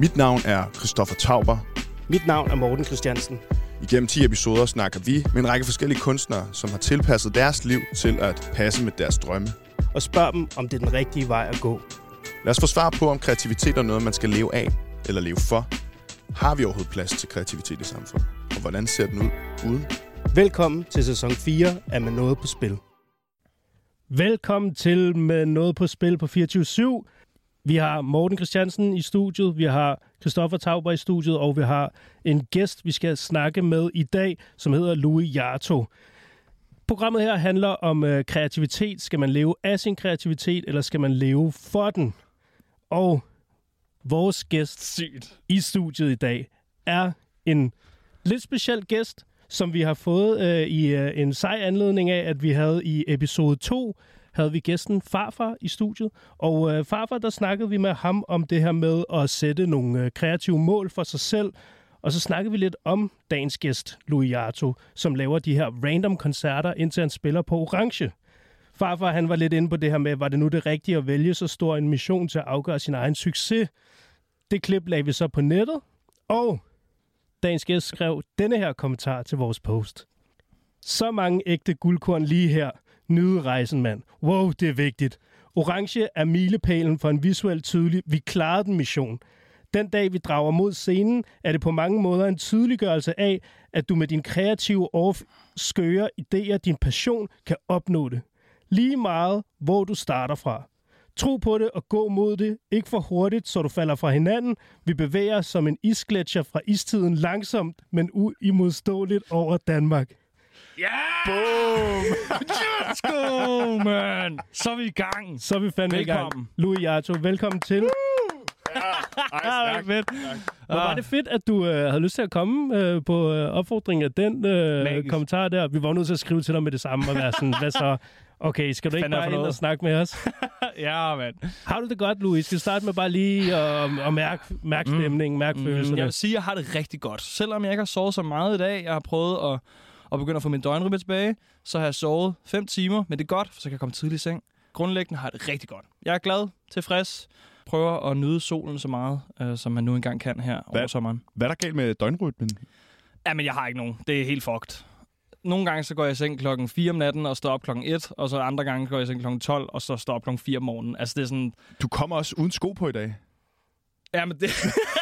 Mit navn er Christoffer Tauber. Mit navn er Morten Christiansen. Igennem 10 episoder snakker vi med en række forskellige kunstnere, som har tilpasset deres liv til at passe med deres drømme. Og spørg dem, om det er den rigtige vej at gå. Lad os få svar på, om kreativitet er noget, man skal leve af eller leve for. Har vi overhovedet plads til kreativitet i samfundet? Og hvordan ser den ud uden? Velkommen til sæson 4 af Med Noget på Spil. Velkommen til Med Noget på Spil på 24 Vi har Morten Christiansen i studiet, vi har Christoffer Tauber i studiet, og vi har en gæst, vi skal snakke med i dag, som hedder Louis Jarto. Programmet her handler om øh, kreativitet. Skal man leve af sin kreativitet, eller skal man leve for den? Og vores gæst Sygt. i studiet i dag er en lidt speciel gæst, som vi har fået øh, i øh, en sej anledning af, at vi havde i episode 2, havde vi gæsten Farfar i studiet. Og øh, Farfar, der snakkede vi med ham om det her med at sætte nogle øh, kreative mål for sig selv. Og så snakkede vi lidt om dagens gæst, Louis Jarto, som laver de her random koncerter, indtil han spiller på Orange. Farfar, han var lidt inde på det her med, var det nu det rigtige at vælge så stor en mission til at afgøre sin egen succes? Det klip lagde vi så på nettet, og dagens gæst skrev denne her kommentar til vores post. Så mange ægte guldkorn lige her. Nyde rejsen, mand. Wow, det er vigtigt. Orange er milepælen for en visuelt tydelig, vi klarede den mission. Den dag, vi drager mod scenen, er det på mange måder en tydeliggørelse af, at du med din kreative og skøre idéer, din passion, kan opnå det. Lige meget, hvor du starter fra. Tro på det og gå mod det. Ikke for hurtigt, så du falder fra hinanden. Vi bevæger os som en isgletscher fra istiden langsomt, men uimodståeligt over Danmark. Boom! Let's go, man! Så er vi i gang. Så er vi fandme i gang. Velkommen. Louis Jarto, velkommen til. Ej, Ah, fedt. Hvor var det fedt, at du øh, havde lyst til at komme øh, på øh, opfordring af den øh, Magisk. kommentar der. Vi var nødt til at skrive til dig med det samme og være sådan, hvad så? Okay, skal du ikke Fanden bare ind og snakke med os? ja, mand. Har du det godt, Louis? Skal starte med bare lige at, at mærke, mærke stemningen, mærke Mm, følelserne? jeg vil sige, at jeg har det rigtig godt. Selvom jeg ikke har sovet så meget i dag, jeg har prøvet at, at begynde at få min døgnrytme tilbage, så har jeg sovet 5 timer, men det er godt, for så kan jeg komme tidligt i seng. Grundlæggende har jeg det rigtig godt. Jeg er glad, tilfreds, prøver at nyde solen så meget, øh, som man nu engang kan her over Hvad? sommeren. Hvad er der galt med døgnrytmen? Ja, men jeg har ikke nogen. Det er helt fucked. Nogle gange så går jeg i seng klokken 4 om natten og står op klokken 1, og så andre gange går jeg i seng klokken 12 og så står op klokken 4 om morgenen. Altså det er sådan... Du kommer også uden sko på i dag. Ja, men det...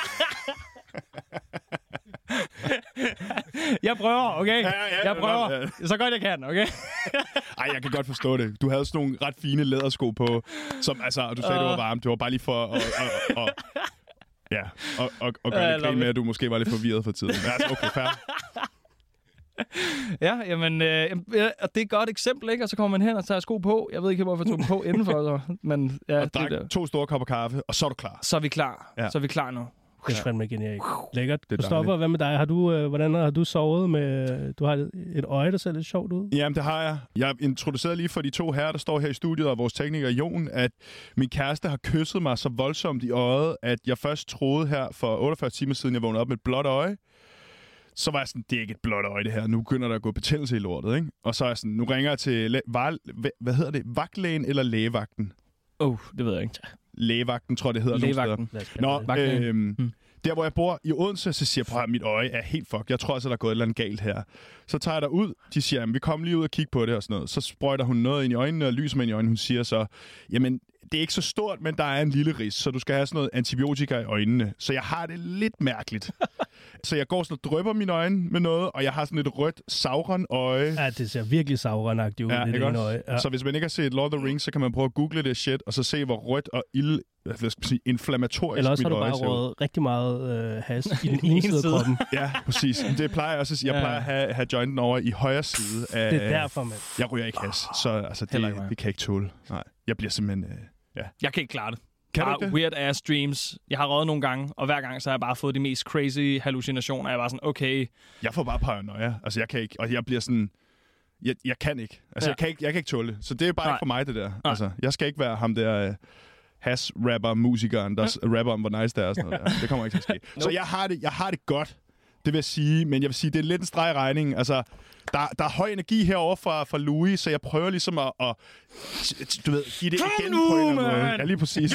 jeg prøver, okay? Ja, ja, jeg prøver. ja. Så godt jeg kan, okay? Ej, jeg kan godt forstå det. Du havde sådan nogle ret fine lædersko på, som, altså, og du sagde, det var varmt. Det var bare lige for at... at, at Ja, og, og, og Ja, gøre jeg lidt med, at du måske var lidt forvirret for tiden. Men altså, okay, fair. ja, jamen, øh, ja, og det er et godt eksempel, ikke? Og så kommer man hen og tager sko på. Jeg ved ikke, hvorfor jeg tog dem på indenfor, så, men ja, Og det der. to store kopper kaffe, og så er du klar. Så er vi klar. Ja. Så er vi klar nu. Det er fandme genialt. Lækkert. Det er dejligt. hvad med dig? Har du, øh, hvordan har du sovet med... Du har et, øje, der ser lidt sjovt ud. Jamen, det har jeg. Jeg introducerede lige for de to herrer, der står her i studiet, og vores tekniker Jon, at min kæreste har kysset mig så voldsomt i øjet, at jeg først troede her for 48 timer siden, jeg vågnede op med et blåt øje. Så var jeg sådan, det er ikke et blåt øje, det her. Nu begynder der at gå betændelse i lortet, ikke? Og så er jeg sådan, nu ringer jeg til, var, hvad, hvad hedder det, vagtlægen eller lægevagten? Oh, det ved jeg ikke. Lægevagten, tror jeg, det hedder. Lægevagten. Nå, øhm, Hmm. der hvor jeg bor i Odense, så siger jeg, at mit øje er helt fuck. Jeg tror altså, der er gået et eller andet galt her. Så tager jeg der ud. De siger, jamen, vi kommer lige ud og kigge på det og sådan noget. Så sprøjter hun noget ind i øjnene og lyser mig ind i øjnene. Hun siger så, jamen, det er ikke så stort, men der er en lille ris, så du skal have sådan noget antibiotika i øjnene. Så jeg har det lidt mærkeligt. så jeg går sådan og drypper mine øjne med noget, og jeg har sådan et rødt Sauron-øje. Ja, det ser virkelig sauronagtigt ud, Ja, det ene øje. Ja. Så hvis man ikke har set Lord of the Rings, så kan man prøve at google det shit, og så se, hvor rødt og ild, hvad skal man sige, inflammatorisk Eller også har du øje bare røget rigtig meget øh, has i den ene side af kroppen. Ja, præcis. Det plejer jeg også at sige. Jeg Ja. plejer at have, have jointen over i højre side af... Det er derfor, mand. Jeg ryger ikke has, så altså, det, det kan jeg ikke tåle. Nej. Jeg bliver simpelthen... Øh... Jeg kan ikke klare det. Kan du bare ikke det? weird ass dreams. Jeg har røget nogle gange, og hver gang så har jeg bare fået de mest crazy hallucinationer. Jeg bare sådan, okay, Jeg får bare paranoia. Altså, jeg kan ikke... Og jeg bliver sådan... Jeg, jeg kan ikke. Altså, Ja. ja. jeg, kan ikke, jeg kan ikke tåle det. Så det er bare Nej. ikke for mig, det der. Nej. Altså, jeg skal ikke være ham der... Øh, has-rapper-musikeren, der s- rapper om, hvor nice det er og sådan noget der. Det kommer ikke til at ske. Så jeg har det, jeg har det godt. Det vil jeg sige, men jeg vil sige, det er lidt en streg i regningen. Altså, der, der er høj energi herover fra, fra Louis, så jeg prøver ligesom at, at du ved, give det Kom igen nu, på en eller anden måde. Ja, lige præcis.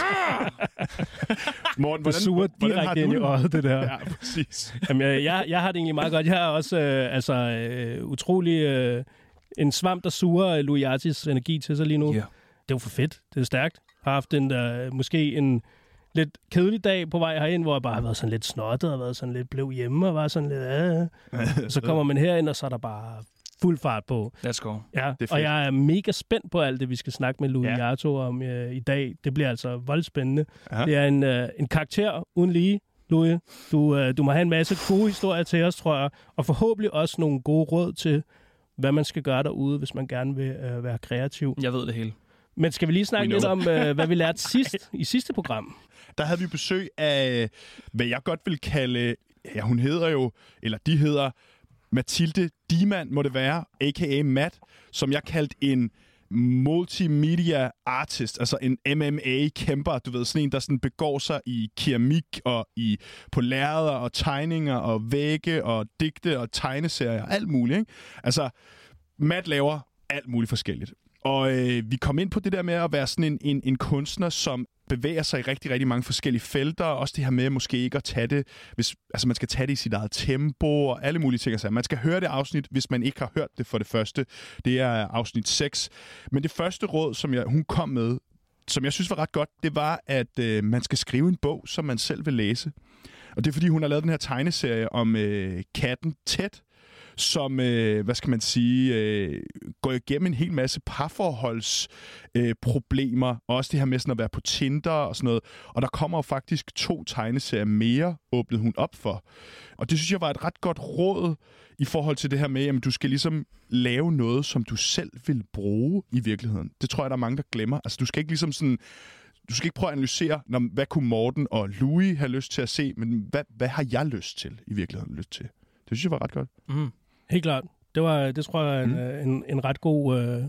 Morten, Du suger direkte ind i øjet, det der. Ja, præcis. Jamen, jeg, jeg, jeg har det egentlig meget godt. Jeg har også øh, altså, øh, utrolig øh, en svamp, der suger Louis Artis energi til sig lige nu. Ja. Det er jo for fedt. Det er stærkt. Jeg har haft en, øh, måske en lidt kedelig dag på vej herind, hvor jeg bare har været sådan lidt snottet og været sådan lidt blev hjemme og var sådan lidt... Øh. Så kommer man herind, og så er der bare fuld fart på. Let's go. Ja, fedt. og jeg er mega spændt på alt det, vi skal snakke med Louis Ja. ja. Arto om øh, i dag. Det bliver altså voldspændende. Ja. Det er en, øh, en karakter uden lige, Louis. Du, øh, du må have en masse gode historier til os, tror jeg, og forhåbentlig også nogle gode råd til, hvad man skal gøre derude, hvis man gerne vil øh, være kreativ. Jeg ved det hele. Men skal vi lige snakke lidt om, øh, hvad vi lærte sidst i sidste program? Der havde vi besøg af, hvad jeg godt vil kalde, ja, hun hedder jo, eller de hedder Mathilde Diemann, må det være, a.k.a. Matt, som jeg kaldte en multimedia artist, altså en MMA-kæmper, du ved, sådan en, der sådan begår sig i keramik og i på lærreder og tegninger og vægge og digte og tegneserier, alt muligt, ikke? Altså, Matt laver alt muligt forskelligt. Og øh, vi kom ind på det der med at være sådan en, en, en kunstner, som bevæger sig i rigtig, rigtig mange forskellige felter. Også det her med måske ikke at tage det, hvis, altså man skal tage det i sit eget tempo og alle mulige ting. Altså, man skal høre det afsnit, hvis man ikke har hørt det for det første. Det er afsnit 6. Men det første råd, som jeg, hun kom med, som jeg synes var ret godt, det var, at øh, man skal skrive en bog, som man selv vil læse. Og det er, fordi hun har lavet den her tegneserie om øh, katten Ted, som, øh, hvad skal man sige, øh, går igennem en hel masse parforholdsproblemer, øh, problemer, og også det her med sådan at være på Tinder og sådan noget. Og der kommer jo faktisk to tegneserier mere, åbnede hun op for. Og det synes jeg var et ret godt råd i forhold til det her med, at du skal ligesom lave noget, som du selv vil bruge i virkeligheden. Det tror jeg, der er mange, der glemmer. Altså, du skal ikke ligesom sådan du skal ikke prøve at analysere, når, hvad kunne Morten og Louis have lyst til at se, men hvad, hvad har jeg lyst til i virkeligheden lyst til? Det synes jeg var ret godt. Mm. Helt klart. Det, var, det tror jeg er en, Mm. en, en ret god øh,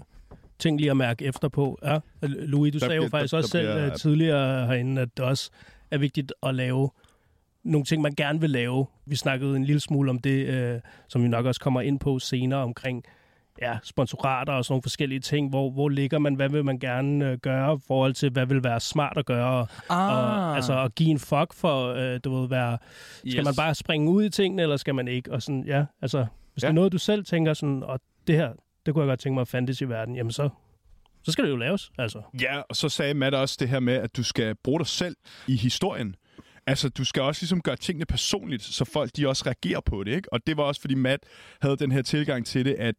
ting lige at mærke efter på. Ja, Louis, du Der sagde jo bliver- faktisk der- også der selv bliver- bliver... tidligere herinde, at det også er vigtigt at lave nogle ting, man gerne vil lave. Vi snakkede en lille smule om det, øh, som vi nok også kommer ind på senere omkring ja, sponsorater og sådan nogle forskellige ting. Hvor, hvor ligger man? Hvad vil man gerne øh, gøre i forhold til, hvad vil være smart at gøre? Og, Ah. og, altså at give en fuck for, øh, du ved, være, skal yes. man bare springe ud i tingene, eller skal man ikke? Og sådan, ja, altså, hvis ja. Det er noget, du selv tænker sådan, og det her, det kunne jeg godt tænke mig at fandtes i verden, jamen så, så skal det jo laves, altså. Ja, og så sagde Matt også det her med, at du skal bruge dig selv i historien. Altså, du skal også ligesom gøre tingene personligt, så folk de også reagerer på det, ikke? Og det var også, fordi Matt havde den her tilgang til det, at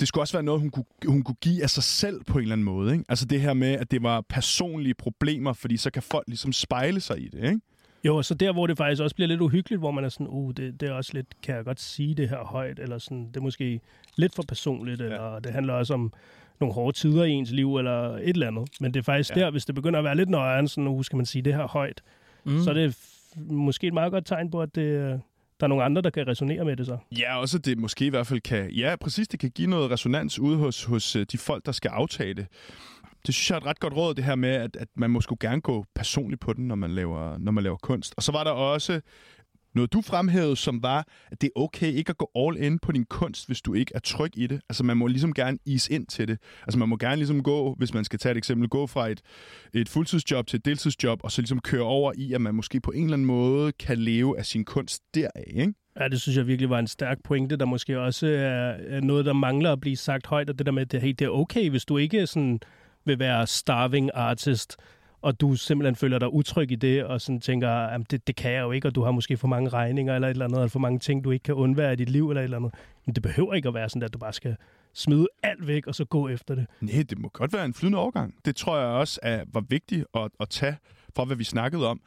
det skulle også være noget, hun kunne, hun kunne give af sig selv på en eller anden måde, ikke? Altså det her med, at det var personlige problemer, fordi så kan folk ligesom spejle sig i det, ikke? Jo, så der, hvor det faktisk også bliver lidt uhyggeligt, hvor man er sådan, uh, det, det er også lidt, kan jeg godt sige det her højt, eller sådan, det er måske lidt for personligt, ja. eller det handler også om nogle hårde tider i ens liv, eller et eller andet. Men det er faktisk Ja. der, hvis det begynder at være lidt nøjere, sådan, uh, skal man sige det her højt, mm. så er det måske et meget godt tegn på, at det, øh, der er nogle andre, der kan resonere med det så. Ja, også det måske i hvert fald kan... Ja, præcis, det kan give noget resonans ude hos, hos øh, de folk, der skal aftage det. Det synes jeg er et ret godt råd, det her med, at, at man må sgu gerne gå personligt på den, når man, laver, når man laver kunst. Og så var der også noget, du fremhævede, som var, at det er okay ikke at gå all in på din kunst, hvis du ikke er tryg i det. Altså, man må ligesom gerne is ind til det. Altså, man må gerne ligesom gå, hvis man skal tage et eksempel, gå fra et, et fuldtidsjob til et deltidsjob, og så ligesom køre over i, at man måske på en eller anden måde kan leve af sin kunst deraf, ikke? Ja, det synes jeg virkelig var en stærk pointe, der måske også er, noget, der mangler at blive sagt højt, og det der med, at det, det er okay, hvis du ikke sådan vil være starving artist, og du simpelthen føler dig utryg i det, og sådan tænker, at det, det kan jeg jo ikke, og du har måske for mange regninger, eller et eller andet, eller for mange ting, du ikke kan undvære i dit liv, eller et eller andet. Men det behøver ikke at være sådan, at du bare skal smide alt væk, og så gå efter det. Nej, det må godt være en flydende overgang. Det tror jeg også er, var vigtigt at, at tage fra, hvad vi snakkede om.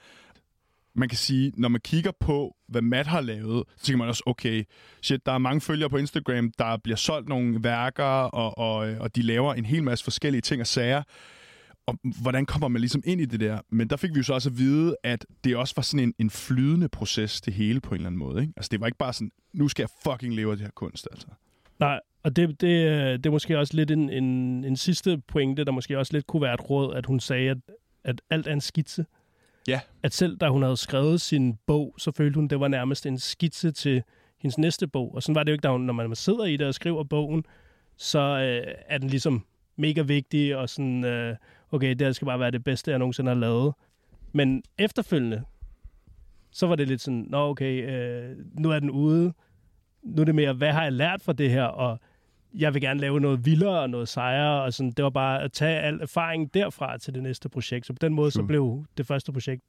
Man kan sige, når man kigger på, hvad Matt har lavet, så tænker man også, okay, shit, der er mange følgere på Instagram, der bliver solgt nogle værker, og, og, og de laver en hel masse forskellige ting og sager. Og hvordan kommer man ligesom ind i det der? Men der fik vi jo så også at vide, at det også var sådan en, en flydende proces, det hele på en eller anden måde. Ikke? Altså det var ikke bare sådan, nu skal jeg fucking leve af det her kunst, altså. Nej, og det, det, øh, det er måske også lidt en, en, en sidste pointe, der måske også lidt kunne være et råd, at hun sagde, at, at alt er en skitse. Ja. At selv da hun havde skrevet sin bog, så følte hun, det var nærmest en skitse til hendes næste bog. Og sådan var det jo ikke, da hun, når man sidder i det og skriver bogen, så øh, er den ligesom mega vigtig, og sådan, øh, okay, det her skal bare være det bedste, jeg nogensinde har lavet. Men efterfølgende, så var det lidt sådan, nå okay, øh, nu er den ude. Nu er det mere, hvad har jeg lært fra det her, og jeg vil gerne lave noget vildere og noget sejere, og sådan, det var bare at tage al erfaring derfra til det næste projekt. Så på den måde, så True. blev det første projekt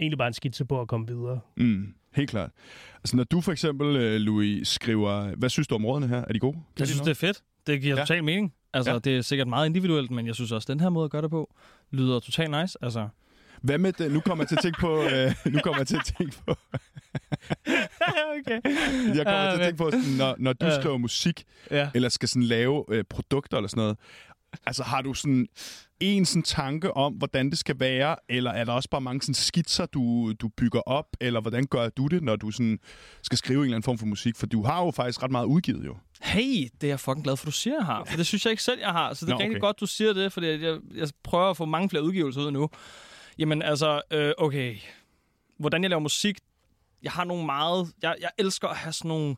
egentlig bare en skitse på at komme videre. Mm, helt klart. Altså, når du for eksempel, øh, Louis, skriver... Hvad synes du om rådene her? Er de gode? Kan Jeg de synes, det noget? er fedt. Det giver Ja. total mening. Altså, Ja. det er sikkert meget individuelt, men jeg synes også, den her måde at gøre det på lyder totalt nice. Altså, Hvad med det? Nu kommer jeg til at tænke på... Øh, nu kommer jeg til at tænke på... okay. Jeg kommer Ja, til at men- tænke på, sådan, når, når du Ja. skriver musik, Ja. eller skal sådan lave øh, produkter eller sådan noget, altså har du sådan en sådan tanke om, hvordan det skal være, eller er der også bare mange sådan skitser, du, du bygger op, eller hvordan gør du det, når du sådan skal skrive en eller anden form for musik? For du har jo faktisk ret meget udgivet jo. Hey, det er jeg fucking glad for, du siger, jeg har. For det synes jeg ikke selv, jeg har. Så det er Nå, rigtig okay. godt, du siger det, fordi jeg, jeg prøver at få mange flere udgivelser ud nu. Jamen altså, øh, okay. Hvordan jeg laver musik, jeg har nogle meget... Jeg, jeg elsker at have sådan nogle...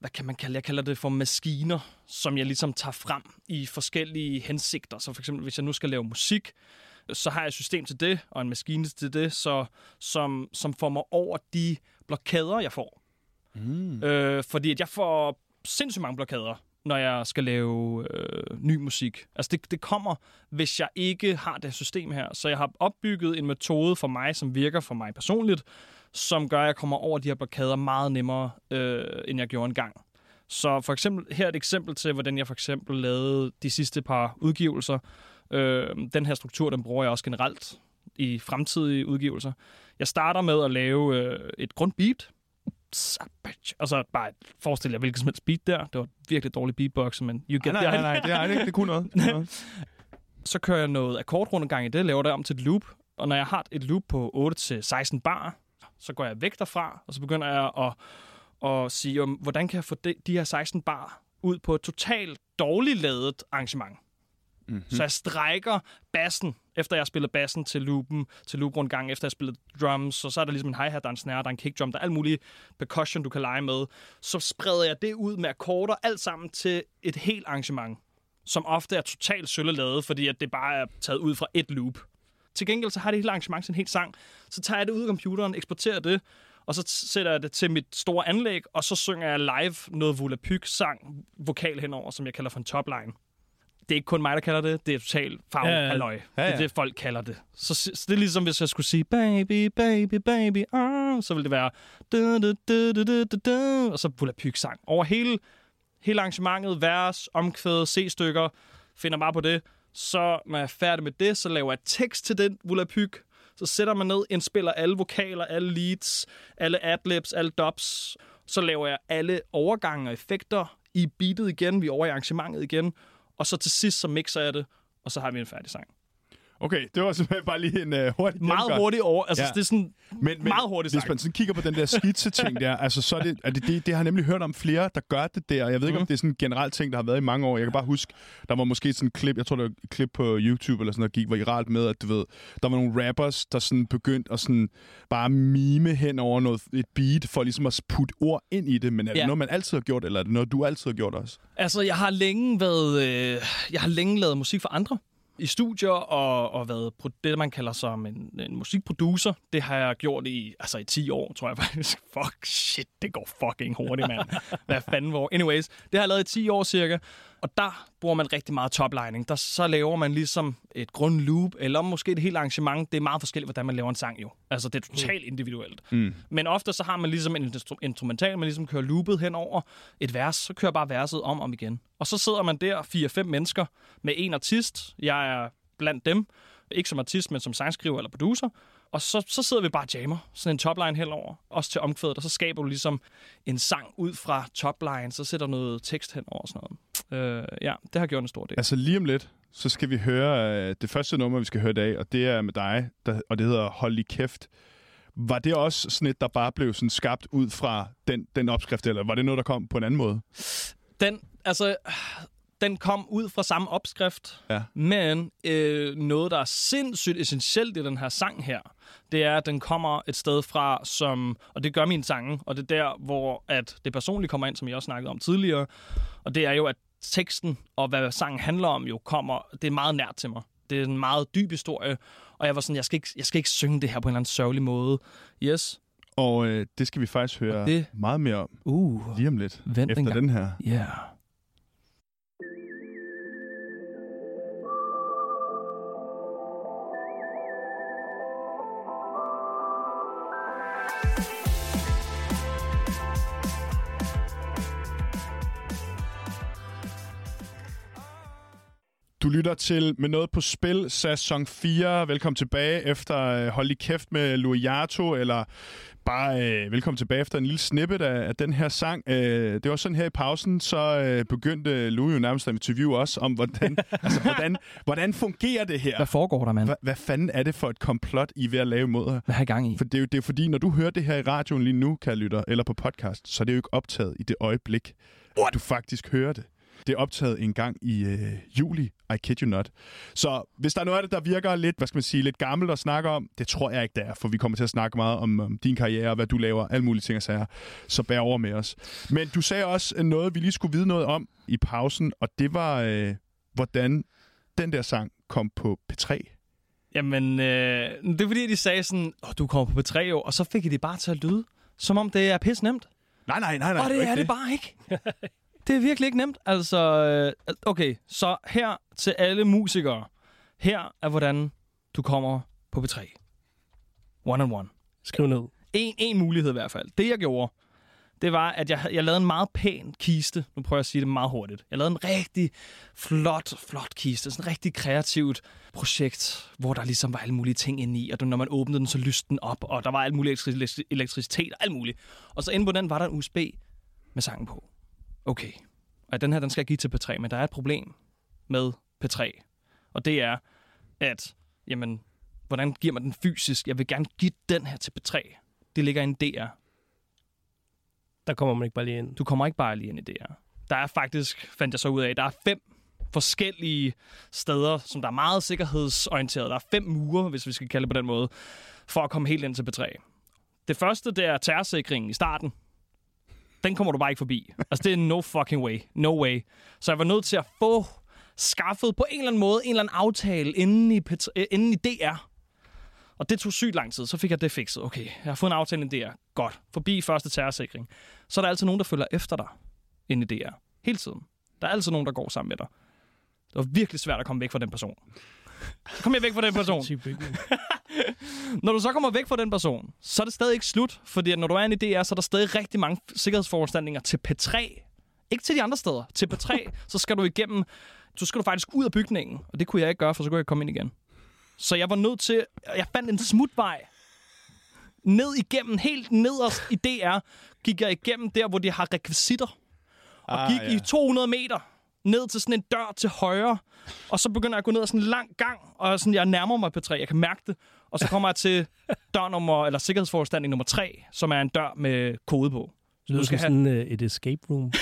Hvad kan man kalde Jeg kalder det for maskiner, som jeg ligesom tager frem i forskellige hensigter. Så for eksempel, hvis jeg nu skal lave musik, så har jeg et system til det, og en maskine til det, så, som, som får mig over de blokader, jeg får. Mm. Øh, fordi at jeg får sindssygt mange blokader, når jeg skal lave øh, ny musik. Altså det, det kommer, hvis jeg ikke har det system her. Så jeg har opbygget en metode for mig, som virker for mig personligt, som gør, at jeg kommer over de her blokader meget nemmere, øh, end jeg gjorde engang. Så for eksempel, her er et eksempel til, hvordan jeg for eksempel lavede de sidste par udgivelser. Øh, den her struktur, den bruger jeg også generelt i fremtidige udgivelser. Jeg starter med at lave øh, et grundbeat, og så bare forestil jer hvilket som helst beat der. Det var virkelig dårlig beatbox, men you get nej, the nej, idea. nej, det, er, det, det kunne noget. Det kunne noget. Så kører jeg noget akkordrundegang i det, laver det om til et loop. Og når jeg har et loop på 8-16 bar, så går jeg væk derfra, og så begynder jeg at, at sige, om, hvordan kan jeg få de, de her 16 bar ud på et totalt dårligt lavet arrangement. Mm-hmm. Så jeg strækker bassen, efter jeg har spillet bassen til loopen, til looprundgang, efter jeg har spillet drums, og så er der ligesom en hi-hat, der er en snare, der er en kick drum, der er alt muligt percussion, du kan lege med. Så spreder jeg det ud med akkorder, alt sammen til et helt arrangement, som ofte er totalt sølleladet, fordi at det bare er taget ud fra et loop. Til gengæld så har det hele arrangement sin helt sang. Så tager jeg det ud af computeren, eksporterer det, og så sætter jeg det til mit store anlæg, og så synger jeg live noget Volapyk sang vokal henover, som jeg kalder for en topline det er ikke kun mig, der kalder det. Det er totalt farve Ja, ja, ja. halløj. Ja, Det er det, folk kalder det. Så, så det er ligesom, hvis jeg skulle sige, baby, baby, baby, ah, så ville det være, du, du, du, du, du, du, du, og så Volapyk sang. Over hele, hele arrangementet, vers, omkvæd, C-stykker, finder bare på det. Så når jeg er færdig med det, så laver jeg tekst til den Volapyk. Så sætter man ned, indspiller alle vokaler, alle leads, alle adlibs, alle dubs. Så laver jeg alle overgange og effekter i beatet igen. Vi er over i arrangementet igen. Og så til sidst, så mixer jeg det, og så har vi en færdig sang. Okay, det var simpelthen bare lige en uh, hurtig Meget gennemgang. hurtigt over. Altså, Ja. det er sådan Men, men meget hurtigt hvis sagt. man sådan kigger på den der skitse-ting der, altså så er det, er det, det, det har jeg nemlig hørt om flere, der gør det der. Jeg ved ikke, Mhm. om det er sådan en generel ting, der har været i mange år. Jeg kan bare huske, der var måske sådan en klip, jeg tror, det var et klip på YouTube eller sådan noget, gik viralt med, at du ved, der var nogle rappers, der sådan begyndte at sådan bare mime hen over noget, et beat, for ligesom at putte ord ind i det. Men er det Ja. noget, man altid har gjort, eller er det noget, du altid har gjort også? Altså, jeg har længe været... Øh, jeg har længe lavet musik for andre i studier og, og været pro- det, man kalder som en, en musikproducer. Det har jeg gjort i, altså i 10 år, tror jeg faktisk. Fuck, shit, det går fucking hurtigt, mand. Hvad fanden hvor? Anyways, det har jeg lavet i 10 år cirka. Og der bruger man rigtig meget toplining. Der, så laver man ligesom et grundloop, eller måske et helt arrangement. Det er meget forskelligt, hvordan man laver en sang jo. Altså, det er totalt individuelt. Mm. Men ofte så har man ligesom en instru- instrumental, man ligesom kører loopet hen over et vers, så kører bare verset om og om igen. Og så sidder man der, fire-fem mennesker, med en artist. Jeg er blandt dem. Ikke som artist, men som sangskriver eller producer. Og så, så sidder vi bare og jammer. Sådan en topline henover. Også til omkvædet. Og så skaber du ligesom en sang ud fra topline. Så sætter noget tekst henover og sådan noget. Øh, ja, det har gjort en stor del. Altså lige om lidt, så skal vi høre øh, det første nummer, vi skal høre i dag, og det er med dig, der, og det hedder Hold i kæft. Var det også sådan et, der bare blev sådan skabt ud fra den, den opskrift, eller var det noget, der kom på en anden måde? Den, altså, den kom ud fra samme opskrift, Ja. men øh, noget, der er sindssygt essentielt i den her sang her, det er, at den kommer et sted fra, som, og det gør min sange, og det er der, hvor at det personligt kommer ind, som jeg også snakkede om tidligere, og det er jo, at teksten og hvad sangen handler om jo kommer, det er meget nært til mig. Det er en meget dyb historie, og jeg var sådan, jeg skal ikke, jeg skal ikke synge det her på en eller anden sørgelig måde. Yes. Og øh, det skal vi faktisk høre Og det- meget mere om Uh, lige om lidt. Vent efter den her. yeah. Du lytter til Med noget på spil, sæson 4. Velkommen tilbage efter øh, Hold i kæft med Luiato, eller bare øh, velkommen tilbage efter en lille snippet af, af den her sang. Øh, det var sådan her i pausen, så øh, begyndte Louis jo nærmest at interviewe os om, hvordan, altså, hvordan, hvordan fungerer det her? Hvad foregår der, mand? Hva, hvad fanden er det for et komplot, I er ved at lave imod her? Hvad har I gang i? For det er jo det er fordi, når du hører det her i radioen lige nu, kan lytter, eller på podcast, så er det jo ikke optaget i det øjeblik, hvor du faktisk hører det. Det er optaget en gang i øh, juli, I kid you not. Så hvis der er noget af det, der virker lidt, hvad skal man sige, lidt gammelt at snakke om, det tror jeg ikke, det er, for vi kommer til at snakke meget om, om din karriere, hvad du laver, alle mulige ting og sager. Så bær over med os. Men du sagde også noget, vi lige skulle vide noget om i pausen, og det var, øh, hvordan den der sang kom på P3. Jamen, øh, det er fordi, de sagde sådan, oh, du kommer på P3 år, og så fik I det bare til at lyde, som om det er pis nemt. Nej, nej, nej, nej. og det var er ikke det bare ikke. det er virkelig ikke nemt. Altså, øh, okay, så her til alle musikere. Her er, hvordan du kommer på P3. One on one. Skriv ned. En, en mulighed i hvert fald. Det, jeg gjorde, det var, at jeg, jeg lavede en meget pæn kiste. Nu prøver jeg at sige det meget hurtigt. Jeg lavede en rigtig flot, flot kiste. Sådan et rigtig kreativt projekt, hvor der ligesom var alle mulige ting inde i. Og når man åbnede den, så lyste den op, og der var alt muligt elektri- elektricitet og alt muligt. Og så inde på den var der en USB med sangen på. Okay. Og den her, den skal jeg give til P3, men der er et problem med P3. Og det er, at, jamen, hvordan giver man den fysisk? Jeg vil gerne give den her til P3. Det ligger i en DR. Der kommer man ikke bare lige ind. Du kommer ikke bare lige ind i DR. Der er faktisk, fandt jeg så ud af, der er fem forskellige steder, som der er meget sikkerhedsorienteret. Der er fem mure, hvis vi skal kalde det på den måde, for at komme helt ind til P3. Det første, det er terrorsikringen i starten. Den kommer du bare ikke forbi. Altså, det er no fucking way. No way. Så jeg var nødt til at få skaffet på en eller anden måde en eller anden aftale inden i, P3, øh, inden i DR. Og det tog sygt lang tid. Så fik jeg det fikset. Okay, jeg har fået en aftale i DR. Godt. Forbi første terrorsikring. Så er der altid nogen, der følger efter dig inde i DR. Hele tiden. Der er altid nogen, der går sammen med dig. Det var virkelig svært at komme væk fra den person. Så kom jeg væk fra den person. Når du så kommer væk fra den person, så er det stadig ikke slut. Fordi når du er inde i DR, så er der stadig rigtig mange sikkerhedsforanstaltninger til P3. Ikke til de andre steder. Til P3, så skal du igennem... Så skal du faktisk ud af bygningen. Og det kunne jeg ikke gøre, for så kunne jeg ikke komme ind igen. Så jeg var nødt til... Jeg fandt en smutvej. Ned igennem, helt nederst i DR, gik jeg igennem der, hvor de har rekvisitter. Og Ah, gik ja. i 200 meter ned til sådan en dør til højre. Og så begynder jeg at gå ned ad sådan en lang gang, og sådan, jeg nærmer mig P3. Jeg kan mærke det. Og så kommer jeg til dør nummer, eller sikkerhedsforanstaltning nummer 3, som er en dør med kode på. Lyder Du skal have- sådan uh, et escape room.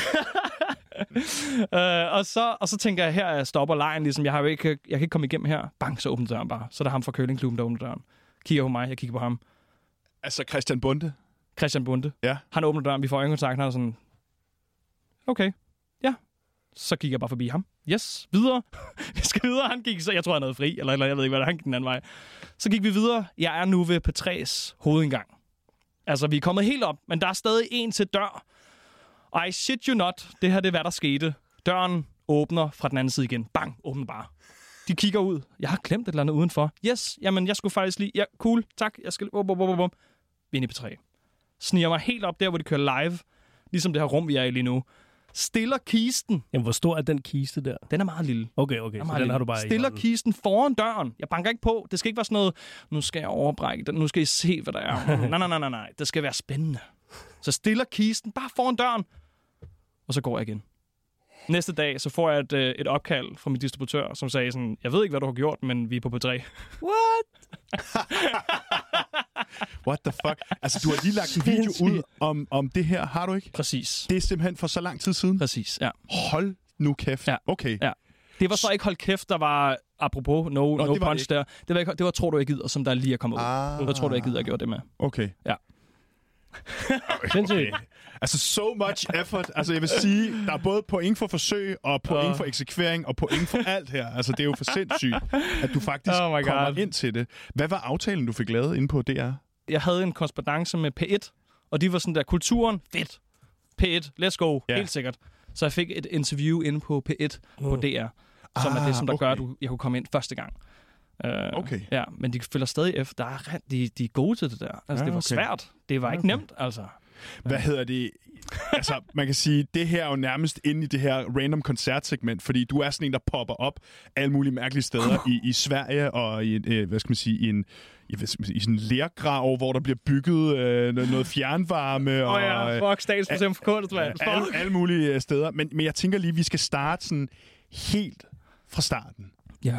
Øh, og, så, og så tænker jeg, her jeg stopper lejen, ligesom jeg, har jo ikke, jeg kan ikke komme igennem her. Bang, så åbner døren bare. Så er der ham fra Kølingklubben, der åbner døren. Kigger på mig, jeg kigger på ham. Altså Christian Bunde. Christian Bunde. Ja. Han åbner døren, vi får øjenkontakt, han er sådan, okay. Så gik jeg bare forbi ham. Yes, videre. vi skal videre. Han gik, så jeg tror, han havde fri, eller, eller jeg ved ikke, hvad han gik den anden vej. Så gik vi videre. Jeg er nu ved P3's hovedindgang. Altså, vi er kommet helt op, men der er stadig en til dør. Og I shit you not, det her det er, hvad der skete. Døren åbner fra den anden side igen. Bang, åbner bare. De kigger ud. Jeg har glemt et eller andet udenfor. Yes, jamen, jeg skulle faktisk lige... Ja, cool, tak. Jeg skal... Bum, bum, bum, bum. Vi er inde i P3 sniger mig helt op der, hvor de kører live, ligesom det her rum, vi er i lige nu. Stiller kisten. Jamen, hvor stor er den kiste der? Den er meget lille. Okay, okay. Den Så den lille. har du bare i Stiller hånden. kisten foran døren. Jeg banker ikke på. Det skal ikke være sådan noget, nu skal jeg overbrække den, nu skal I se, hvad der er. nej, nej, nej, nej, nej. Det skal være spændende. Så stiller kisten bare foran døren, og så går jeg igen. Næste dag, så får jeg et, øh, et opkald fra min distributør, som sagde sådan, jeg ved ikke, hvad du har gjort, men vi er på P3. What the fuck? Altså, du har lige lagt en video ud om, om det her, har du ikke? Præcis. Det er simpelthen for så lang tid siden. Præcis, ja. Hold nu kæft. Ja. Okay. Ja. Det var så ikke hold kæft, der var, apropos no, Nå, no det var det punch ikke. der. Det var, ikke, det var Tror du, jeg gider, som der lige er kommet ud. Ah. Jeg tror du, jeg gider, jeg gjorde det med. Okay. Sindssygt. Altså, so much effort. Altså, jeg vil sige, der er både point for forsøg, og point Åh. for eksekvering, og point for alt her. Altså, det er jo for sindssygt, at du faktisk Oh kommer God. ind til det. Hvad var aftalen, du fik lavet inde på DR? Jeg havde en korrespondence med P1, og de var sådan der, kulturen, fedt. P1, let's go, Ja. helt sikkert. Så jeg fik et interview inde på P1 på DR, som er Ah, det, som der gør, at okay. du, jeg kunne komme ind første gang. Uh, Okay. Ja, men de følger stadig efter. Der er, de, de er gode til det der. Altså, Ja, det var okay. svært. Det var ikke Okay. nemt, altså. Hvad hedder det? Altså, man kan sige, det her er jo nærmest inde i det her random koncertsegment, fordi du er sådan en, der popper op alle mulige mærkelige steder i, i Sverige og i, øh, hvad skal man sige, i en i, i sådan en lergrav, hvor der bliver bygget øh, noget- fjernvarme og oh, ja, øh, fuck, statsmuseum for kunst, mand. alle, alle mulige øh, steder. Men, men jeg tænker lige, vi skal starte sådan helt fra starten. Ja.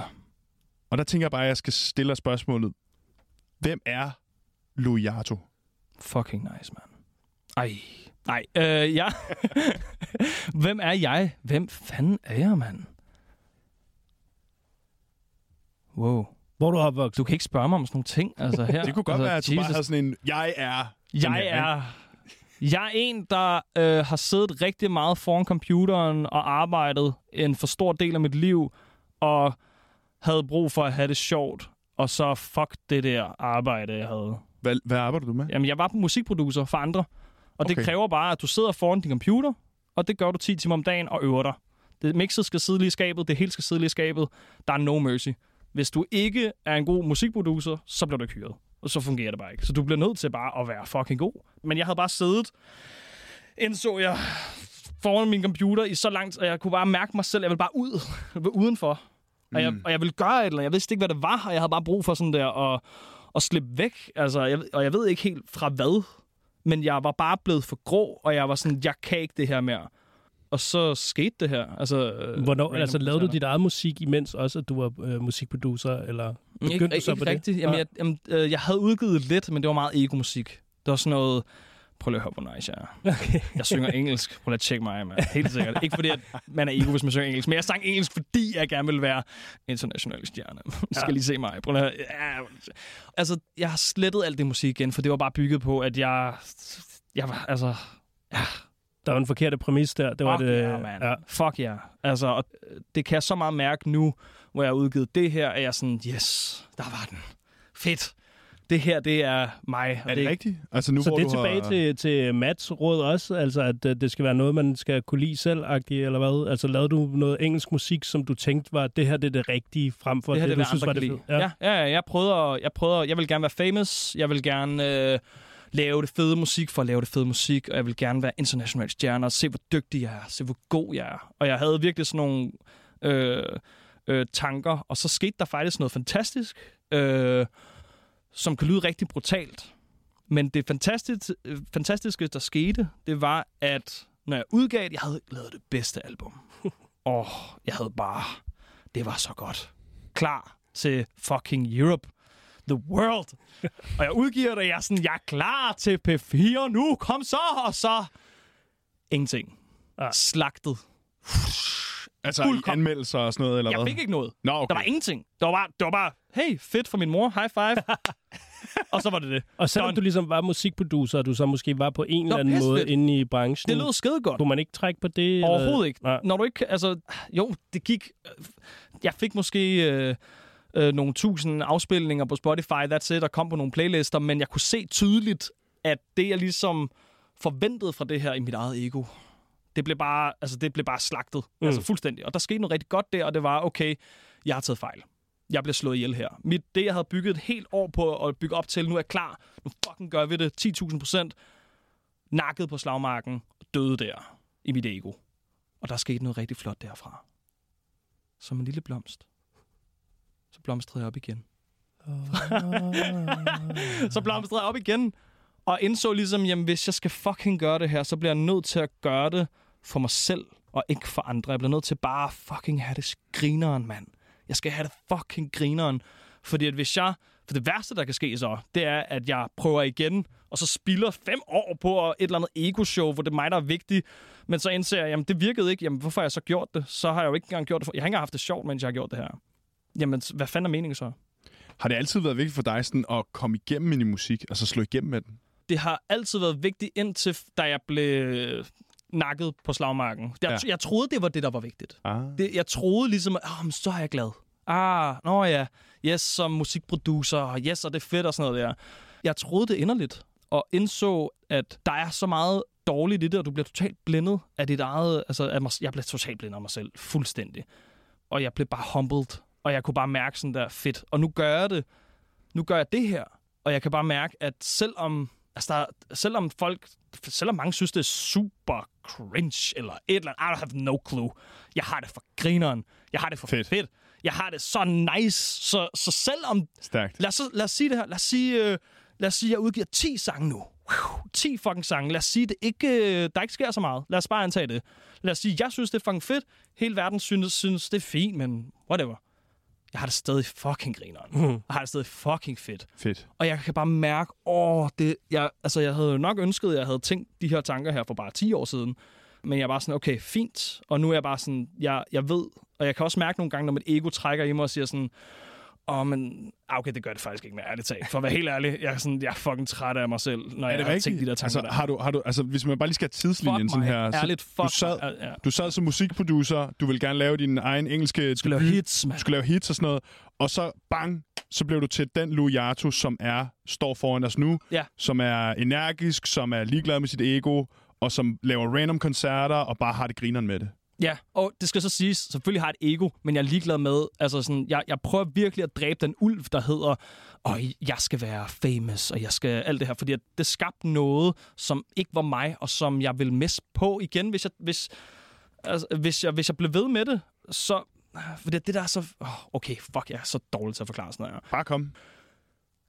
Og der tænker jeg bare, at jeg skal stille dig spørgsmålet. Hvem er Luiato? Fucking nice, man. Ej. Nej, øh, ja. Hvem er jeg? Hvem fanden er jeg, mand? Wow. Hvor du opvokset? Du kan ikke spørge mig om sådan nogle ting, altså her. Det kunne godt altså, være, at du bare Jesus. havde sådan en, jeg er... Jeg her, er... Jeg er en, der øh, har siddet rigtig meget foran computeren og arbejdet en for stor del af mit liv, og havde brug for at have det sjovt, og så fuck det der arbejde, jeg havde. Hvad, hvad arbejder du med? Jamen, jeg var musikproducer for andre, og det Okay. kræver bare, at du sidder foran din computer, og det gør du 10 timer om dagen og øver dig. Det mixet skal sidde lige i skabet, det hele skal sidde lige i skabet. Der er no mercy. Hvis du ikke er en god musikproducer, så bliver du ikke hyret. Og så fungerer det bare ikke. Så du bliver nødt til bare at være fucking god. Men jeg havde bare siddet, indså jeg, foran min computer i så langt, og jeg kunne bare mærke mig selv. Jeg ville bare ud, udenfor. Og, jeg, Mm. og jeg ville gøre et eller andet. Jeg vidste ikke, hvad det var, og jeg havde bare brug for sådan der at, at slippe væk. Altså, jeg, og jeg ved ikke helt fra hvad, men jeg var bare blevet for grå, og jeg var sådan, jeg kan ikke det her mere. Og så skete det her. Altså, øh, Hvornår, altså, lavede du dit eget musik, imens også, at du var øh, musikproducer, eller Ikke, begyndte du ikke, så ikke på det? rigtigt. Jamen, Nej. jeg, jamen, øh, jeg havde udgivet lidt, men det var meget ego-musik. Det var sådan noget... Prøv lige at høre, hvor nice jeg er. Okay. Jeg synger engelsk. Prøv lige at tjekke mig, man. Helt sikkert. Ikke fordi, at man er ego, hvis man synger engelsk. Men jeg sang engelsk, fordi jeg gerne vil være international stjerne. Du skal Ja. lige se mig. Prøv lige at, ja. Altså, jeg har slettet alt det musik igen, for det var bare bygget på, at jeg... Jeg var, altså... Der var en forkert præmis der. Det var Fuck det, yeah, man. ja. Fuck ja. Yeah. Altså, og det kan jeg så meget mærke nu, hvor jeg har udgivet det her, at jeg er sådan, yes, der var den. Fedt. Det her, det er mig. og Er det rigtigt? Altså nu, Så hvor det er tilbage har... til, til Mats råd også, altså at øh, det skal være noget, man skal kunne lide selv, eller hvad? Altså lavede du noget engelsk musik, som du tænkte var, det her det er det rigtige, frem for det her, det, det, du det synes var det fede? Ja. Ja, ja, jeg prøvede, at, jeg prøvede, at- jeg vil gerne være famous, jeg vil gerne øh, lave det fede musik for at lave det fede musik, og jeg vil gerne være international stjerne og se, hvor dygtig jeg er, se, hvor god jeg er. Og jeg havde virkelig sådan nogle øh, øh, tanker, og så skete der faktisk noget fantastisk, øh, som kan lyde rigtig brutalt. Men det fantastisk, øh, fantastiske, der skete, det var, at når jeg udgav det, jeg havde lavet det bedste album. Og jeg havde bare, det var så godt. Klar til fucking Europe. The world. og jeg udgiver det, og jeg er sådan, jeg er klar til P4 nu, kom så, og så ingenting. Ah. Slagtet. Altså i fuldkommen. anmeldelser og sådan noget, eller Jeg hvad? fik ikke noget. Nå, okay. Der var ingenting. Der var bare, det var bare hey, fedt for min mor, high five. og så var det det. Og selvom Done. du ligesom var musikproducer, og du så måske var på en eller anden måde inde i branchen, Det lød skide godt. kunne man ikke trække på det? eller- Overhovedet ikke. Nej. Når du ikke, altså, jo, det gik, jeg fik måske øh, øh, nogle tusind afspilninger på Spotify, that's it, og kom på nogle playlister, men jeg kunne se tydeligt, at det, jeg ligesom forventede fra det her i mit eget ego, det blev bare, altså, det blev bare slagtet. Mm. Altså fuldstændig. Og der skete noget rigtig godt der, og det var, okay, jeg har taget fejl. Jeg bliver slået ihjel her. Mit, det, jeg havde bygget et helt år på at bygge op til, nu er jeg klar. Nu fucking gør vi det. 10.000 procent. Nakket på slagmarken. Døde der i mit ego. Og der skete noget rigtig flot derfra. Som en lille blomst. Så blomstrede jeg op igen. så blomstrede jeg op igen. Og indså ligesom, jamen hvis jeg skal fucking gøre det her, så bliver jeg nødt til at gøre det for mig selv, og ikke for andre. Jeg bliver nødt til bare fucking have det grineren, mand. Jeg skal have det fucking grineren. Fordi at hvis jeg... For det værste, der kan ske så, det er, at jeg prøver igen, og og så spilder fem år på et eller andet ego-show, hvor det er mig, der er vigtig, men så indser jeg, jamen det virkede ikke, jamen hvorfor har jeg så gjort det? Så har jeg jo ikke engang gjort det, for... jeg har ikke engang haft det sjovt, mens jeg har gjort det her. Jamen, hvad fanden er meningen så? Har det altid været vigtigt for dig sådan, at komme igennem med din musik, altså slå igennem med den? Det har altid været vigtigt, indtil da jeg blev nakket på slagmarken. Jeg, Ja. jeg troede, det var det, der var vigtigt. Ah. Det, jeg troede ligesom, at oh, så er jeg glad. Ah, nå ja, yes, som musikproducer, og yes, og det er fedt og sådan noget der. Jeg troede det inderligt, og indså, at der er så meget dårligt i det, og du bliver totalt blindet af dit eget... Altså, af mig, jeg blev totalt blindet af mig selv, fuldstændig. Og jeg blev bare humbled, og jeg kunne bare mærke sådan der, fedt. Og nu gør jeg det. Nu gør jeg det her. Og jeg kan bare mærke, at selvom, altså der, selvom folk, selvom mange synes, det er super cringe, eller et eller andet, I have no clue. Jeg har det for grineren. Jeg har det for Fedt. fedt. Jeg har det så nice. Så, så selvom Stærkt. lad os, lad os sige det her. Lad os sige, øh, lad os sige, at jeg udgiver 10 sange nu. Wow, 10 fucking sange. Lad os sige, det ikke, øh, der ikke sker så meget. Lad os bare antage det. Lad os sige, jeg synes, det er fucking fedt. Hele verden synes, synes det er fint, men whatever. Jeg har det stadig fucking grineren. Mhm. Jeg har det stadig fucking fedt. Fedt. Og jeg kan bare mærke, åh, det, jeg, altså, jeg havde jo nok ønsket, at jeg havde tænkt de her tanker her for bare 10 år siden. Men jeg er bare sådan, okay, fint. Og nu er jeg bare sådan, jeg, jeg ved, og jeg kan også mærke nogle gange, når mit ego trækker i mig og siger sådan, åh, oh, men ah, okay, det gør det faktisk ikke mere ærligt talt. For at være helt ærlig, jeg er, sådan, jeg er fucking træt af mig selv, når jeg har tænkt de der tanker altså, der. har du, har du, altså, hvis man bare lige skal have tidslinjen Fuck sådan her. så Ærligt, fuck du sad, mig. Ja, du sad som musikproducer, du vil gerne lave din egen engelske... Du skulle lave hits, mand. Du skulle lave hits og sådan noget. Og så bang, så blev du til den Lujato, som er står foran os nu. Ja. Som er energisk, som er ligeglad med sit ego, og som laver random koncerter og bare har det grineren med det. Ja, og det skal så siges, selvfølgelig har jeg et ego, men jeg er ligeglad med, altså sådan, jeg, jeg prøver virkelig at dræbe den ulv, der hedder, og jeg skal være famous, og jeg skal alt det her, fordi at det skabte noget, som ikke var mig, og som jeg vil miste på igen, hvis jeg, hvis, altså, hvis jeg, hvis jeg blev ved med det, så, fordi det der er så, oh, okay, fuck, jeg er så dårlig til at forklare sådan noget her. Bare kom.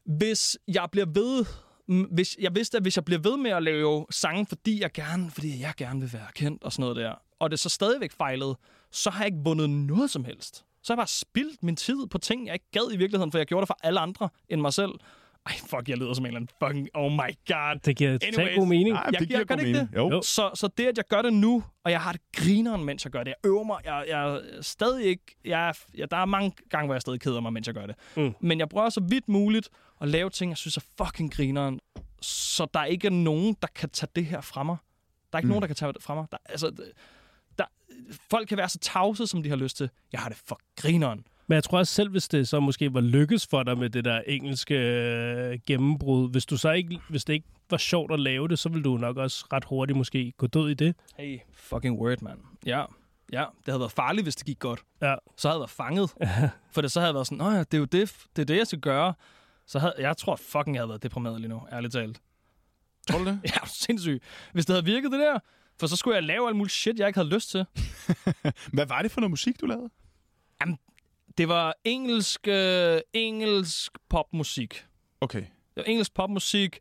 Hvis jeg bliver ved hvis jeg vidste, at hvis jeg bliver ved med at lave sange, fordi jeg gerne, fordi jeg gerne vil være kendt og sådan noget der, og det så stadigvæk fejlede, så har jeg ikke vundet noget som helst. Så har jeg bare spildt min tid på ting, jeg ikke gad i virkeligheden, for jeg gjorde det for alle andre end mig selv. Ej, fuck, jeg lyder som en eller anden fucking, oh my god. Det giver Anyways. god mening. Nej, Jeg- det giver jeg gør god mening. det? Jo. Så, så det, at jeg gør det nu, og jeg har det grineren, mens jeg gør det. Jeg øver mig. Jeg, jeg er stadig ikke... Jeg, er- jeg, der er mange gange, hvor jeg stadig keder mig, mens jeg gør det. Mm. Men jeg prøver så vidt muligt at lave ting, jeg synes er fucking grineren. Så der ikke er nogen, der kan tage det her fra mig. Der er ikke Mm. mm. nogen, der kan tage det fra mig. Der, altså, der, folk kan være så tavse, som de har lyst til. Jeg har det for grineren. Men jeg tror også selv, hvis det så måske var lykkes for dig med det der engelske øh, gennembrud, hvis, du så ikke, hvis det ikke var sjovt at lave det, så ville du nok også ret hurtigt måske gå død i det. Hey, fucking word, man. Ja, ja. Det havde været farligt, hvis det gik godt. Ja. Så havde jeg været fanget. For det så havde jeg været sådan, Nå ja, det er jo det, det, er det jeg skal gøre. Så havde, jeg tror fucking, jeg havde været deprimeret lige nu, ærligt talt. Tror du det? Jeg er sindssyg. Hvis det havde virket det der, for så skulle jeg lave alt muligt shit, jeg ikke havde lyst til. Hvad var det for noget musik, du lavede? Det var engelsk, øh, engelsk popmusik. Okay. Det var engelsk popmusik.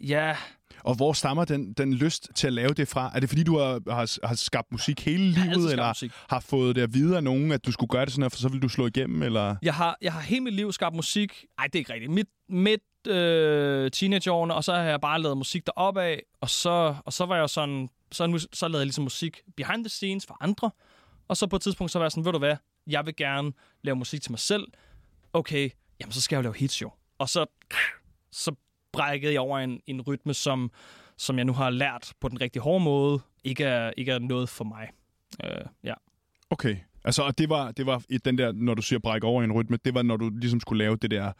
Ja, Og hvor stammer den, den lyst til at lave det fra? Er det fordi, du har, har, har skabt musik hele livet, eller musik. har fået det at vide af nogen, at du skulle gøre det sådan her, for så vil du slå igennem, eller? Jeg har, jeg har hele mit liv skabt musik. Ej, det er ikke rigtigt. Midt, midt øh, teenageårene, og så har jeg bare lavet musik deroppe af, og så, og så var jeg sådan, så, så lavede jeg ligesom musik behind the scenes for andre, og så på et tidspunkt, så var jeg sådan, ved du hvad, jeg vil gerne lave musik til mig selv. Okay, jamen så skal jeg jo lave hits jo. Og så, så brækkede jeg over en, en rytme, som, som jeg nu har lært på den rigtig hårde måde, ikke er, ikke er noget for mig. Øh, ja. Okay. Altså, og det var, det var i den der, når du siger brække over i en rytme, det var, når du ligesom skulle lave det der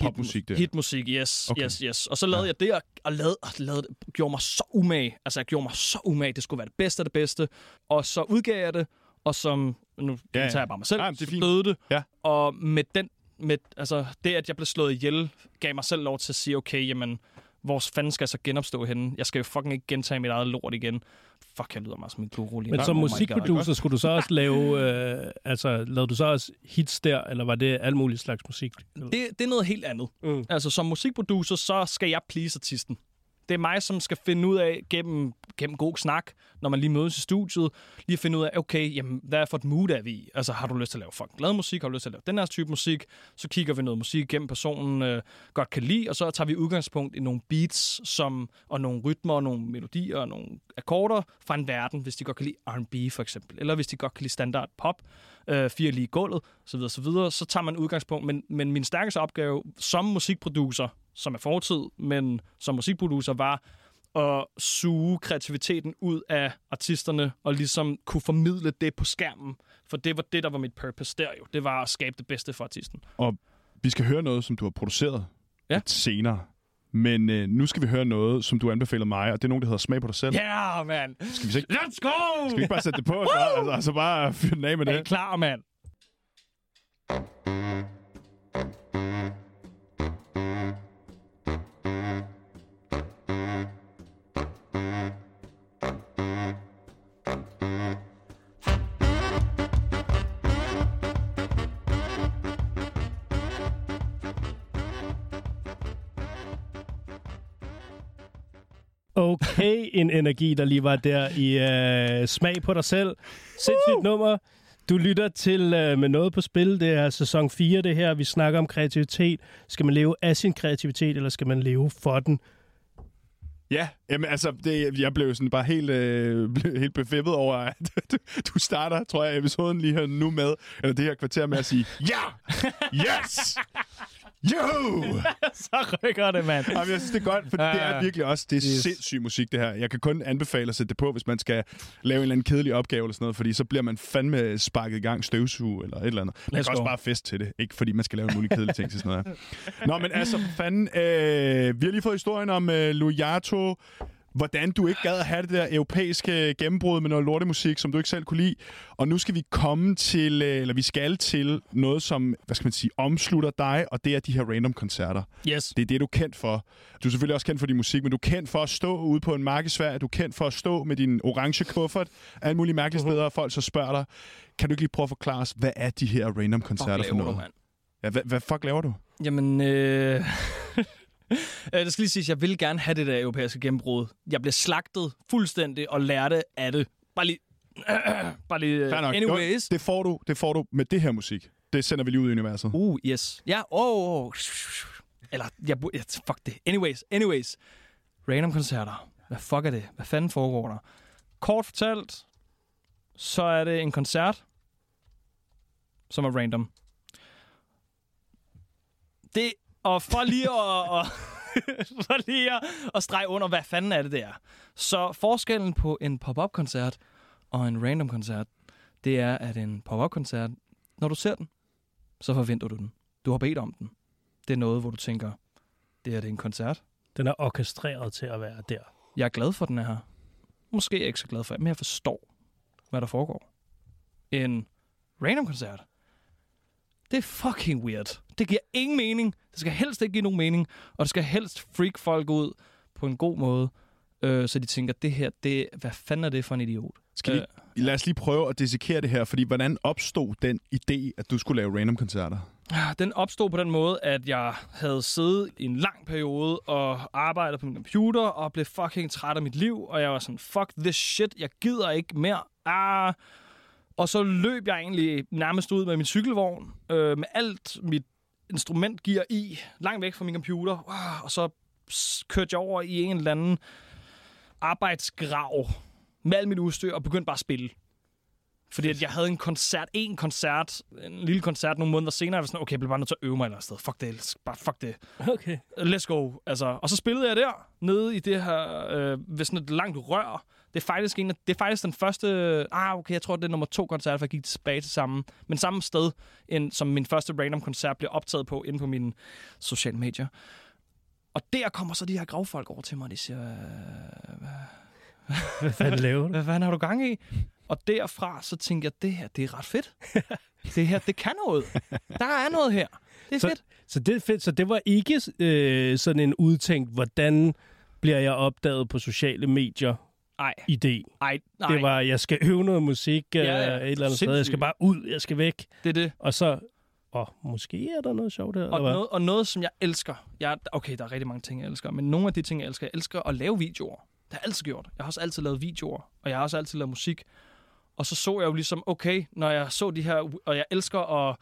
popmusik der. Hitmusik, yes, Okay. okay. yes, yes. Og så lavede ja. jeg det, og, og, lavede, og lavede, gjorde mig så umage. Altså, jeg gjorde mig så umage. Det skulle være det bedste af det bedste. Og så udgav jeg det, og som, nu Ja, tager jeg bare mig selv, Nej, det er fint. døde det. Ja. Og med den, med, altså, det, at jeg blev slået ihjel, gav mig selv lov til at sige, okay, jamen, hvor fanden skal jeg så genopstå henne? Jeg skal jo fucking ikke gentage mit eget lort igen. Fuck, jeg lyder mig som en guru lige Men som Oh musikproducer skulle du så også lave, øh, altså lavede du så også hits der, eller var det alt muligt slags musik? Det, det er noget helt andet. Mm. Altså, som musikproducer, så skal jeg please artisten. Det er mig, som skal finde ud af gennem, gennem god snak, når man lige mødes i studiet, lige at finde ud af, okay, jamen, hvad er for et mood er vi i? Altså, har du lyst til at lave fucking glad musik? Har du lyst til at lave den her type musik? Så kigger vi noget musik gennem personen øh, godt kan lide, og så tager vi udgangspunkt i nogle beats som, og nogle rytmer, og nogle melodier og nogle akkorder fra en verden, hvis de godt kan lide R&B for eksempel, eller hvis de godt kan lide standard pop, øh, fire lige i gulvet, så videre, så videre, så tager man udgangspunkt. Men, men min stærkeste opgave som musikproducer, som er fortid, men som musikproducer, var at suge kreativiteten ud af artisterne og ligesom kunne formidle det på skærmen. For det var det, der var mit purpose der jo. Det var at skabe det bedste for artisten. Vi skal høre noget, som du har produceret Ja. lidt senere. Men øh, nu skal vi høre noget, som du anbefalede mig, og det er nogen, der hedder Smag på dig selv. Ja, yeah, man! Skal vi så ikke, Let's go! skal vi ikke bare sætte det på? Så, altså, altså bare fyre den af med Er I det. klar, mand? Okay, en energi, der lige var der i øh, smag på dig selv. Sindssygt nummer. Du lytter til øh, med noget på spil. Det er sæson 4, det her. Vi snakker om kreativitet. Skal man leve af sin kreativitet, eller skal man leve for den? Ja, jamen, altså, det, jeg blev sådan bare helt, øh, helt befippet over, at du, du starter, tror jeg, episoden lige her nu med, eller det her kvarter med at sige, ja! Yes! Jo! Så rykker det, mand. Jamen, jeg synes, det er godt, for Ja, det er ja. virkelig også, det er Yes. sindssyg musik, det her. Jeg kan kun anbefale at sætte det på, hvis man skal lave en eller anden kedelig opgave eller sådan noget, fordi så bliver man fandme sparket i gang støvsuge eller et eller andet. Man Let's kan også go. bare fest til det, ikke fordi man skal lave en mulig kedelig ting til sådan noget. her. Nå, men altså, fanden, øh, vi har lige fået historien om øh, Lujato, hvordan du ikke gad at have det der europæiske gennembrud med noget lortemusik, som du ikke selv kunne lide. Og nu skal vi komme til, øh, eller vi skal til noget, som, hvad skal man sige, omslutter dig, og det er de her random-koncerter. Yes. Det er det, du er kendt for. Du er selvfølgelig også kendt for din musik, men du er kendt for at stå ude på en markedsværd. Du er kendt for at stå med din orange kuffert. Alle mulige mærkelige steder, og folk så spørger dig. Kan du ikke lige prøve at forklare os, hvad er de her random koncerter for noget? mand. Ja, hvad, hvad fuck laver du? Jamen, øh... Øh, det skal lige siges, jeg vil gerne have det der europæiske gennembrud. Jeg blev slagtet fuldstændig og lærte af det. Bare lige... bare lige... øh, Fair nok. Anyways. Det får, du, det får du med det her musik. Det sender vi lige ud i universet. Uh, yes. Ja, åh, oh, oh. Eller, jeg, fuck det. Anyways, anyways. Random koncerter. Hvad fuck er det? Hvad fanden foregår der? Kort fortalt, så er det en koncert, som er random. Det, og for lige at, og, for lige at, at strege under, hvad fanden er det der? Så forskellen på en pop-up-koncert og en random-koncert, det er, at en pop-up-koncert, når du ser den, så forventer du den. Du har bedt om den. Det er noget, hvor du tænker, det her det er en koncert. Den er orkestreret til at være der. Jeg er glad for den her. Måske er jeg ikke så glad for men jeg forstår, hvad der foregår. En random koncert. Det er fucking weird. Det giver ingen mening. Det skal helst ikke give nogen mening. Og det skal helst freak folk ud på en god måde. Øh, så de tænker, det her, det, hvad fanden er det for en idiot? Skal vi, Øh, lad os lige prøve at dissekere det her, fordi hvordan opstod den idé, at du skulle lave random koncerter? Den opstod på den måde, at jeg havde siddet i en lang periode og arbejdet på min computer og blev fucking træt af mit liv. Og jeg var sådan, fuck this shit, jeg gider ikke mere. Ah. Og så løb jeg egentlig nærmest ud med min cykelvogn, øh, med alt mit instrumentgear i, langt væk fra min computer. Ah, Og så kørte jeg over i en eller anden arbejdsgrav med alt mit udstyr og begyndte bare at spille. Fordi at jeg havde en koncert, en koncert, en lille koncert nogle måneder senere, jeg var sådan, okay, jeg bliver bare nødt til at øve mig et eller andet sted. Fuck det, bare fuck det. Okay. Let's go. Altså, og så spillede jeg der, nede i det her, øh, ved sådan et langt rør. Det er faktisk, en af, det er faktisk den første, ah okay, jeg tror, det er nummer to koncert, for jeg gik tilbage til samme, men samme sted, end, som min første random koncert blev optaget på, inde på mine sociale medier. Og der kommer så de her gravfolk over til mig, og de siger, "Øh, Hvad fanden laver du? hvad fanden har du gang i? Og derfra så tænkte jeg, det her, det er ret fedt. det her, det kan noget. Der er noget her. Det er Så- fedt. Så det er fedt. Så det var ikke øh, sådan en udtænkt, hvordan bliver jeg opdaget på sociale medier Nej, idé. nej, nej. Det var, jeg skal øve noget musik ja, Ja, ja. et eller andet sted. Jeg skal bare ud, jeg skal væk. det er det. Og så Og måske er der noget sjovt her, Og noget, og noget, som jeg elsker. Jeg, okay, der er rigtig mange ting, jeg elsker. Men nogle af de ting, jeg elsker, jeg elsker at lave videoer. Det har jeg altid gjort. Jeg har også altid lavet videoer. Og jeg har også altid lavet musik. Og så så jeg jo ligesom, okay, når jeg så de her... Og jeg elsker at...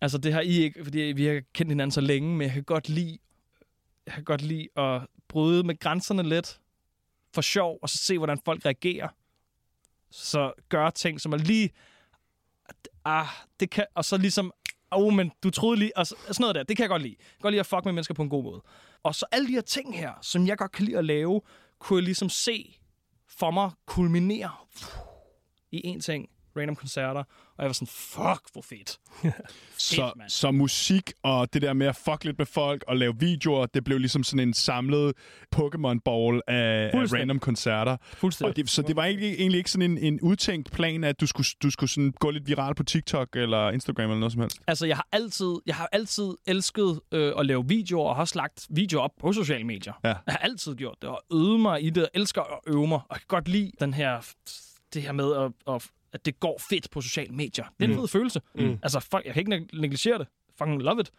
Altså, det har I ikke, fordi vi har kendt hinanden så længe, men jeg kan godt lide, jeg kan godt lide at bryde med grænserne lidt for sjov, og så se, hvordan folk reagerer. Så gøre ting, som er lige... Ah, det kan, og så ligesom oh, men du troede lige, og så- sådan noget der, det kan jeg godt lide. Jeg kan godt lide at fuck med mennesker på en god måde. Og så alle de her ting her, som jeg godt kan lide at lave, kunne jeg ligesom se for mig kulminere i en ting, random koncerter, og jeg var sådan, fuck, hvor fedt. Så, mand. så musik og det der med at fuck lidt med folk og lave videoer, det blev ligesom sådan en samlet Pokémon-ball af, af random koncerter. Og det, så det var egentlig, egentlig ikke sådan en, en udtænkt plan, at du skulle, du skulle sådan gå lidt viral på TikTok eller Instagram eller noget som helst? Altså, jeg har altid, jeg har altid elsket øh, at lave videoer, og har også lagt videoer op på sociale medier. Ja. Jeg har altid gjort det, og øvet mig i det, og elsker at øve mig. Og jeg kan godt lide den her, det her med, at, at, at det går fedt på sociale medier. Det er en Mm. fed følelse. Mm. Altså, fuck, jeg kan ikke neg- negligere det. Fucking love it.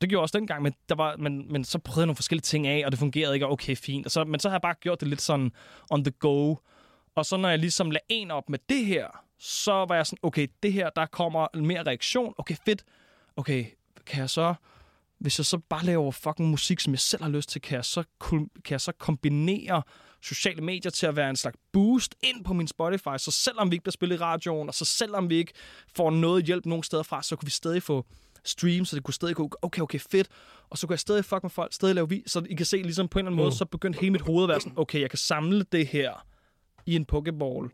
Det gjorde jeg også dengang, men, der var, men, men så prøvede jeg nogle forskellige ting af, og det fungerede ikke, og okay, fint. Og så, men så har jeg bare gjort det lidt sådan on the go. Og så når jeg ligesom lagde en op med det her, så var jeg sådan, okay, det her, der kommer mere reaktion. Okay, fedt. Okay, kan jeg så... Hvis jeg så bare laver fucking musik, som jeg selv har lyst til, kan jeg så, kan jeg så kombinere sociale medier til at være en slags boost ind på min Spotify. Så selvom vi ikke bliver spillet i radioen, og så selvom vi ikke får noget hjælp nogen steder fra, så kunne vi stadig få streams, så det kunne stadig gå, okay, okay, fedt. Og så kunne jeg stadig fuck med folk, stadig lave vis, så I kan se ligesom på en eller anden måde, Mm. så begyndte hele mit hoved at være sådan, okay, jeg kan samle det her i en pokeball.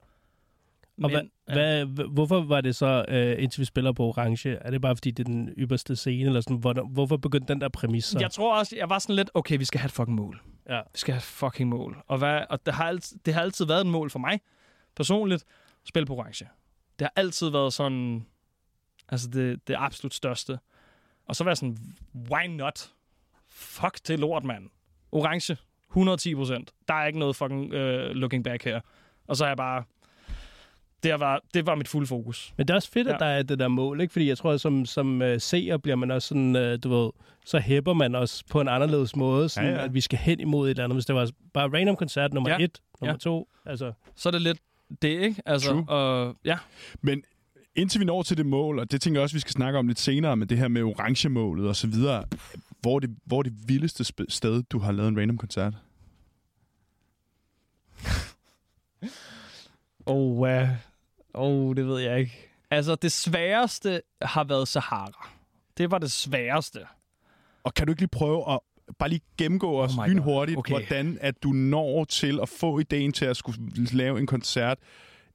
Og hvad, hvad, h- hvorfor var det så, øh, indtil vi spiller på Orange? Er det bare, fordi det er den ypperste scene? Eller sådan, hvor, hvorfor begyndte den der præmis så? Jeg tror også, jeg var sådan lidt, okay, vi skal have et fucking mål. Ja. Vi skal have fucking mål. Og, hvad, og det, har altid, det har altid været et mål for mig, personligt, at spille på Orange. Det har altid været sådan, altså det, det absolut største. Og så var jeg sådan, why not? Fuck det lort, mand. Orange, 110 procent. Der er ikke noget fucking uh, looking back her. Og så er jeg bare, det var, det var mit fulde fokus. Men det er også fedt, at Ja. der er det der mål, ikke? Fordi jeg tror, at som, som uh, seer bliver man også sådan, uh, du ved, så hæpper man også på en anderledes måde, sådan, Ja, ja, at vi skal hen imod et eller andet. Hvis det var bare random koncert nummer Ja. et, nummer Ja. to, altså... Så er det lidt det, ikke? Altså, True. og, ja. Men indtil vi når til det mål, og det tænker jeg også, vi skal snakke om lidt senere, med det her med orange-målet og så videre. Hvor er det, hvor er det vildeste sted, du har lavet en random koncert? Oh, uh, oh, det ved jeg ikke. Altså, det sværeste har været Sahara. Det var det sværeste. Og kan du ikke lige prøve at bare lige gennemgå os Oh lynhurtigt. Okay. hvordan at du når til at få ideen til at skulle lave en koncert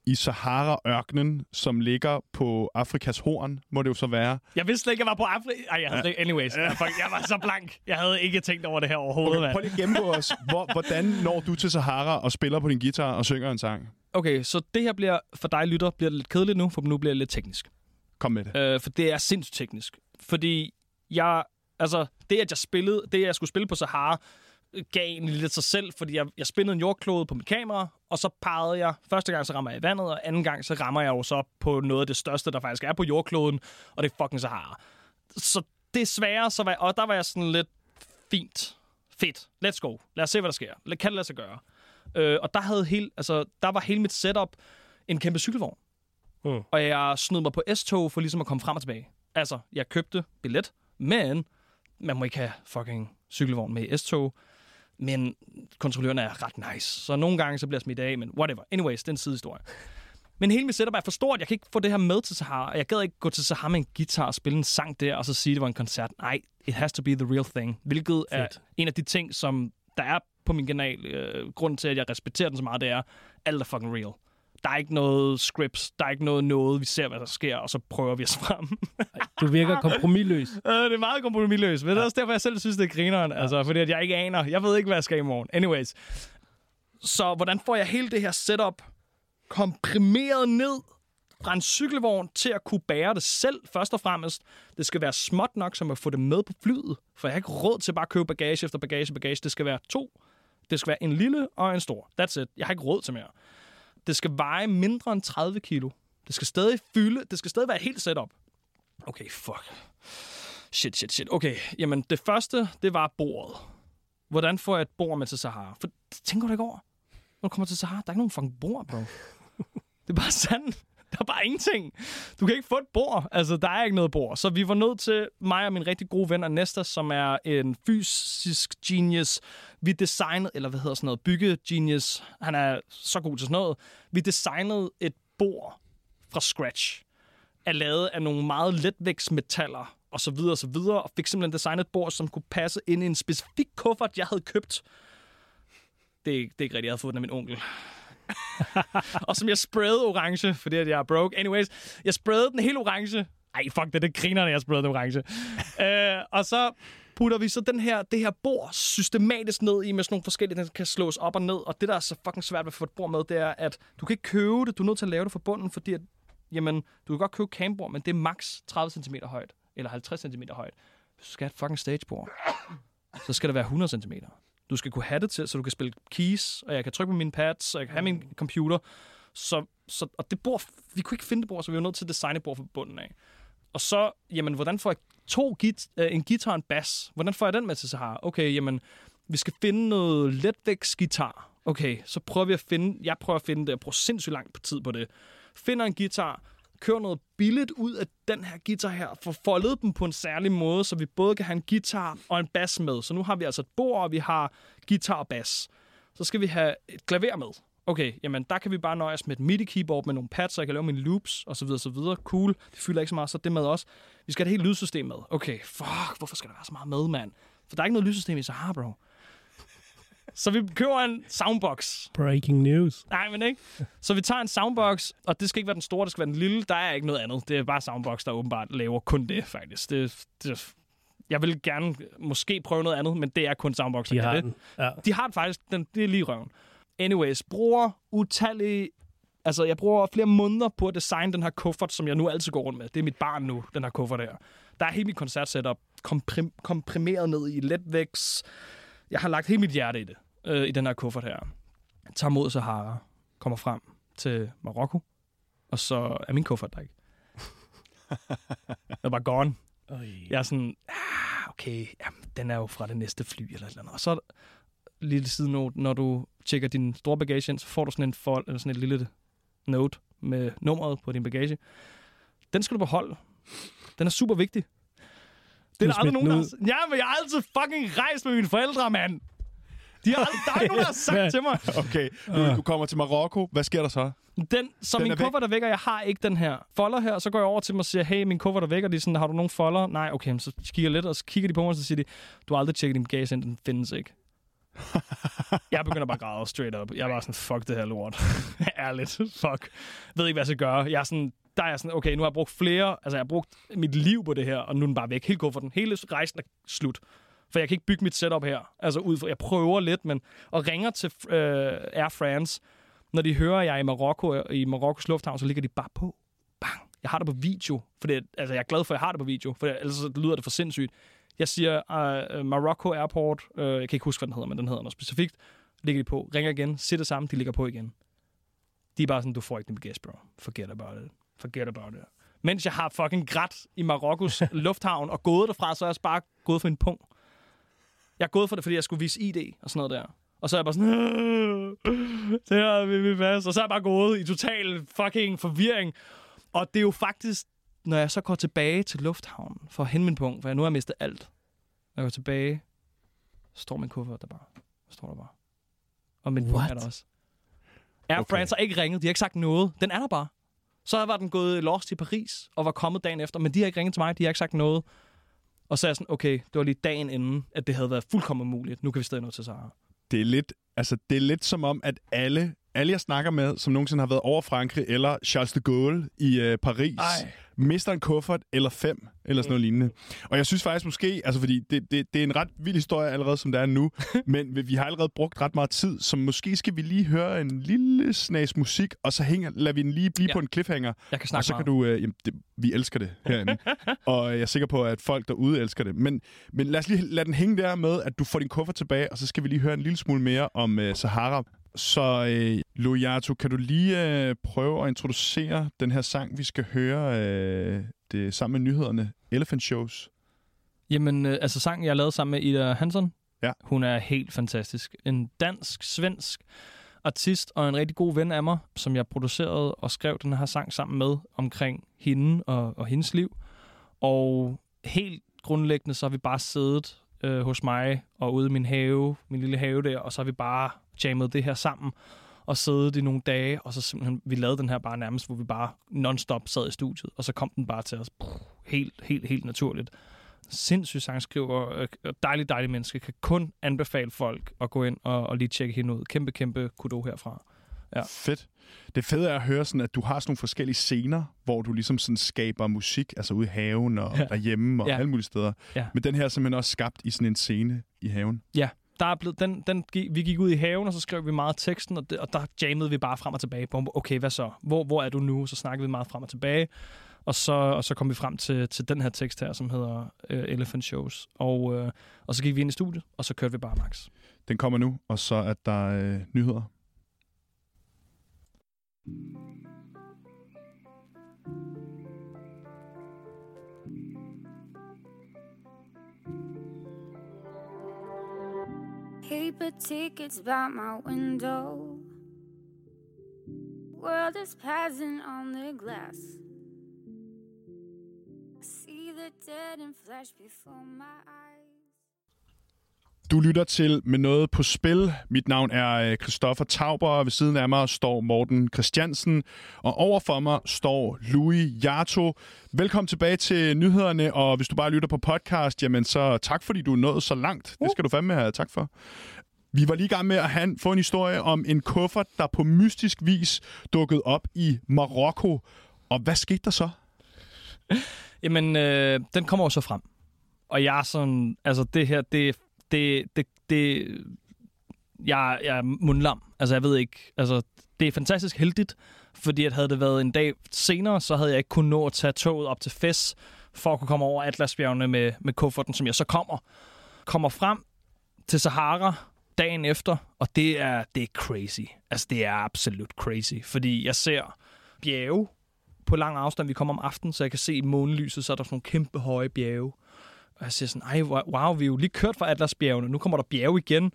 i Sahara-ørkenen, som ligger på Afrikas horn, må det jo så være. Jeg vidste slet ikke, jeg var på Afrika. Ej, jeg havde det. Anyways, jeg, var så blank. Jeg havde ikke tænkt over det her overhovedet, Okay, prøv lige at gennemgå os. Hvor, hvordan når du til Sahara og spiller på din guitar og synger en sang? Okay, så det her bliver, for dig lytter, bliver det lidt kedeligt nu, for nu bliver det lidt teknisk. Kom med det. Øh, for det er sindssygt teknisk. Fordi jeg, altså, det at jeg spillede, det at jeg skulle spille på Sahara, gav egentlig lidt sig selv, fordi jeg, jeg spændede en jordklode på mit kamera, og så pegede jeg, første gang så rammer jeg i vandet, og anden gang så rammer jeg jo så på noget af det største, der faktisk er på jordkloden, og det er fucking Sahara. Så det sværere, så var jeg, og der var jeg sådan lidt fint, fedt, let's go, lad os se, hvad der sker, kan det lade sig gøre. Øh, og der, havde hele, altså, der var hele mit setup en kæmpe cykelvogn. Mm. Og jeg snød mig på S-tog for ligesom at komme frem og tilbage. Altså, jeg købte billet, men man må ikke have fucking cykelvogn med i S-tog. Men kontrollørerne er ret nice. Så nogle gange så bliver jeg smidt af, men whatever. Anyways, det er en sidehistorie. Men hele mit setup er for stort. Jeg kan ikke få det her med til Sahara. og Jeg gad ikke gå til Sahara med en guitar og spille en sang der, og så sige, at det var en koncert. Nej, it has to be the real thing. Hvilket er Fedt. en af de ting, som der er på min kanal. Øh, grunden til, at jeg respekterer den så meget, det er, alt er fucking real. Der er ikke noget scripts, der er ikke noget noget, vi ser, hvad der sker, og så prøver vi os frem. Du virker kompromilløs. Øh, det er meget kompromisløst, men det er også derfor, jeg selv synes, det er grineren. Altså, fordi at jeg ikke aner. Jeg ved ikke, hvad jeg skal i morgen. Anyways. Så hvordan får jeg hele det her setup komprimeret ned fra en cykelvogn til at kunne bære det selv, først og fremmest. Det skal være småt nok, så man får det med på flyet. For jeg har ikke råd til bare at købe bagage efter bagage bagage. Det skal være to. Det skal være en lille og en stor. That's it. Jeg har ikke råd til mere. Det skal veje mindre end 30 kilo. Det skal stadig fylde. Det skal stadig være helt setup. Okay, fuck. Shit, shit, shit. Okay, jamen det første, det var bordet. Hvordan får jeg et bord med til Sahara? For det tænker du ikke over? Når du kommer til Sahara, der er ikke nogen fucking bord, bro. det er bare sandt. Der er bare ingenting. Du kan ikke få et bord. Altså, der er ikke noget bord. Så vi var nødt til, mig og min rigtig gode ven Ernestas, som er en fysisk genius. Vi designede, eller hvad hedder sådan noget, bygge genius. Han er så god til sådan noget. Vi designede et bord fra scratch. Er lavet af nogle meget letvægtsmetaller og så videre og så videre, og fik simpelthen designet et bord, som kunne passe ind i en specifik kuffert, jeg havde købt. Det det er ikke rigtigt, jeg havde fået den af min onkel. og som jeg sprayede orange, fordi at jeg er broke. Anyways, jeg sprayede den helt orange. Ej, fuck det, det griner, jeg sprayede den orange. øh, og så putter vi så den her, det her bord systematisk ned i med sådan nogle forskellige, der kan slås op og ned. Og det, der er så fucking svært ved at få et bord med, det er, at du kan ikke købe det. Du er nødt til at lave det fra bunden, fordi at, jamen, du kan godt købe campbord, men det er max 30 cm højt, eller 50 cm højt. Hvis du skal have et fucking stagebord, så skal det være 100 cm. Du skal kunne have det til, så du kan spille keys, og jeg kan trykke på mine pads, og jeg kan have min computer. Så, så, og det bord, vi kunne ikke finde det bord, så vi var nødt til at designe et bord fra bunden af. Og så, jamen, hvordan får jeg to git, øh, en guitar og en bass? Hvordan får jeg den med til Sahara? Okay, jamen, vi skal finde noget letvægtsgitar. Okay, så prøver vi at finde, jeg prøver at finde det, jeg bruger sindssygt lang tid på det. Finder en guitar, kører noget billigt ud af den her guitar her, for foldet dem på en særlig måde, så vi både kan have en guitar og en bas med. Så nu har vi altså et bord, og vi har guitar og bas. Så skal vi have et klaver med. Okay, jamen der kan vi bare nøjes med et MIDI-keyboard med nogle pads, så jeg kan lave mine loops, og så videre, så videre. Cool, det fylder ikke så meget, så det med også. Vi skal have et helt lydsystem med. Okay, fuck, hvorfor skal der være så meget med, mand? For der er ikke noget lydsystem i Sahara, bro. Så vi køber en soundbox. Breaking news. Nej, men ikke. Så vi tager en soundbox, og det skal ikke være den store, det skal være den lille. Der er ikke noget andet. Det er bare soundbox, der åbenbart laver kun det, faktisk. Det, det, jeg vil gerne måske prøve noget andet, men det er kun soundbox, der De har det. den. Ja. De har den faktisk. Den, det er lige røven. Anyways, bruger utallige... Altså, jeg bruger flere måneder på at designe den her kuffert, som jeg nu altid går rundt med. Det er mit barn nu, den her kuffert her. Der er hele mit koncertsetup komprim- komprimeret ned i letvægts. Jeg har lagt hele mit hjerte i det, øh, i den her kuffert her. Jeg tager mod Sahara, kommer frem til Marokko, og så er min kuffert der ikke. Den er bare gone. Øj. Jeg er sådan, ah, okay, jamen, den er jo fra det næste fly eller et eller andet. Og så lille sidenote, når du tjekker din store bagage ind, så får du sådan en fold, eller sådan et lille note med nummeret på din bagage. Den skal du beholde. Den er super vigtig. Det er der aldrig nogen, der har... Ja, men jeg har altid fucking rejst med mine forældre, mand. De har aldrig... Der er ikke nogen, der har sagt til mig. Okay, du, du kommer til Marokko. Hvad sker der så? Den, så Den min er væk. kuffer, der vækker, jeg har ikke den her folder her, og så går jeg over til dem og siger, hey, min kuffer, der vækker, de er sådan, har du nogen folder? Nej, okay, så kigger jeg lidt, og så kigger de på mig, og så siger de, du har aldrig tjekket din bagage ind, den findes ikke. jeg begynder bare at græde straight up. Jeg er bare sådan, fuck det her lort. Ærligt, fuck. Jeg ved ikke, hvad jeg skal gøre. Jeg er sådan, der er jeg sådan, okay, nu har jeg brugt flere, altså jeg har brugt mit liv på det her, og nu er den bare væk. Helt for den hele rejsen er slut. For jeg kan ikke bygge mit setup her. Altså ud for, jeg prøver lidt, men... Og ringer til øh, Air France, når de hører, at jeg er i Marokko, i Marokkos lufthavn, så ligger de bare på. Bang. Jeg har det på video. For det, altså, jeg er glad for, at jeg har det på video, for det, ellers lyder det for sindssygt. Jeg siger uh, Marokko Airport, uh, jeg kan ikke huske, hvad den hedder, men den hedder noget specifikt. Ligger de på, ringer igen, siger det samme, de ligger på igen. De er bare sådan, du får ikke din bagage, bro. Forget about it. Forget about it. Mens jeg har fucking grædt i Marokkos lufthavn og gået derfra, så er jeg bare gået for en punkt. Jeg er gået for det, fordi jeg skulle vise ID og sådan noget der. Og så er jeg bare sådan, det her vil vi passe. Og så er jeg bare gået i total fucking forvirring. Og det er jo faktisk, når jeg så går tilbage til lufthavnen for at hente min punkt, for jeg nu har mistet alt. Når jeg går tilbage, så står min kuffert der bare. Så står der bare. Og min punkt er der også. Air Okay. France har ikke ringet. De har ikke sagt noget. Den er der bare. Så var den gået lost i Paris og var kommet dagen efter. Men de har ikke ringet til mig. De har ikke sagt noget. Og så er jeg sådan, okay, det var lige dagen inden, at det havde været fuldkommen muligt. Nu kan vi stadig nå til Sahara. Det er lidt, altså, det er lidt som om, at alle, alle, jeg snakker med, som nogensinde har været over Frankrig eller Charles de Gaulle i øh, Paris, Ej. Mister en kuffert eller fem, eller sådan noget lignende. Og jeg synes faktisk måske, altså fordi det, det, det er en ret vild historie allerede, som det er nu, men vi, vi har allerede brugt ret meget tid, så måske skal vi lige høre en lille snas musik, og så hænger, lader vi den lige blive Ja. på en cliffhanger, Jeg kan og snakke så kan meget. du, øh, jamen, det, vi elsker det herinde. og jeg er sikker på, at folk derude elsker det. Men, men lad os lige lade den hænge der med, at du får din kuffert tilbage, og så skal vi lige høre en lille smule mere om øh, Sahara. Så øh, Lojato, kan du lige øh, prøve at introducere den her sang, vi skal høre øh, det sammen med nyhederne Elephant Shows. Jamen, øh, altså sangen, jeg lavede sammen med Ida Hansson, Ja. hun er helt fantastisk. En dansk-svensk artist og en rigtig god ven af mig, som jeg producerede og skrev den her sang sammen med omkring hende og, og hendes liv. Og helt grundlæggende, så har vi bare siddet øh, hos mig og ude i min have, min lille have der, og så har vi bare jammet det her sammen og siddet i nogle dage, og så simpelthen, vi lavede den her bare nærmest, hvor vi bare non-stop sad i studiet, og så kom den bare til os helt, helt, helt naturligt sindssyg sangskriver, øh, og dejlig, dejlig menneske, kan kun anbefale folk at gå ind og, og lige tjekke hende ud. Kæmpe, kæmpe kudo herfra. Ja. Fedt. Det fede er at høre, sådan, at du har sådan nogle forskellige scener, hvor du ligesom sådan skaber musik, altså ude i haven og Ja. ja. derhjemme og Ja. ja. alle mulige steder. Ja. Men den her er simpelthen også skabt i sådan en scene i haven. Der er blevet, den, den, vi gik ud i haven, og så skrev vi meget teksten, og, det, og der jammede vi bare frem og tilbage på, okay, hvad så? Hvor, hvor er du nu? Så snakkede vi meget frem og tilbage, og så, og så kom vi frem til, til den her tekst her, som hedder uh, Elephant Shows. Og, uh, og så gik vi ind i studiet, og så kørte vi bare max. Den kommer nu, og så er der øh, nyheder. Paper tickets by my window. World is passing on the glass. I see the dead and flash before my eyes. Du lytter til Med noget på spil. Mit navn er øh, Christoffer Tauber, og ved siden af mig står Morten Christiansen. Og overfor mig står Louis Jarto. Velkommen tilbage til nyhederne, og hvis du bare lytter på podcast, jamen så tak fordi du er nået så langt. Det skal du fandme have tak for. Vi var lige i gang med at have, få en historie om en kuffert, der på mystisk vis dukkede op i Marokko. Og hvad skete der så? Jamen, øh, den kommer jo så frem. Og jeg er sådan, altså det her, det, det, det, det jeg, jeg er mundlam. Altså jeg ved ikke, altså det er fantastisk heldigt, fordi at havde det været en dag senere, så havde jeg ikke kunnet nå at tage toget op til Fes, for at kunne komme over Atlasbjergene med, med kufferten, som jeg så kommer. Kommer frem til Sahara dagen efter, og det er, det er crazy. Altså det er absolut crazy, fordi jeg ser bjerge på lang afstand. Vi kommer om aftenen, så jeg kan se månelyset, så er der sådan nogle kæmpe høje bjerge. Og jeg siger sådan, ej, wow, vi er jo lige kørt fra Atlasbjergene, nu kommer der bjerge igen.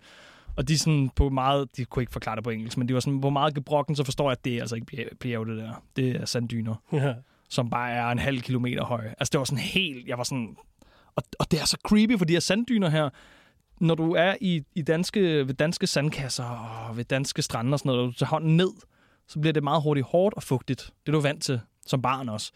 Og de sådan på meget, de kunne ikke forklare det på engelsk, men de var sådan på meget gebrokken, så forstår jeg, at det er altså ikke bjerge, det der. Det er sanddyner, Ja. som bare er en halv kilometer høje. Altså det var sådan helt, jeg var sådan, og, og det er så creepy, for de her sanddyner her, når du er i, i danske, ved danske sandkasser og ved danske strande og sådan noget, og du tager hånden ned, så bliver det meget hurtigt hårdt og fugtigt. Det er du vant til som barn også.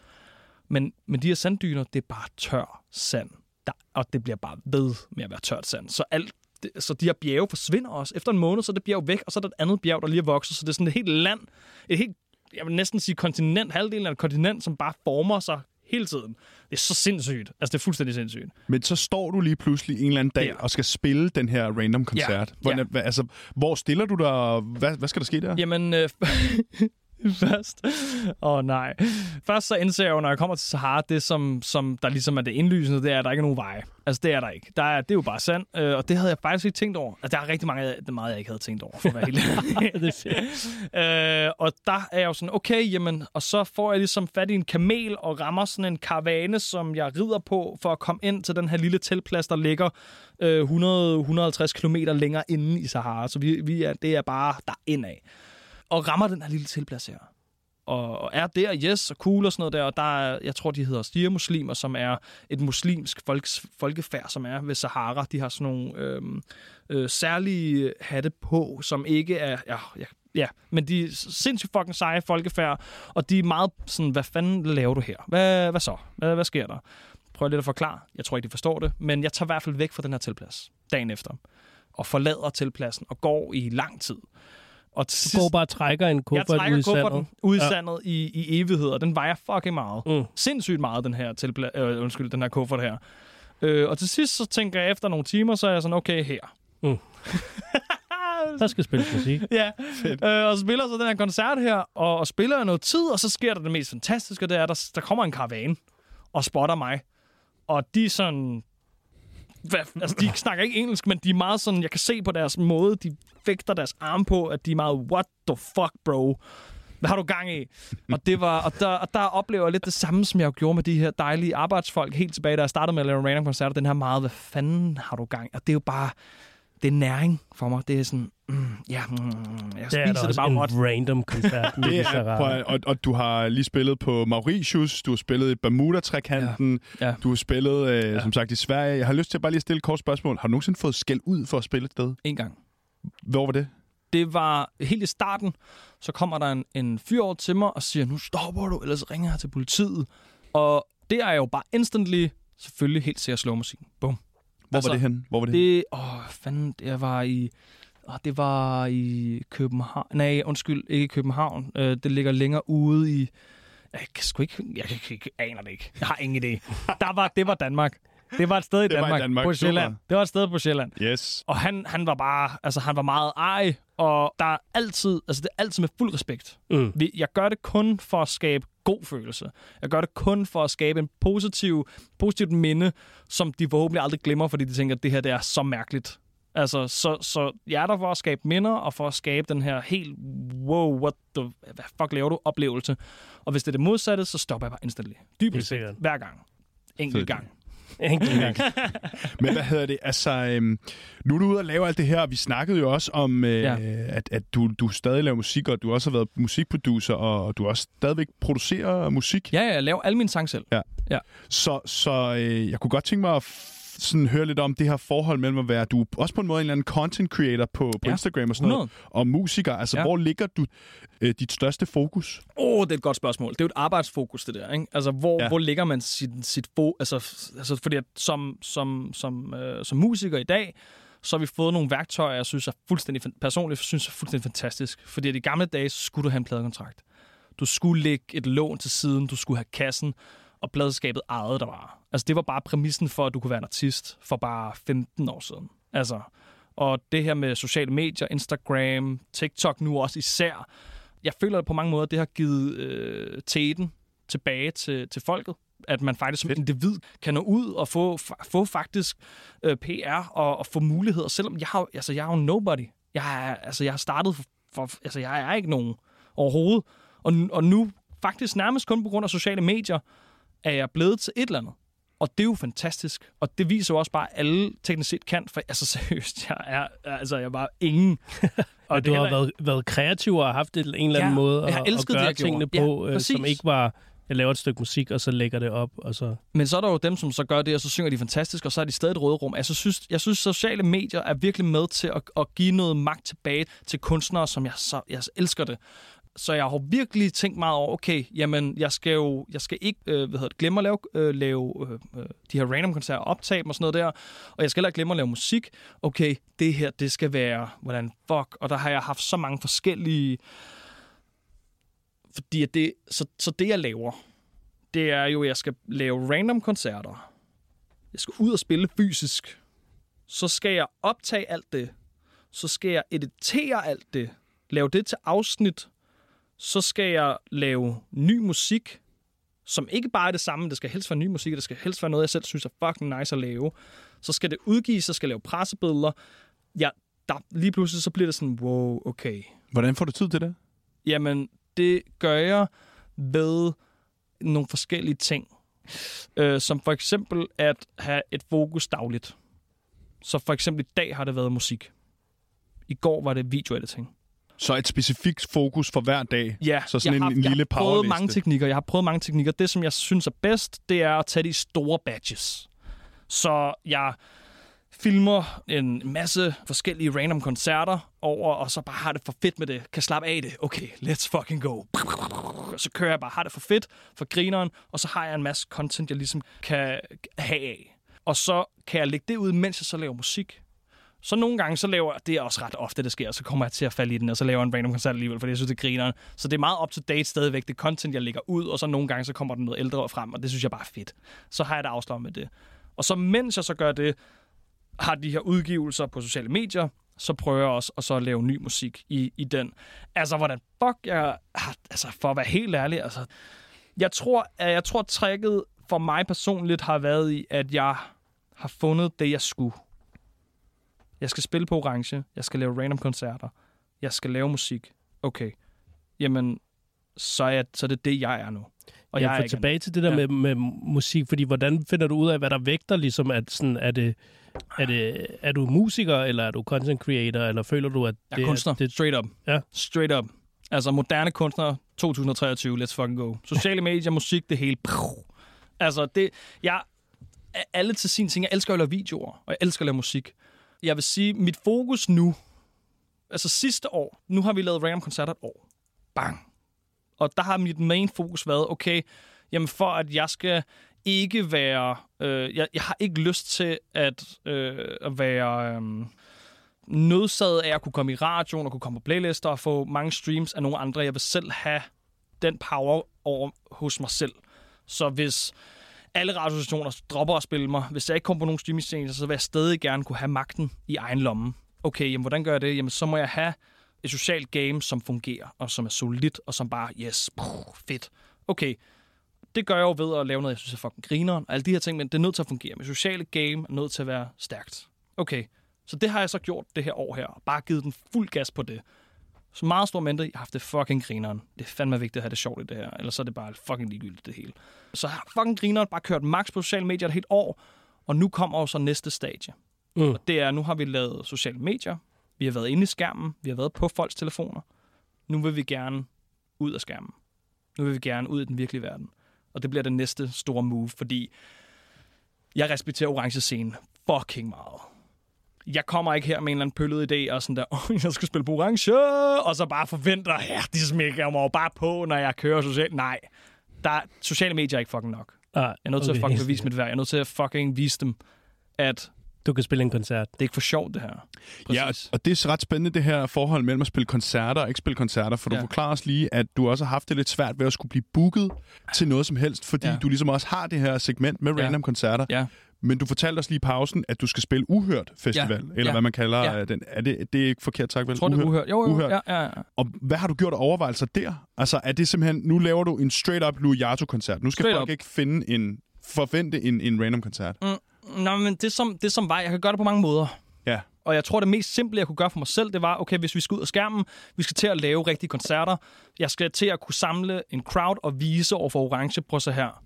Men, men de her sanddyner, det er bare tør sand. Der, og det bliver bare ved med at være tørt sand. Så, alt, så de her bjerge forsvinder også. Efter en måned, så er det bjerg væk, og så er der et andet bjerg, der lige er vokset. Så det er sådan et helt land, et helt, jeg vil næsten sige kontinent, halvdelen af et kontinent, som bare former sig hele tiden. Det er så sindssygt. Altså, det er fuldstændig sindssygt. Men så står du lige pludselig en eller anden dag Ja. og skal spille den her random koncert. Ja. Hvordan, hvad, altså, hvor stiller du dig, hvad, hvad skal der ske der? Jamen, øh, først... Åh oh, nej. Først så indser jeg jo, når jeg kommer til Sahara, det som, som der ligesom er det indlysende, det er, at der ikke er nogen veje. Altså, det er der ikke. Der er, det er jo bare sand, øh, og det havde jeg faktisk ikke tænkt over. Altså, der er rigtig mange, det er meget, jeg ikke havde tænkt over, for at være helt øh, og der er jeg jo sådan, okay, jamen, og så får jeg ligesom fat i en kamel og rammer sådan en karavane, som jeg rider på for at komme ind til den her lille teltplads, der ligger øh, 100-150 km længere inde i Sahara. Så vi, vi er, det er bare der indad. Og rammer den her lille teltplads her. Og og er der, yes, og cool og sådan noget der. Og der er, jeg tror, de hedder stier-muslimer, som er et muslimsk folks, folkefærd, som er ved Sahara. De har sådan nogle øhm, øh, særlige hatte på, som ikke er... Ja, ja, ja, men de er sindssygt fucking seje folkefærd, og de er meget sådan, hvad fanden laver du her? Hvad, hvad så? Hvad, hvad sker der? Prøv lidt at forklare. Jeg tror ikke, de forstår det, men jeg tager i hvert fald væk fra den her tilplads dagen efter, og forlader tilpladsen og går i lang tid. Og til Du går bare og trækker en jeg kuffert trækker ud i sandet. ud i Ja. sandet i, i evighed, og den vejer fucking meget. Mm. Sindssygt meget, den her, tilpla- øh, undskyld, den her kuffert her. Øh, og til sidst, så tænker jeg efter nogle timer, så er jeg sådan, okay, her. Mm. Der skal spilles musik. ja, øh, og så spiller så den her koncert her, og, og spiller noget tid, og så sker der det mest fantastiske, det er, at der, der kommer en karavane og spotter mig. Og de er sådan... Hvad, altså, de snakker ikke engelsk, men de er meget sådan... Jeg kan se på deres måde, de fægter deres arm på, at de er meget, what the fuck, bro? Hvad har du gang i? Og, det var, og, der, og der oplever jeg lidt det samme, som jeg jo gjorde med de her dejlige arbejdsfolk helt tilbage, da jeg startede med at lave random koncerter. Den her meget, hvad fanden har du gang i? Og det er jo bare, det er næring for mig. Det er sådan, mm, ja, mm, jeg Det er spiser det også bare en råt. random koncert. med Det de er, prøv, at- og, og du har lige spillet på Mauritius, du har spillet i Bermuda-trekanten, Ja. Ja. du har spillet, øh, Ja. som sagt, i Sverige. Jeg har lyst til bare lige at stille et kort spørgsmål. Har du nogensinde fået skæld ud for at spille et sted? En gang. Hvor var det? det var helt i starten, så kommer der en, en fyr over til mig og siger, nu stopper du, ellers ringer jeg til politiet. Og det er jo bare instantly, selvfølgelig helt sikkert slå musikken. Bum. Hvor Altså, var det hen? Hvor var det? Det, åh, fanden, det var i, åh, det var i København. Nej, undskyld, ikke i København. Øh, det ligger længere ude i, jeg kan sgu ikke, jeg, kan, jeg, jeg aner det ikke. Jeg har ingen idé. Der var, det var Danmark. Det var et sted i Det var i Danmark, Danmark, på super. Sjælland. Det var et sted på Sjælland. Yes. Og han, han var bare, altså han var meget ej, og der er altid, altså det er altid med fuld respekt. Mm. Jeg gør det kun for at skabe god følelse. Jeg gør det kun for at skabe en positiv, positivt minde, som de forhåbentlig aldrig glemmer, fordi de tænker, at det her det er så mærkeligt. Altså, så, så jeg er der for at skabe minder, og for at skabe den her helt, wow, what the, hvad fuck laver du, oplevelse. Og hvis det er det modsatte, så stopper jeg bare instantly. Dyb Helt respekt. sikkert. Hver gang. Enkelt gang. Enkelt gang. Men hvad hedder det? Altså, øhm, nu er du ude og lave alt det her, og vi snakkede jo også om, øh, Ja. ja. at, at du, du stadig laver musik, og du også har været musikproducer, og du også stadigvæk producerer musik. Ja, ja, jeg laver alle mine sange selv. Så, så øh, jeg kunne godt tænke mig at sådan høre lidt om det her forhold mellem at være, du er også på en måde en eller anden content creator på, på Ja, Instagram og sådan 100. noget, og musiker. Altså, Ja. hvor ligger du øh, dit største fokus? Åh, oh, det er et godt spørgsmål. Det er jo et arbejdsfokus, det der. Ikke? Altså, hvor, ja. Hvor ligger man sit, sit fo... Altså, altså, fordi at som, som, som, øh, som musiker i dag, så har vi fået nogle værktøjer, jeg synes er fuldstændig, personligt synes er fuldstændig fantastisk. Fordi at i gamle dage, så skulle du have en pladekontrakt. Du skulle lægge et lån til siden, du skulle have kassen, og pladeskabet ejede der var. Altså, det var bare præmissen for, at du kunne være en artist for bare 15 år siden. Altså, og det her med sociale medier, Instagram, TikTok nu også især, jeg føler at på mange måder, at det har givet øh, teten tilbage til, til folket. At man faktisk som individ kan nå ud og få, få faktisk øh, PR og, og få muligheder, selvom jeg har, altså, jeg er jo nobody. Jeg er, altså, jeg har startet for, for, altså, jeg er ikke nogen overhovedet. Og, og nu, faktisk nærmest kun på grund af sociale medier, er jeg blevet til et eller andet. Og det er jo fantastisk. Og det viser jo også bare, at alle teknisk set kan. For altså seriøst, jeg er, altså, jeg er bare ingen. Og det du har været, været kreativ og haft et, en eller anden Ja, måde at, elsket at det, gøre gjorde. tingene Ja, på, øh, som ikke var, jeg laver et stykke musik, og så lægger det op, og så... Men så er der jo dem, som så gør det, og så synger de fantastisk, og så er de stadig et råderum. Altså, jeg synes, jeg synes, sociale medier er virkelig med til at, at give noget magt tilbage til kunstnere, som jeg, så, jeg elsker det. Så jeg har virkelig tænkt meget over, okay, jamen, jeg skal jo jeg skal ikke øh, hvad hedder det, glemme at lave, øh, lave øh, øh de her random koncerter, optage dem og sådan noget der, og jeg skal heller ikke glemme at lave musik. Okay, det her, det skal være, hvordan fuck, og der har jeg haft så mange forskellige, fordi at det, så, så det, jeg laver, det er jo, at jeg skal lave random koncerter. Jeg skal ud og spille fysisk. Så skal jeg optage alt det. Så skal jeg editere alt det. Lave det til afsnit. Så skal jeg lave ny musik, som ikke bare er det samme. Det skal helst være ny musik, det skal helst være noget, jeg selv synes er fucking nice at lave. Så skal det udgives, så skal jeg lave pressebilleder. Ja, der, lige pludselig så bliver det sådan, wow, okay. Hvordan får du tid til det? Jamen, det gør jeg ved nogle forskellige ting. Øh, som for eksempel at have et fokus dagligt. Så for eksempel i dag har det været musik. I går var det videoediting. Så et specifikt fokus for hver dag. Ja, Så sådan jeg en- har, en lille jeg har prøvet mange teknikker. Jeg har prøvet mange teknikker. Det, som jeg synes er bedst, det er at tage de store batches. Så jeg filmer en masse forskellige random koncerter over, og så bare har det for fedt med det. Kan slappe af det. Okay, let's fucking go. Så kører jeg bare, har det for fedt, for grineren, og så har jeg en masse content, jeg ligesom kan have af. Og så kan jeg lægge det ud, mens jeg så laver musik. Så nogle gange, så laver det er også ret ofte, det sker, så kommer jeg til at falde i den, og så laver jeg en random koncert alligevel, fordi jeg synes, det griner. Så det er meget up to date stadigvæk, det content, jeg lægger ud, og så nogle gange, så kommer der noget ældre frem, og det synes jeg bare er fedt. Så har jeg det afslappet med det. Og så mens jeg så gør det, har de her udgivelser på sociale medier, så prøver jeg også at så lave ny musik i, i den. Altså, hvordan fuck jeg... Altså, for at være helt ærlig, altså... Jeg tror, at jeg tror, at tricket for mig personligt har været i, at jeg har fundet det, jeg skulle. Jeg skal spille på Orange. Jeg skal lave random koncerter. Jeg skal lave musik. Okay. Jamen, så er, jeg, så er det det, jeg er nu. Og Og jeg jeg er tilbage til det der Ja. ja. med, med musik, fordi hvordan finder du ud af, hvad der vægter, ligesom at sådan, er det, er det, er du musiker, eller er du content creator, eller føler du, at Jeg det er kunstner. det, Straight up. Ja. Straight up. Altså moderne kunstner 2023. Let's fucking go. Sociale medier, musik, det hele. Altså, det... Jeg, alle til sin ting. Jeg elsker at lave videoer, og jeg elsker at lave musik. Jeg vil sige, mit fokus nu... Altså sidste år, nu har vi lavet random koncerter et år. Bang. Og der har mit main fokus været, okay, jamen for at jeg skal ikke være... Øh, jeg, jeg har ikke lyst til at, øh, at være... Øh, nødsaget af at kunne komme i radioen og kunne komme på playlister og få mange streams af nogle andre. Jeg vil selv have den power over hos mig selv. Så hvis alle radiostationer dropper at spille mig, hvis jeg ikke kom på nogen streamingtjenester, så vil jeg stadig gerne kunne have magten i egen lomme. Okay, jamen hvordan gør jeg det? Jamen så må jeg have et socialt game, som fungerer, og som er solidt, og som bare, yes, puh, fedt. Okay, det gør jeg jo ved at lave noget, jeg synes er fucking grineren, og alle de her ting, men det er nødt til at fungere. Mit sociale game er nødt til at være stærkt. Okay, så det har jeg så gjort det her år her, og bare givet den fuld gas på det. Så meget stor mente, jeg har haft det fucking grineren. Det er fandme vigtigt at have det sjovt i det her, ellers så er det bare fucking ligegyldigt det hele. Så har fucking grineren, bare kørt max på sociale medier et helt år, og nu kommer jo så næste stadie. Mm. Og det er, nu har vi lavet sociale medier, vi har været inde i skærmen, vi har været på folks telefoner. Nu vil vi gerne ud af skærmen. Nu vil vi gerne ud i den virkelige verden. Og det bliver det næste store move, fordi jeg respekterer orange scene fucking meget. Jeg kommer ikke her med en eller anden pøllet idé og sådan der, oh, jeg skal spille på orange, og så bare forventer, ja, de smækker mig bare på, når jeg kører socialt. Nej, der, sociale medier er ikke fucking nok. Ah, Jeg er nødt til at fucking bevise mit værd. Jeg er nødt til at fucking vise dem, at Du kan spille en koncert. det er ikke for sjovt, det her. Ja, Præcis. og det er ret spændende, det her forhold mellem at spille koncerter og ikke spille koncerter, for du Ja. forklarer os lige, at du også har haft det lidt svært ved at skulle blive booket til noget som helst, fordi Ja. ja. du ligesom også har det her segment med Ja. random koncerter. Ja. Men du fortalte os lige i pausen, at du skal spille Uhørt Festival, Ja. eller Ja. hvad man kalder Ja. den. Er det, det er ikke forkert sagt, vel? Jeg tror, det er uhørt. Jo, jo, Uhørt. Ja, ja, ja. Og hvad har du gjort overvejelser der? Altså, er det simpelthen, nu laver du en straight-up Louis koncert Nu skal Straight folk up. ikke finde en, forvente en, en random koncert. Mm, Nå, men det som, det som var, jeg kan gøre det på mange måder. Ja. Og jeg tror, det mest simple, jeg kunne gøre for mig selv, det var, okay, hvis vi skal ud af skærmen, vi skal til at lave rigtige koncerter, jeg skal til at kunne samle en crowd og vise over for Orange, prøv så her,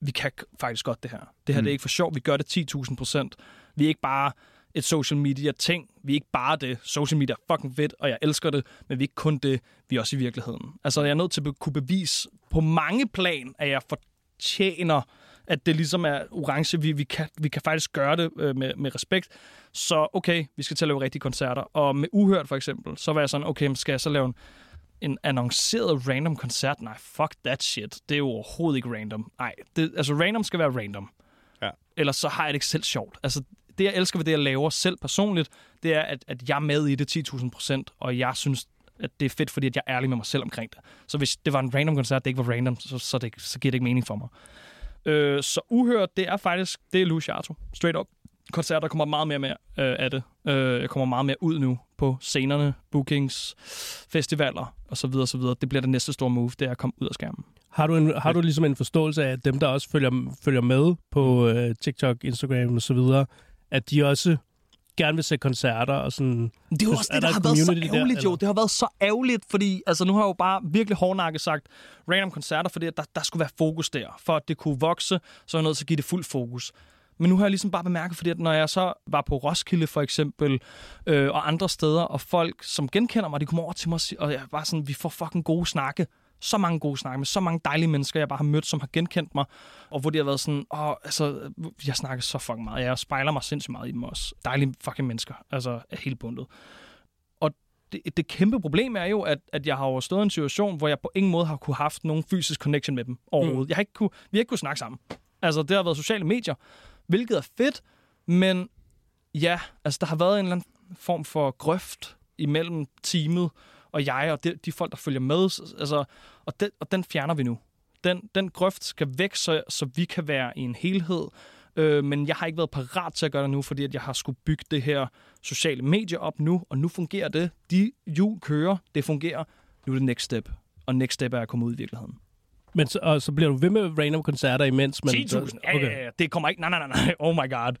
vi kan faktisk godt det her. Det her mm. det er ikke for sjov, vi gør det 10.000 procent. Vi er ikke bare et social media ting. Vi er ikke bare det. Social media er fucking fedt, og jeg elsker det, men vi er ikke kun det, vi er også i virkeligheden. Altså, jeg er nødt til at kunne bevise på mange plan, at jeg fortjener, at det ligesom er orange. Vi, vi, kan, vi kan faktisk gøre det øh, med, med respekt. Så okay, vi skal til at lave rigtige koncerter. Og med Uhørt for eksempel, så var jeg sådan, okay, skal jeg så lave en, en annonceret random koncert? Nej, fuck that shit. Det er jo overhovedet ikke random. Nej, det, altså random skal være random. Ja. Ellers så har jeg det ikke selv sjovt. Altså, det jeg elsker ved det, jeg laver selv personligt, det er, at, at jeg er med i det 10.000 procent, og jeg synes, at det er fedt, fordi at jeg er ærlig med mig selv omkring det. Så hvis det var en random koncert, det ikke var random, så, så, det, så giver det ikke mening for mig. Øh, så uhørt, det er faktisk, det er Luciato. Straight up. Koncerter kommer meget mere med øh, af det. Øh, jeg kommer meget mere ud nu på scenerne, bookings, festivaler osv. osv. Det bliver det næste store move, det er at komme ud af skærmen. Har du, en, har du ligesom en forståelse af, at dem, der også følger, følger med på øh, TikTok, Instagram og så videre, at de også gerne vil se koncerter og sådan... Det er jo også det, der der har et været så community der, ærgerligt, jo. Det har været så ærgerligt, fordi altså, nu har jeg jo bare virkelig hårdnakket sagt random koncerter, fordi der, der skulle være fokus der. For at det kunne vokse, så er jeg nødt til at give det fuld fokus. Men nu har jeg ligesom bare bemærket, fordi at når jeg så var på Roskilde for eksempel, øh, og andre steder, og folk, som genkender mig, de kommer over til mig og, og jeg var sådan, vi får fucking gode snakke. Så mange gode snakke med så mange dejlige mennesker, jeg bare har mødt, som har genkendt mig. Og hvor de har været sådan, åh, altså, jeg snakker så fucking meget. Jeg spejler mig sindssygt meget i dem også. Dejlige fucking mennesker. Altså, er helt bundet det, det kæmpe problem er jo, at, at jeg har jo stået i en situation, hvor jeg på ingen måde har kunne haft nogen fysisk connection med dem overhovedet. Mm. Jeg har ikke kunne, vi har ikke kunne snakke sammen. Altså, det har været sociale medier, hvilket er fedt, men ja, altså, der har været en eller anden form for grøft imellem teamet og jeg og de, de folk, der følger med. Altså, og, den, og den fjerner vi nu. Den, den grøft skal væk, så, så vi kan være i en helhed. Øh, men jeg har ikke været parat til at gøre det nu, fordi at jeg har skulle bygge det her sociale medie op nu, og nu fungerer det. De jul kører, det fungerer. Nu er det next step. Og next step er at komme ud i virkeligheden. Men så, og så bliver du ved med random koncerter imens? Men, 10.000? Ja, ja, ja, det kommer ikke. Nej, nej, nej, nej. Oh my god.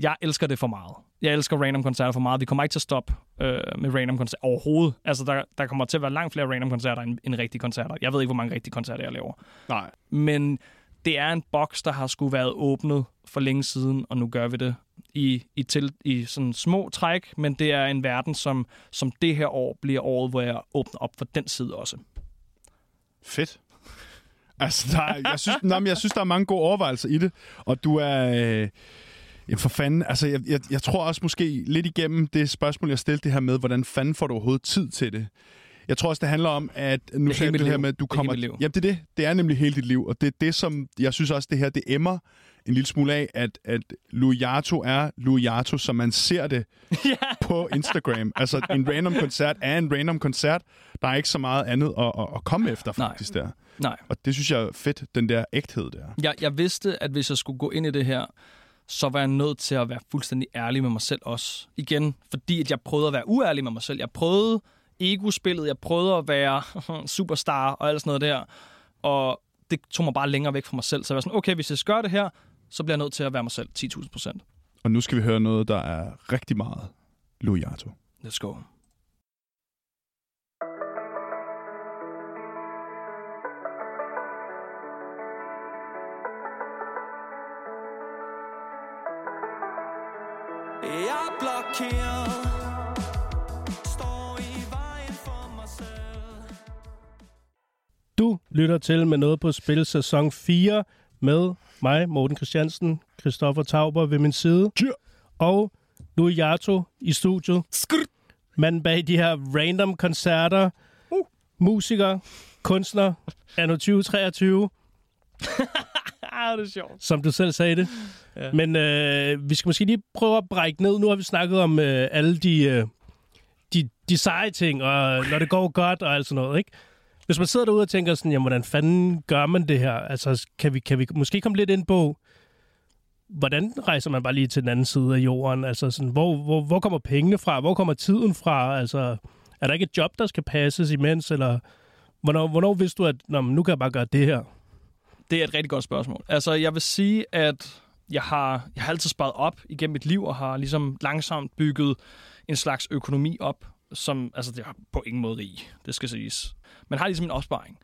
Jeg elsker det for meget. Jeg elsker random koncerter for meget. Vi kommer ikke til at stoppe øh, med random koncerter overhovedet. Altså, der, der kommer til at være langt flere random koncerter end, end rigtige koncerter. Jeg ved ikke, hvor mange rigtige koncerter jeg laver. Nej. Men det er en boks, der har skulle været åbnet for længe siden, og nu gør vi det i, i, til, i sådan små træk, men det er en verden, som, som det her år bliver året, hvor jeg åbner op for den side også. Fedt. Altså, der er, jeg, synes, nej, men jeg synes, der er mange gode overvejelser i det, og du er... Øh, for fanden, altså, jeg, jeg, jeg tror også måske lidt igennem det spørgsmål, jeg stillede det her med, hvordan fanden får du overhovedet tid til det? Jeg tror også, det handler om, at nu sagde du det her med, at du Det er kommer... liv. Jamen, det er det. Det er nemlig hele dit liv, og det er det, som... Jeg synes også, det her, det emmer en lille smule af, at, at Luiato er Luiato, som man ser det ja. på Instagram. altså, en random koncert er en random koncert. Der er ikke så meget andet at, at, at komme efter, Nej. faktisk, der. Nej. Og det synes jeg er fedt, den der ægthed der. Jeg, jeg vidste, at hvis jeg skulle gå ind i det her, så var jeg nødt til at være fuldstændig ærlig med mig selv også. Igen, fordi at jeg prøvede at være uærlig med mig selv. Jeg prøvede ego-spillet, jeg prøvede at være superstar og alt sådan noget der. Og det tog mig bare længere væk fra mig selv. Så jeg var sådan, okay, hvis jeg skal gøre det her, så bliver jeg nødt til at være mig selv 10.000 procent. Og nu skal vi høre noget, der er rigtig meget Luiato. Let's go. Lytter til med noget på spil sæson 4 med mig, Morten Christiansen, Christoffer Tauber ved min side, Ja. og Louis Jato i studiet. Skrt. Manden bag de her random koncerter, Uh. musiker, kunstner, anno 2023, Ah, det er sjovt. som du selv sagde det. Ja. Men øh, vi skal måske lige prøve at brække ned. Nu har vi snakket om øh, alle de, øh, de, de seje ting, og når det går godt og alt sådan noget, ikke? Hvis man sidder derude og tænker sådan, jamen, hvordan fanden gør man det her? Altså, kan vi, kan vi måske komme lidt ind på, hvordan rejser man bare lige til den anden side af jorden? Altså, sådan, hvor, hvor, hvor kommer pengene fra? Hvor kommer tiden fra? Altså, er der ikke et job, der skal passes imens? Eller hvornår, hvornår vidste du, at Nå, men nu kan jeg bare gøre det her? Det er et rigtig godt spørgsmål. Altså, jeg vil sige, at jeg har, jeg har altid sparet op igennem mit liv, og har ligesom langsomt bygget en slags økonomi op, som, altså det er på ingen måde rig, det skal siges. Men har ligesom en opsparing.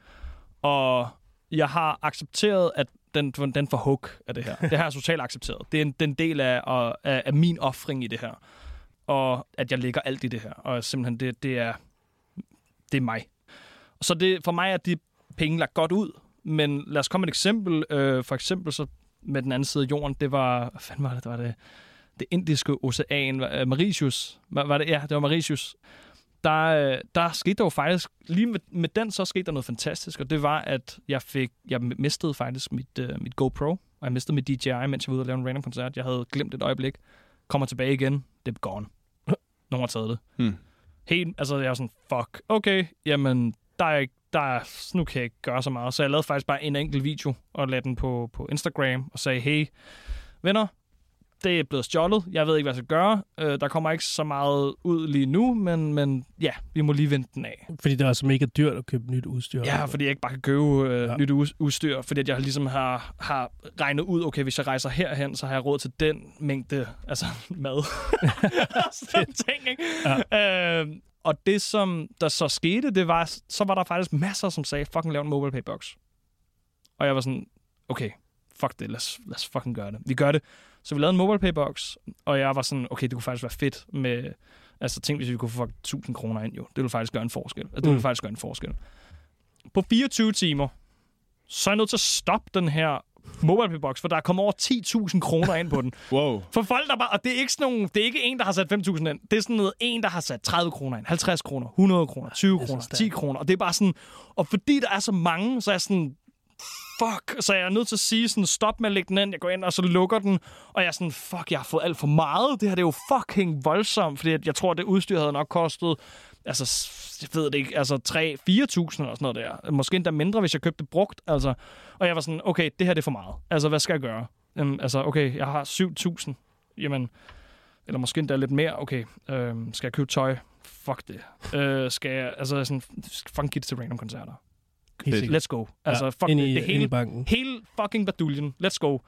Og jeg har accepteret, at den, den får hug af det her. Det har jeg totalt accepteret. Det er en, den del af, af, af min offring i det her. Og at jeg lægger alt i det her. Og simpelthen, det, det er det er mig. Så det, for mig er de penge lagt godt ud. Men lad os komme med et eksempel. Øh, for eksempel så med den anden side af jorden, det var, hvad fanden var det, det var det, det indiske ocean, øh, Mauritius. Var, var det? Ja, det var Mauritius. Der, øh, der skete der jo faktisk, lige med, med den, så skete der noget fantastisk, og det var, at jeg fik, jeg mistede faktisk mit, øh, mit GoPro, og jeg mistede mit DJI, mens jeg var ude og lave en random koncert. Jeg havde glemt et øjeblik. Kommer tilbage igen, det er gone. Nogen har taget det. Hmm. Helt, altså jeg er sådan, fuck, okay, jamen, der er ikke, der er, nu kan jeg ikke gøre så meget. Så jeg lavede faktisk bare en enkelt video, og lagde den på, på Instagram, og sagde, hey, venner, det er blevet stjålet. Jeg ved ikke, hvad jeg skal gøre. Øh, der kommer ikke så meget ud lige nu, men, men ja, vi må lige vente den af. Fordi det er altså mega dyrt at købe nyt udstyr. Ja, fordi jeg ikke bare kan købe øh, Ja. nyt udstyr, fordi at jeg ligesom har, har regnet ud, okay, hvis jeg rejser herhen, så har jeg råd til den mængde altså mad. Sådan ting, ikke? Ja. Øh, og det, som der så skete, det var, så var der faktisk masser, som sagde, fucking lav en mobile pay box. Og jeg var sådan, okay, fuck det, lad os, lad os fucking gøre det. Vi gør det. Så vi lavede en mobile pay box, og jeg var sådan, okay, det kunne faktisk være fedt med, altså tænk, hvis vi kunne få 1000 kroner ind, jo. Det ville faktisk gøre en forskel. Altså, det ville Mm. faktisk gøre en forskel. På 24 timer, så er jeg nødt til at stoppe den her mobile box, for der er kommet over 10.000 kroner ind på den. Wow. For folk, der bare... Og det er ikke sådan nogen, Det er ikke en, der har sat 5.000 ind. Det er sådan noget, en, der har sat 30 kroner ind, 50 kroner, 100 kroner, 20 så kroner, stærkt. 10 kroner. Og det er bare sådan... Og fordi der er så mange, så er sådan... Fuck, så jeg er nødt til at sige sådan, stop med at lægge den ind. Jeg går ind, og så lukker den. Og jeg er sådan, fuck, jeg har fået alt for meget. Det her det er jo fucking voldsomt, fordi at jeg tror, at det udstyr havde nok kostet, altså, jeg ved det ikke, altså 3 4.000 eller sådan noget der. Måske endda mindre, hvis jeg købte det brugt. Altså, og jeg var sådan, okay, det her det er for meget. Altså, hvad skal jeg gøre? Jamen, altså, okay, jeg har 7.000. Jamen, eller måske endda lidt mere. Okay, øh, skal jeg købe tøj? Fuck det. Øh, skal jeg, altså sådan, fucking give det til random koncerter. Helt. Let's go. Altså, fuck ind det. i, det ind i hele, banken. hele fucking baduljen. Let's go.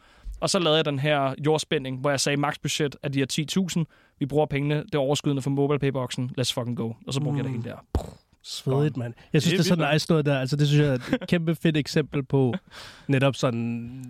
Og så lavede jeg den her jordspænding, hvor jeg sagde, max budget af de her 10.000. Vi bruger pengene, det er overskydende for MobilePay-boksen. Let's fucking go. Og så brugte mm. jeg det hele der. Svedigt, mand. Jeg synes, Det det er er så nice noget der. Altså, det synes jeg er et kæmpe fedt eksempel på netop sådan,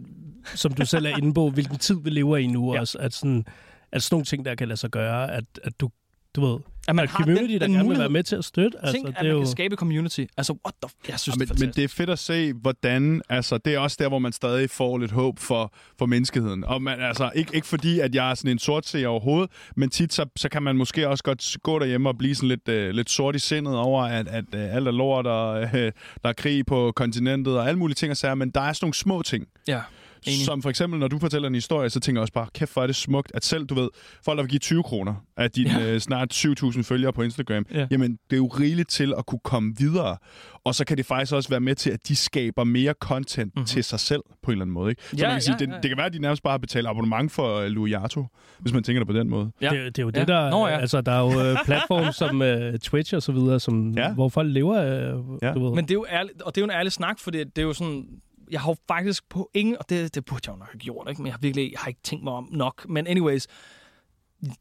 som du selv er inde på, hvilken tid vi lever i nu Ja. også. At sådan, at sådan nogle ting, der kan lade sig gøre, at, at du, du ved, At man at community, der gerne vil være med til at støtte. Altså, Tænk, at det er man jo, kan skabe community. Altså, what the... Jeg synes, Ja, det er men, men det er fedt at se, hvordan... Altså, det er også der, hvor man stadig får lidt håb for, for menneskeheden. Og man, altså, ikke, ikke fordi, at jeg er sådan en sort se overhovedet, men tit så, så kan man måske også godt gå derhjemme og blive sådan lidt, øh, lidt sort i sindet over, at, at øh, alt er lort, og øh, der er krig på kontinentet, og alle mulige ting og sager. Men der er sådan nogle små ting, Ja. Enig. Som for eksempel, når du fortæller en historie, så tænker jeg også bare, kæft, hvor er det smukt, at selv, du ved, folk, der vil give 20 kroner af dine Ja. øh, snart 7.000 følgere på Instagram, Ja. ja. jamen, det er jo rigeligt til at kunne komme videre. Og så kan det faktisk også være med til, at de skaber mere content Mhm. mm-hmm. til sig selv, på en eller anden måde. Ikke? Så Ja, man kan sige, ja, det, ja, ja. det kan være, at de nærmest bare har betalt abonnement for uh, Louis Arto, hvis man tænker det på den måde. Ja. det, er- det er jo Ja. det, der... Nå, ja. Altså, der er jo øh, platforme som øh, Twitch og så videre, som, Ja. hvor folk lever af... Ja. Du ved. Men det er jo ærligt, og det er jo en ærlig snak, for det, det er jo sådan... Jeg har jo faktisk på ingen... Og det, det burde jeg jo nok have gjort, ikke? Men jeg har virkelig jeg har ikke tænkt mig om nok. Men anyways,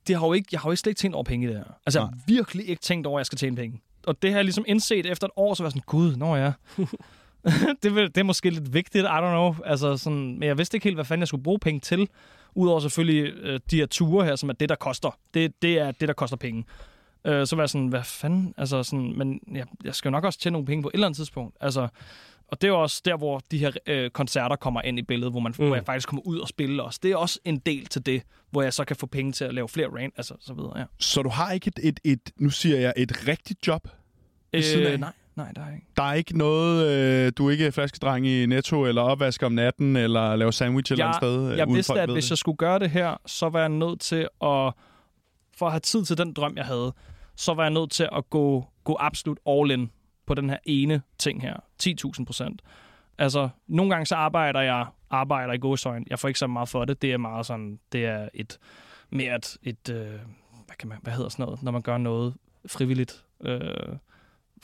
det har jo ikke, jeg har jo slet ikke tænkt over penge det her. Altså, jeg har virkelig ikke tænkt over, at jeg skal tjene penge. Og det har jeg ligesom indset efter et år, så var jeg sådan, gud, nå ja. det, det er måske lidt vigtigt, I don't know. Altså, sådan, men jeg vidste ikke helt, hvad fanden jeg skulle bruge penge til. Udover selvfølgelig øh, de her ture her, som er det, der koster. Det, det er det, der koster penge. Øh, så var jeg sådan, hvad fanden? Altså sådan, men jeg, jeg skal jo nok også tjene nogle penge på et eller andet tidspunkt. Altså, og det er også der, hvor de her øh, koncerter kommer ind i billedet, hvor, man, mm. hvor jeg faktisk kommer ud og spille også. Det er også en del til det, hvor jeg så kan få penge til at lave flere rant, altså så videre, ja. Så du har ikke et, et, et nu siger jeg, et rigtigt job? Af? nej, nej, der er ikke. Der er ikke noget, øh, du er ikke flaskedreng i Netto, eller opvasker om natten, eller laver sandwich et eller andet sted? øh, jeg vidste, at hvis det? jeg skulle gøre det her, så var jeg nødt til at... For at have tid til den drøm, jeg havde, så var jeg nødt til at gå, gå absolut all in på den her ene ting her. 10.000 procent. Altså, nogle gange så arbejder jeg arbejder i godsøjen. Jeg får ikke så meget for det. Det er meget sådan, det er et mere et, et øh, hvad, kan man, hvad hedder sådan noget, når man gør noget frivilligt. Øh,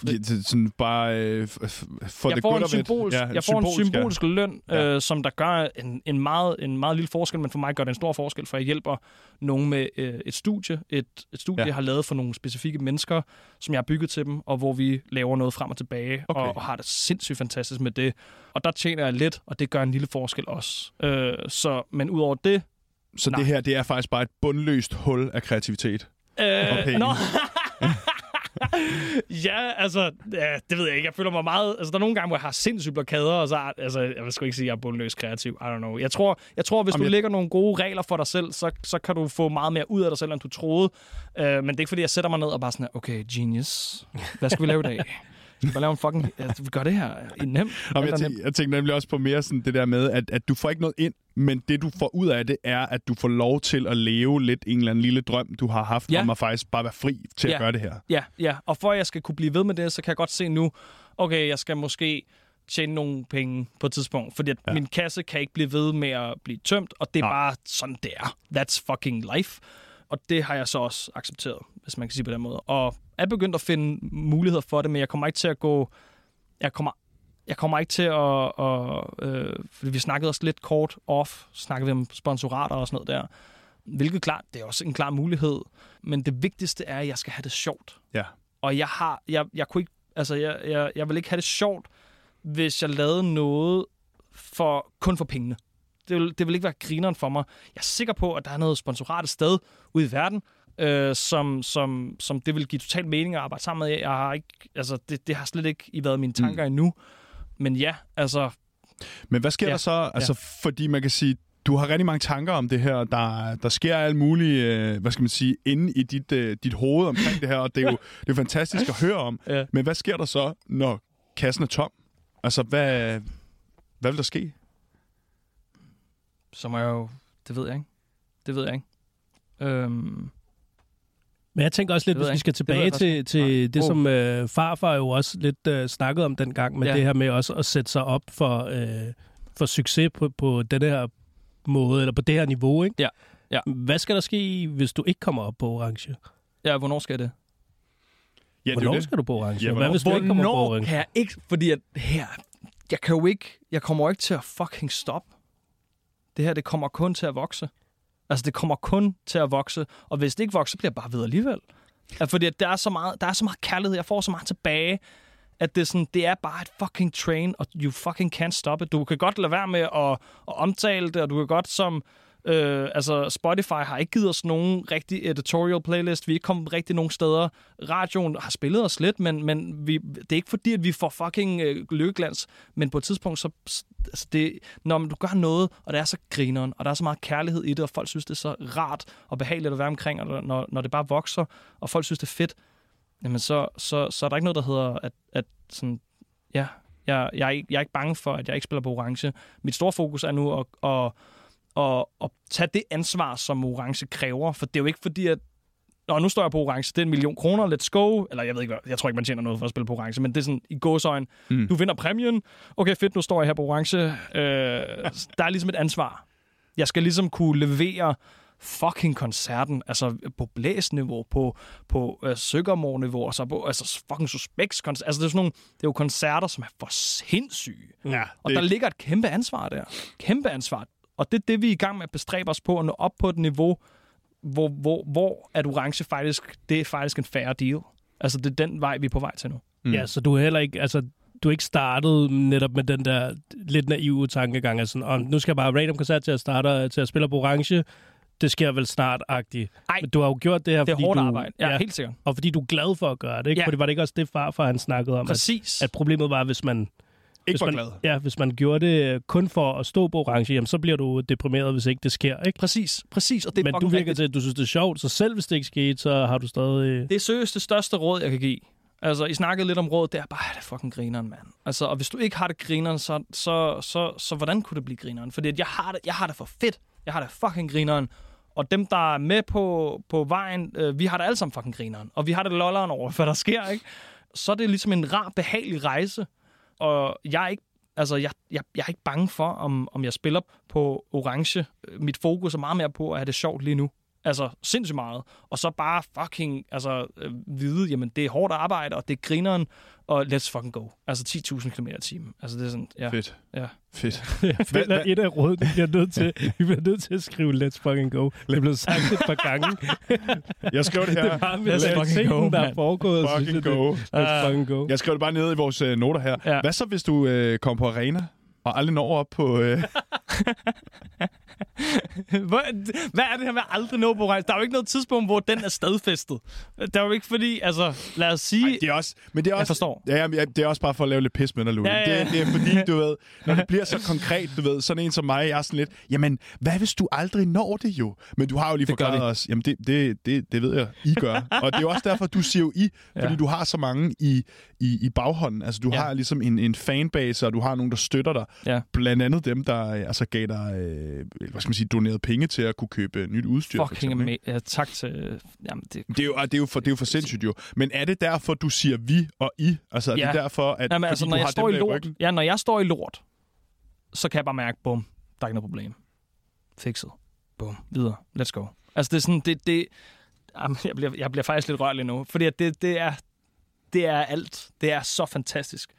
Ja, sådan bare øh, for jeg det får, en symbolsk, Ja, jeg får en symbolisk, ja. løn, Ja. øh, som der gør en, en, meget, en meget lille forskel, men for mig gør det en stor forskel, for jeg hjælper nogen med øh, et studie, et, et studie, Ja. jeg har lavet for nogle specifikke mennesker, som jeg har bygget til dem, og hvor vi laver noget frem og tilbage, Okay. og, og har det sindssygt fantastisk med det. Og der tjener jeg lidt, og det gør en lille forskel også. Øh, så, men udover det... Så Nej. det her, det er faktisk bare et bundløst hul af kreativitet. Øh, Og penge. nå. ja, altså, ja, det ved jeg ikke. Jeg føler mig meget... Altså, der er nogle gange, hvor jeg har sindssygt blokader, og så... Altså, jeg vil sgu ikke sige, at jeg er bundløs kreativ. I don't know. Jeg tror, jeg tror hvis Jamen, du jeg- lægger nogle gode regler for dig selv, så, så kan du få meget mere ud af dig selv, end du troede. Uh, men det er ikke, fordi jeg sætter mig ned og bare sådan, okay, genius. Hvad skal vi lave i dag? Bare lave en fucking... Ja, vi gør det her. Nemt. Jamen, jeg, er tænker, jeg tænker nemlig også på mere sådan det der med, at, at du får ikke noget ind, men det du får ud af det, er, at du får lov til at leve lidt en eller anden lille drøm, du har haft, Ja. om at faktisk bare være fri til Ja. at gøre det her. Ja, ja. Og for at jeg skal kunne blive ved med det, så kan jeg godt se nu, okay, jeg skal måske tjene nogle penge på et tidspunkt, fordi at ja. Ja. min kasse kan ikke blive ved med at blive tømt, og det er Nej. bare sådan, det er. That's fucking life. Og det har jeg så også accepteret, hvis man kan sige på den måde. Og er begyndt at finde muligheder for det, men jeg kommer ikke til at gå... Jeg kommer, jeg kommer ikke til at... at øh, fordi vi snakkede også lidt kort off, snakkede vi om sponsorater og sådan noget der. Hvilket klart, det er også en klar mulighed. Men det vigtigste er, at jeg skal have det sjovt. Ja. Og jeg har, jeg, jeg kunne ikke, altså jeg, jeg, jeg vil ikke have det sjovt, hvis jeg lavede noget for, kun for pengene. Det vil, det vil ikke være grineren for mig. Jeg er sikker på, at der er noget sponsorat et sted ude i verden, øh, som, som, som det vil give totalt mening at arbejde sammen med. Jeg har ikke, altså det, det har slet ikke i været mine tanker mm. endnu. Men ja, altså, Men hvad sker Ja. der så? Altså, fordi man kan sige, du har rigtig mange tanker om det her. Der, der sker alt muligt, øh, hvad skal man sige, inde i dit, øh, dit hoved omkring det her, og det er jo det er fantastisk at høre om. Ja. Men hvad sker der så, når kassen er tom? Altså, hvad, hvad vil der ske? Så må jeg jo, det ved jeg ikke. Det ved jeg ikke. Øhm, Men jeg tænker også lidt, Det hvis vi skal. Det tilbage jeg til, til det, Wow. som øh, farfar jo også lidt øh, snakkede om dengang, med Ja. det her med også at sætte sig op for, øh, for succes på, på den her måde, eller på det her niveau, ikke? Ja. Ja. Hvad skal der ske, hvis du ikke kommer op på orange? ja, hvornår skal det? Ja, det er Hvornår det. skal du på orange? Ja, Hvad hvornår- hvis du ikke kommer på orange? kan jeg ikke, fordi at her, jeg kan jo ikke, jeg kommer jo ikke til at fucking stoppe. Det her det kommer kun til at vokse. Altså, det kommer kun til at vokse, og hvis det ikke vokser, bliver jeg bare ved alligevel. Ja, fordi at der, er så meget, der er så meget kærlighed, jeg får så meget tilbage, at det er, sådan, det er bare et fucking train, og you fucking can't stop it. Du kan godt lade være med at, at omtale det, og du kan godt som... Øh, altså, Spotify har ikke givet os nogen rigtig editorial playlist. Vi er ikke kommet rigtig nogen steder. Radioen har spillet os lidt, men, men vi, det er ikke fordi, at vi får fucking øh, lykkeglans. Men på et tidspunkt, så, altså det, når du gør noget, og det er så grineren, og der er så meget kærlighed i det, og folk synes, det er så rart og behageligt at være omkring, og når, når det bare vokser, og folk synes, det er fedt, jamen så, så, så er der ikke noget, der hedder, at, at sådan, ja, jeg, jeg, er ikke, jeg er ikke bange for, at jeg ikke spiller på orange. Mit store fokus er nu at, at, at, at tage det ansvar, som orange kræver, for det er jo ikke fordi, at Nå, nu står jeg på orange, det er en million kroner, let's go. Eller jeg ved ikke, jeg tror ikke, man tjener noget for at spille på orange, men det er sådan i gåsøjne. Mm. Du vinder præmien. Okay, fedt, nu står jeg her på orange. Øh, der er ligesom et ansvar. Jeg skal ligesom kunne levere fucking koncerten, altså på blæsniveau, på, på øh, søggermor-niveau, og så på altså, fucking suspects koncert. Altså det er, sådan nogle, det er jo koncerter, som er for sindssyge. Ja, Og det, der ligger et kæmpe ansvar der. Kæmpe ansvar. Og det er det, vi er i gang med at bestræbe os på at nå op på et niveau, hvor, hvor, hvor at orange faktisk, det er faktisk en fair deal. Altså det er den vej, vi er på vej til nu. Mm. Ja, så du er heller ikke, altså, du er ikke startet netop med den der lidt naive tankegang, altså, sådan, om nu skal jeg bare random koncert til at starte til at spille på orange. Det sker vel snart-agtigt. Ej, Men du har jo gjort det her, Det er fordi hårdt du, arbejde. Ja, ja, helt sikkert. og fordi du er glad for at gøre det, ikke? Ja. Fordi var det ikke også det farfar, han snakkede om, at, Præcis. at problemet var, hvis man, ikke hvis man, glad. ja, hvis man gjorde det øh, kun for at stå på orange, jamen, så bliver du deprimeret, hvis ikke det sker, ikke? Præcis, præcis. Og det Men du virker rigtigt. til, at du synes, det er sjovt, så selv hvis det ikke skete, så har du stadig... Det er seriøst det største råd, jeg kan give. Altså, I snakkede lidt om råd, det er bare, det er fucking grineren, mand. Altså, og hvis du ikke har det grineren, så, så, så, så hvordan kunne det blive grineren? Fordi at jeg har, det, jeg har det for fedt. Jeg har det fucking grineren. Og dem, der er med på, på vejen, øh, vi har det alle sammen fucking grineren. Og vi har det lolleren over, hvad der sker, ikke? Så er det ligesom en rar, behagelig rejse. Og jeg er ikke Altså, jeg, jeg, jeg er ikke bange for, om, om jeg spiller på orange. Mit fokus er meget mere på at have det sjovt lige nu. Altså, sindssygt meget. Og så bare fucking altså, øh, vide, jamen, det er hårdt arbejde, og det er grineren, og let's fucking go. Altså, 10.000 km i timen. Altså, det er sådan, ja. Fedt. Ja. Fedt. Jeg føler, et af rådene, vi bliver nødt til, vi bliver nødt til at skrive Let's fucking go. Det er blevet sagt et par gange. Jeg skrev det Det her. er bare med Let's fucking go, der er foregået. synes Fucking jeg, go. Det, let's fucking go. Jeg skrev det bare ned i vores øh, noter her. Ja. Hvad så, hvis du øh, kommer på arena og aldrig når op på... Øh, hvad, hvad er det her med aldrig nå på rejse? Der er jo ikke noget tidspunkt, hvor den er stadfæstet. Det er jo ikke fordi, altså, lad os sige... Ej, det er også, men det er Jeg også, forstår. Ja, ja, det er også bare for at lave lidt pis med dig. Ja, ja, ja. Det, det er fordi, du ved, når det bliver så konkret, du ved, sådan en som mig, jeg er sådan lidt, jamen, hvad hvis du aldrig når det jo? Men du har jo lige Det forklaret os, jamen, det, det, det, det ved jeg, I gør. Og det er jo også derfor, du siger jo I, fordi Ja. du har så mange i, i, i baghånden. Altså, du Ja. har ligesom en, en fanbase, og du har nogen, der støtter dig. Ja. Blandt andet dem, der altså, gav dig, øh, hvad skal man sige, doneret penge til at kunne købe nyt udstyr. for Fucking eksempel, ja, tak til... Jamen, det, Det er, jo, det, er jo for, det er jo for sindssygt jo. Men er det derfor, du siger vi og I? Altså er Ja. det derfor, at Jamen, altså, når jeg står i lort, ryggen? ja, når jeg står i lort, så kan jeg bare mærke, bum, der er ikke noget problem. Fikset. Bum. Videre. Let's go. Altså, det er sådan, det, det, jamen, jeg, bliver, jeg bliver faktisk lidt rørlig nu, fordi det, det, er, det er alt. Det er så fantastisk.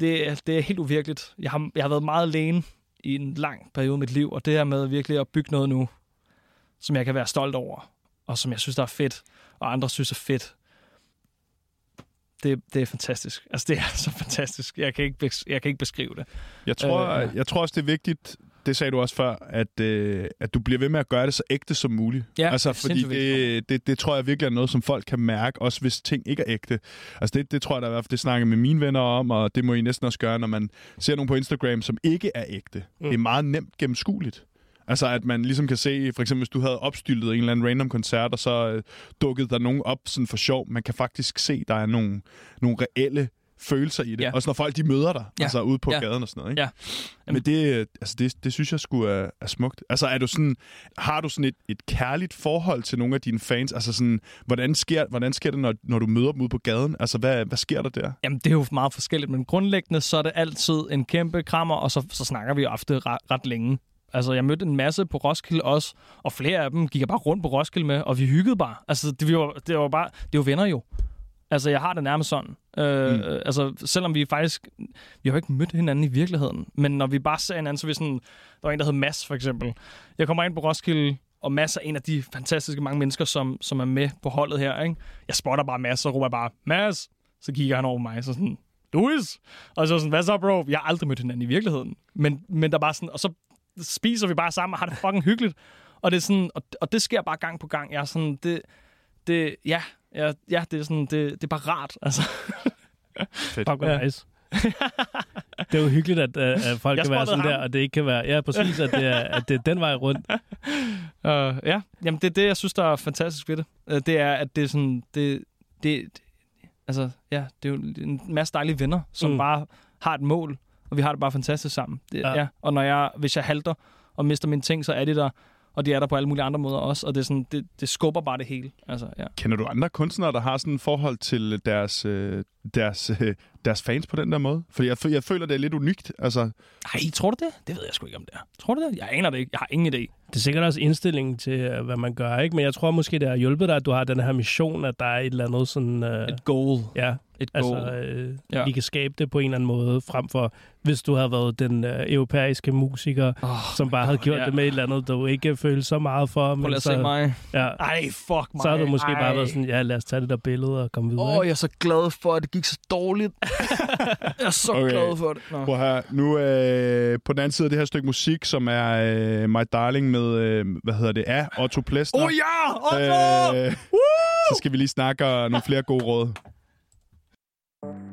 Det, er- det er helt uvirkeligt. Jeg har, jeg har været meget alene i en lang periode i mit liv, og det her med virkelig at bygge noget nu, som jeg kan være stolt over, og som jeg synes, der er fedt, og andre synes er fedt, det, det er fantastisk. Altså, det er så fantastisk. Jeg kan ikke, jeg kan ikke beskrive det. Jeg tror, Øh, øh, jeg tror også, det er vigtigt, det sagde du også før, at, øh, at du bliver ved med at gøre det så ægte som muligt. Ja, altså, fordi det, det, det tror jeg virkelig er noget, som folk kan mærke, også hvis ting ikke er ægte. Altså det, det tror jeg da i hvert fald, det snakker med mine venner om, og det må I næsten også gøre, når man ser nogen på Instagram, som ikke er ægte. Mm. Det er meget nemt gennemskueligt. Altså at man ligesom kan se, for eksempel hvis du havde opstyltet en eller anden random koncert, og så øh, dukkede der nogen op sådan for sjov, man kan faktisk se, der er nogle, nogle reelle følelser i det. Ja. Også når folk de møder dig, Ja. altså ude på Ja. gaden og sådan noget. Ikke? Ja. Men det, altså det, det synes jeg skulle er, er smukt. Altså er du sådan, har du sådan et, et kærligt forhold til nogle af dine fans? Altså sådan, hvordan sker, hvordan sker det, når, når du møder dem ude på gaden? Altså hvad, hvad sker der der? Jamen, det er jo meget forskelligt, men grundlæggende så er det altid en kæmpe krammer, og så, så snakker vi ofte ret, ret længe. Altså, jeg mødte en masse på Roskilde også, og flere af dem gik jeg bare rundt på Roskilde med, og vi hyggede bare. Altså, det var, det var bare, det var venner jo. Altså, jeg har det nærmest sådan. Øh, Mm. Altså, selvom vi faktisk... Vi har jo ikke mødt hinanden i virkeligheden. Men når vi bare ser hinanden, så er vi sådan... Der var en, der hed Mads, for eksempel. Jeg kommer ind på Roskilde, og Mads er en af de fantastiske mange mennesker, som, som er med på holdet her. Ikke? Jeg spotter bare Mads, så råber bare, Mads! Så kigger han over mig, så sådan, Louis! Og så sådan, hvad så, bro? Jeg har aldrig mødt hinanden i virkeligheden. Men, men der er bare sådan... Og så spiser vi bare sammen og har det fucking hyggeligt. Og det, er sådan, og, og det sker bare gang på gang. Jeg er sådan, det, det, ja, ja, ja, det er sådan, det, det er bare rart. Altså. Fedt. Fuck, Ja. nice. det er jo hyggeligt, at, øh, at folk Jeg kan være sådan der, ham. og det ikke kan være... Ja, præcis, at det er, at det er den vej rundt. Uh, ja, jamen det er det, jeg synes, der er fantastisk ved det. Uh, det er, at det er sådan, det, det, det altså, ja, det er jo en masse dejlige venner, som Mm. bare har et mål, og vi har det bare fantastisk sammen. Det, Ja. ja. ja. Og når jeg, hvis jeg halter og mister mine ting, så er de der, og de er der på alle mulige andre måder også, og det, er sådan, det, det skubber bare det hele. Altså, ja. Kender du andre kunstnere, der har sådan et forhold til deres, øh, deres, øh, deres fans på den der måde? Fordi jeg, jeg føler, det er lidt unikt. Altså, Ej, tror du det? Det ved jeg sgu ikke, om det er. Tror du det? Jeg aner det ikke. Jeg har ingen idé. Det er sikkert også indstillingen til, øh, hvad man gør, ikke? Men jeg tror måske, det har hjulpet dig, at du har den her mission, at der er et eller andet sådan... Øh, Et goal. ja, Et altså, goal. øh, Ja. vi kan skabe det på en eller anden måde, frem for, hvis du havde været den øh, europæiske musiker, Oh, som bare havde gjort ja. det med et eller andet, du ikke følte så meget for. Prøv at så, se mig. Ja, Ej, fuck mig. så har du måske Ej. bare været sådan, ja, lad os tage det der billede og komme videre. Åh, ikke? jeg er så glad for, at det gik så dårligt. jeg er så Okay. glad for det. Nå. prøv her. Nu øh, på den anden side af det her stykke musik, som er øh, My Darling med, øh, hvad hedder det, af Otto Plesner. Åh oh, ja! Otto! Øh, så skal vi lige snakke og nogle flere gode råd. Thank you.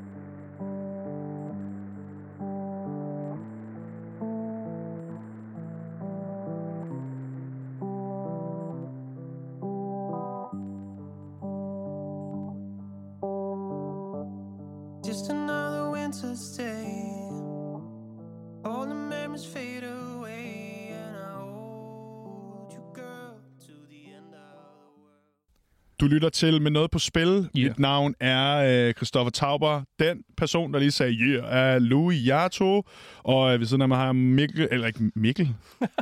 Du lytter til med noget på spil. Yeah. Mit navn er øh, Christoffer Tauber. Den person, der lige sagde yeah, er Louis Jato. Og øh, ved siden af mig har jeg Mikkel... Eller ikke Mikkel.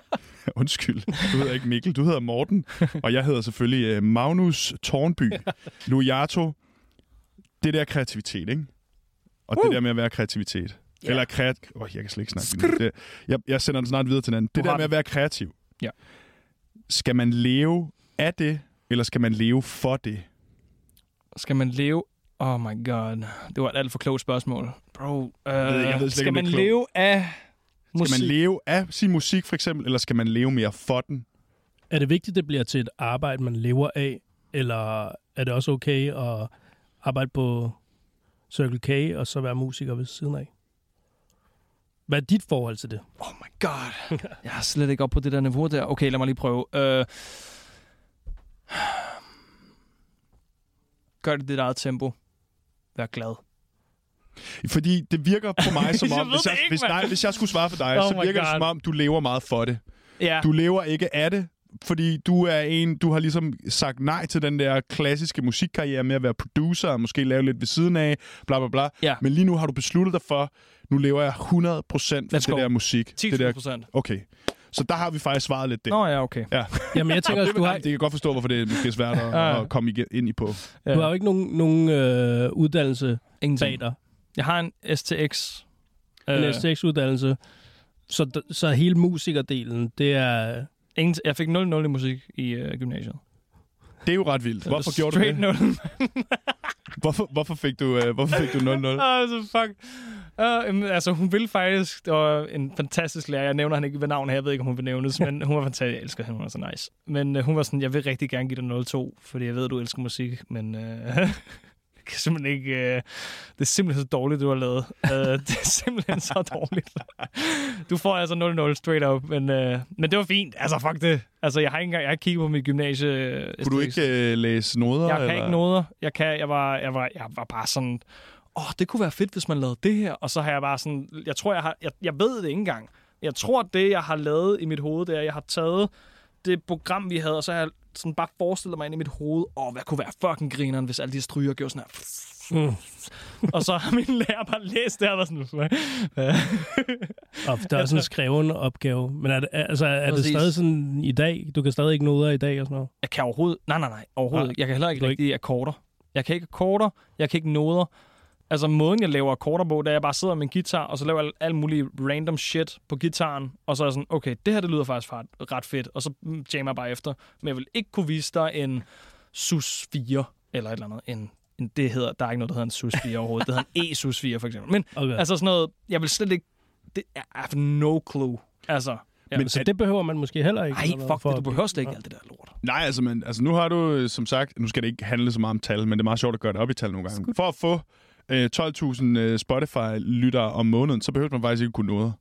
Undskyld. Du hedder ikke Mikkel, du hedder Morten. Og jeg hedder selvfølgelig øh, Magnus Tornby. Louis Jato. Det der er kreativitet, ikke? Og det der med at være kreativitet. Ja. Eller kreat... Oh, jeg kan slet ikke snakke. nu. Det, jeg, jeg sender den snart videre til den anden. Det Du der har med at være kreativ. Ja. Skal man leve af det, eller skal man leve for det? Skal man leve... Oh my god. Det var et alt for klogt spørgsmål. Bro, uh, jeg ved slet ikke, skal man leve af musik? Skal man leve af sin musik, for eksempel, eller skal man leve mere for den? Er det vigtigt, det bliver til et arbejde, man lever af, eller er det også okay at arbejde på Circle K og så være musiker ved siden af? Hvad er dit forhold til det? Oh my god. Jeg er slet ikke op på det der niveau der. Okay, lad mig lige prøve. Uh, gør det i dit eget tempo. Vær glad. Fordi det virker på mig som Jeg om, ved hvis det jeg, ikke, hvis, nej, hvis jeg skulle svare for dig, Oh så virker det God. som om, du lever meget for det. Ja. Du lever ikke af det, fordi du er en, du har ligesom sagt nej til den der klassiske musikkarriere med at være producer og måske lave lidt ved siden af, bla bla bla. Ja. Men lige nu har du besluttet dig for, nu lever jeg 100% for det der musik. 10 Det der, okay. Så der har vi faktisk svaret lidt det. Nå ja, okay. Jamen, jeg tænker også, det, du har... det kan godt forstå, hvorfor det er måske svært at, Ja. at komme igen, ind i på. Ja. du har jo ikke nogen, nogen øh, uddannelse bag Ingenting. dig. Jeg har en STX. En Øh, STX-uddannelse. Så, så hele musikerdelen, det er... ingen, jeg fik 0-0 i musik i øh, gymnasiet. Det er jo ret vildt. Hvorfor gjorde du Straight det? 0. Hvorfor, hvorfor fik du, uh, hvorfor fik du 0-0? altså, fuck. Uh, altså, hun ville faktisk... Var en fantastisk lærer. Jeg nævner han ikke ved navn her. Jeg ved ikke, om hun vil nævnes, men hun var fantastisk. Jeg elsker hende. Hun er så nice. Men uh, hun var sådan, jeg vil rigtig gerne give dig 0-2, fordi jeg ved, du elsker musik, men... Uh, jeg kan simpelthen ikke... Uh, det er simpelthen så dårligt, du har lavet. Uh, det er simpelthen så dårligt. du får altså 0-0 straight up, men, uh, men det var fint. Altså, fuck det. Altså, jeg har ikke engang jeg har kigget på mit gymnasie. Kunne du ikke uh, læse noder? jeg kan eller? ikke noder. Jeg, kan, jeg, var, jeg, var, jeg var bare sådan, åh, oh, det kunne være fedt, hvis man lavede det her. Og så har jeg bare sådan, jeg tror, jeg har, jeg, jeg ved det ikke engang. Jeg tror, det, jeg har lavet i mit hoved, det er, at jeg har taget det program, vi havde, og så har jeg sådan bare forestillet mig ind i mit hoved, åh, hvad kunne være fucking grineren, hvis alle de stryger gjorde sådan her. Mm. og så har min lærer bare læst det, og var sådan? Og der er sådan en skreven opgave. Men er det, altså, er det Præcis. stadig sådan i dag? Du kan stadig ikke noder i dag og sådan noget? jeg kan overhovedet, nej, nej, nej, overhovedet Nej. Jeg kan heller ikke rigtig akkorder. Jeg kan ikke akkorder, jeg kan ikke noder. Altså måden, jeg laver akkorder på, det er, at jeg bare sidder med en guitar, og så laver jeg alt muligt random shit på gitaren, og så er jeg sådan, okay, det her det lyder faktisk ret, ret fedt, og så mm, jammer jeg bare efter. Men jeg vil ikke kunne vise dig en SUS 4, eller et eller andet. En, en, det hedder, der er ikke noget, der hedder en SUS 4 overhovedet. Det hedder en E-SUS 4, for eksempel. Men Okay. altså sådan noget, jeg vil slet ikke, det, I have no clue. Altså, ja. Men så er- det behøver man måske heller ikke. Ej, eller hvad, fuck for det, du behøver slet ikke alt det der lort. Nej, altså, men, altså nu har du øh, som sagt, nu skal det ikke handle så meget om tal, men det er meget sjovt at gøre det op i tal nogle gange. For at få øh, 12.000 øh, Spotify-lyttere om måneden, så behøver man faktisk ikke kunne noget.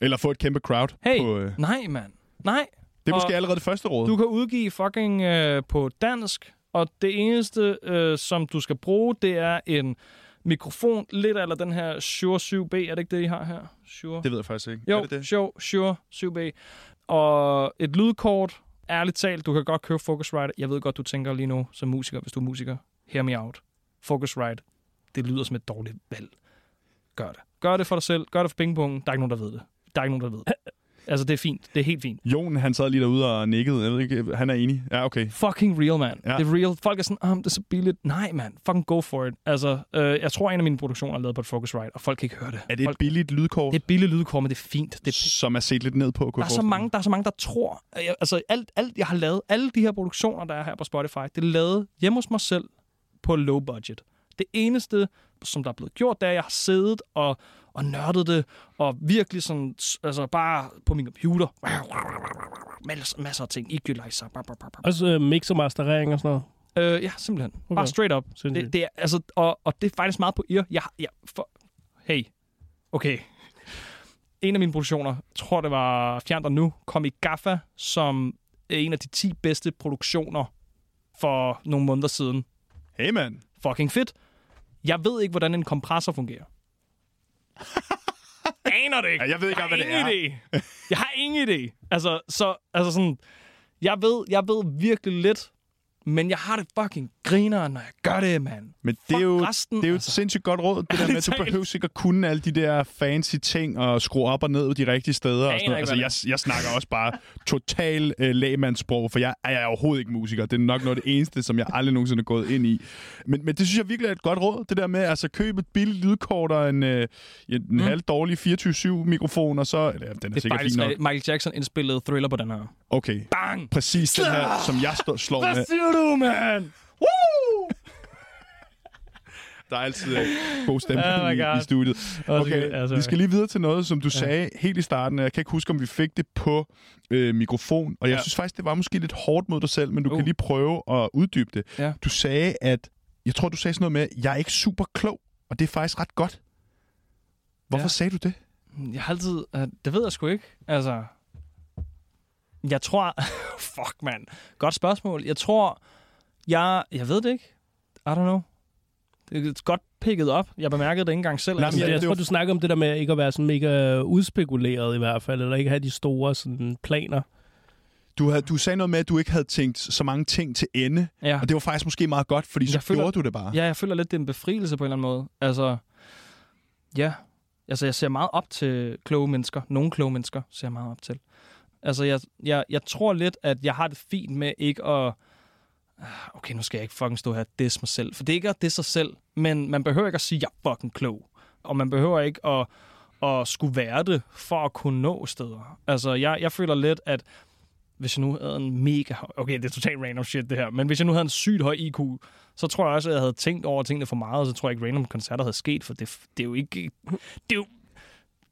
Eller få et kæmpe crowd. Hey, På, øh, nej, mand. Nej, det er måske og- allerede det første råd. Du kan udgive fucking øh, på dansk, og det eneste, øh, som du skal bruge, det er en mikrofon, lidt eller den her Shure 7B. Er det ikke det, I har her? Shure? Det ved jeg faktisk ikke. jo, Er det det? Shure, Shure 7B. Og et lydkort. Ærligt talt, du kan godt købe Focusrite. Jeg ved godt, du tænker lige nu som musiker, hvis du er musiker. Hear me out. Focusrite. Det lyder som et dårligt valg. Gør det. Gør det for dig selv. Gør det for pingpongen. Der er ikke nogen, der ved det. Der er ikke nogen, der ved det. Altså, det er fint. Det er helt fint. Jon, han sad lige derude og nikkede. Jeg ved ikke, han er enig. Ja, okay. fucking real, man. Ja. Det er real. Folk er sådan, ah, det er så billigt. Nej, man. Fucking go for it. Altså, øh, jeg tror, en af mine produktioner er lavet på et Focusrite, og folk kan ikke høre det. Er det et folk, billigt lydkort, det er et billigt lydkort, men det er fint. Det er, som er set lidt ned på? kunne der, er så mange, der er så mange, der tror... Jeg, altså, alt, alt, jeg har lavet, alle de her produktioner, der er her på Spotify, det er lavet hjemme hos mig selv på low budget. Det eneste, som der er blevet gjort, det er, at jeg har siddet og, og nørdet det, og virkelig sådan, altså bare på min computer, masser, masser af ting, equalizer. Også øh, mix og masterering og sådan noget. Øh, ja, simpelthen. Okay. Bare straight up. Sindssygt. Det, det er, altså, og, og det er faktisk meget på ear. Jeg, jeg, for, hey, okay. En af mine produktioner, jeg tror det var Fjern dig nu, kom i Gaffa som en af de 10 bedste produktioner for nogle måneder siden. Hey, mand. Fucking fedt. Jeg ved ikke, hvordan en kompressor fungerer. Aner det ikke. Ja, jeg ved ikke engang, hvad det ingen Idé. Jeg har ingen idé. Altså, så, altså sådan, jeg ved, jeg ved virkelig lidt, men jeg har det fucking griner, når jeg gør det, mand. Men det er Fuck jo, resten, det er jo et altså. sindssygt godt råd, det der med, at du behøver ikke at kunne alle de der fancy ting og skrue op og ned de rigtige steder. Og aner sådan noget. ikke, Altså, jeg, jeg snakker også bare total uh, lægmandssprog, for jeg er jeg er overhovedet ikke musiker. Det er nok noget af det eneste, som jeg aldrig nogensinde er gået ind i. Men, men det synes jeg virkelig er et godt råd, det der med altså købe et billigt lydkort og en, uh, en mm. halv dårlig 24-7-mikrofon, og så... Eller, den er, Det er sikkert faktisk fin nok. Michael Jackson indspillede Thriller på den her. Okay, Bang! præcis den her, som jeg står, slår med. Hvad siger du, man? Woo! Der er altid uh, god stemning Oh i, i studiet. Okay, altså, vi skal lige videre til noget, som du ja. sagde helt i starten. Jeg kan ikke huske, om vi fik det på øh, mikrofon. Og jeg Ja. synes faktisk, det var måske lidt hårdt mod dig selv, men du uh. Kan lige prøve at uddybe det. Ja. Du sagde, at... Jeg tror, du sagde sådan noget med, jeg er ikke super klog, og det er faktisk ret godt. Hvorfor ja. Sagde du det? Jeg har altid... Uh, det ved jeg sgu ikke. Altså... Jeg tror... Fuck, mand. Godt spørgsmål. Jeg tror... Jeg... Jeg ved det ikke. I don't know. Det er godt picket op. Jeg bemærkede det ikke engang selv. Nej, Altså, men Ja, det jeg var- tror, du snakker om det der med ikke at være sådan mega udspekuleret i hvert fald, eller ikke have de store sådan, planer. Du, havde, du sagde noget med, at du ikke havde tænkt så mange ting til ende, ja. og det var faktisk måske meget godt, fordi så Jeg føler- gjorde du det bare. Ja, jeg føler lidt, det er en befrielse på en eller anden måde. Altså, ja. Altså, jeg ser meget op til kloge mennesker. Nogle kloge mennesker ser jeg meget op til. Altså, jeg, jeg, jeg tror lidt, at jeg har det fint med ikke at... Ah, okay, nu skal jeg ikke fucking stå her og disse mig selv. For det er ikke at disse sig selv, men man behøver ikke at sige, at jeg er fucking klog. Og man behøver ikke at, at skulle være det, for at kunne nå steder. Altså, jeg, jeg føler lidt, at hvis jeg nu havde en mega... Okay, det er totalt random shit, det her. Men hvis jeg nu havde en sygt høj IQ, så tror jeg også, at jeg havde tænkt over tingene for meget, og så tror jeg ikke, random koncerter havde sket, for det, det er jo ikke... Det er jo,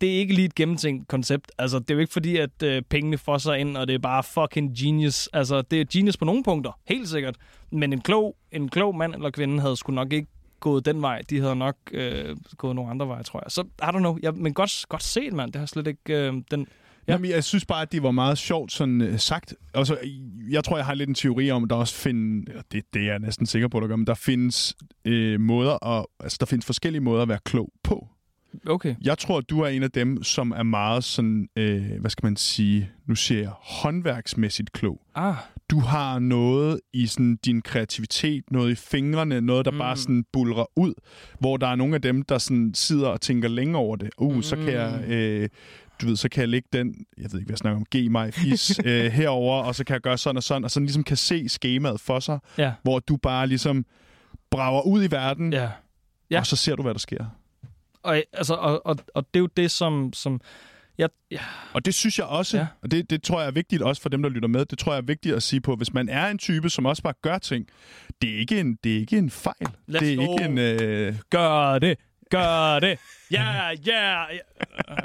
det er ikke lige et gennemtænkt koncept. Altså, det er jo ikke fordi, at øh, pengene får sig ind, og det er bare fucking genius. Altså, det er genius på nogle punkter, helt sikkert. Men en klog, en klog mand eller kvinde havde sgu nok ikke gået den vej. De havde nok øh, gået nogle andre veje, tror jeg. Så, I don't know. Jeg, men godt, godt set, mand. Det har slet ikke... Øh, den, Ja. Ja. Jamen, jeg synes bare, at det var meget sjovt sådan øh, sagt. Altså, jeg tror, jeg har lidt en teori om, at der også findes, det, det er jeg næsten sikker på, der gør, men der findes øh, måder, at, altså der findes forskellige måder at være klog på. Okay. Jeg tror, at du er en af dem, som er meget sådan, øh, hvad skal man sige, nu siger jeg, håndværksmæssigt klog. Ah, Du har noget i sådan din kreativitet, noget i fingrene, noget, der mm. bare sådan bulrer ud, hvor der er nogle af dem, der sådan sidder og tænker længe over det. Uh, mm. så kan jeg... Mm. Øh, du ved, så kan jeg lægge den, jeg ved ikke, hvad jeg snakker om, G mig fis øh, herover og så kan jeg gøre sådan og sådan, og sådan ligesom kan se skemaet for sig, ja. hvor du bare ligesom brager ud i verden, Ja. Ja. og så ser du, hvad der sker. Og, altså, og, og, og det er jo det, som... som jeg, ja, Og det synes jeg også, ja. Og det, det tror jeg er vigtigt også for dem, der lytter med, det tror jeg er vigtigt at sige på, hvis man er en type, som også bare gør ting, det er ikke en, det er ikke en fejl. Let's det er go. ikke en... Øh... Gør det! Gør det! Ja, ja!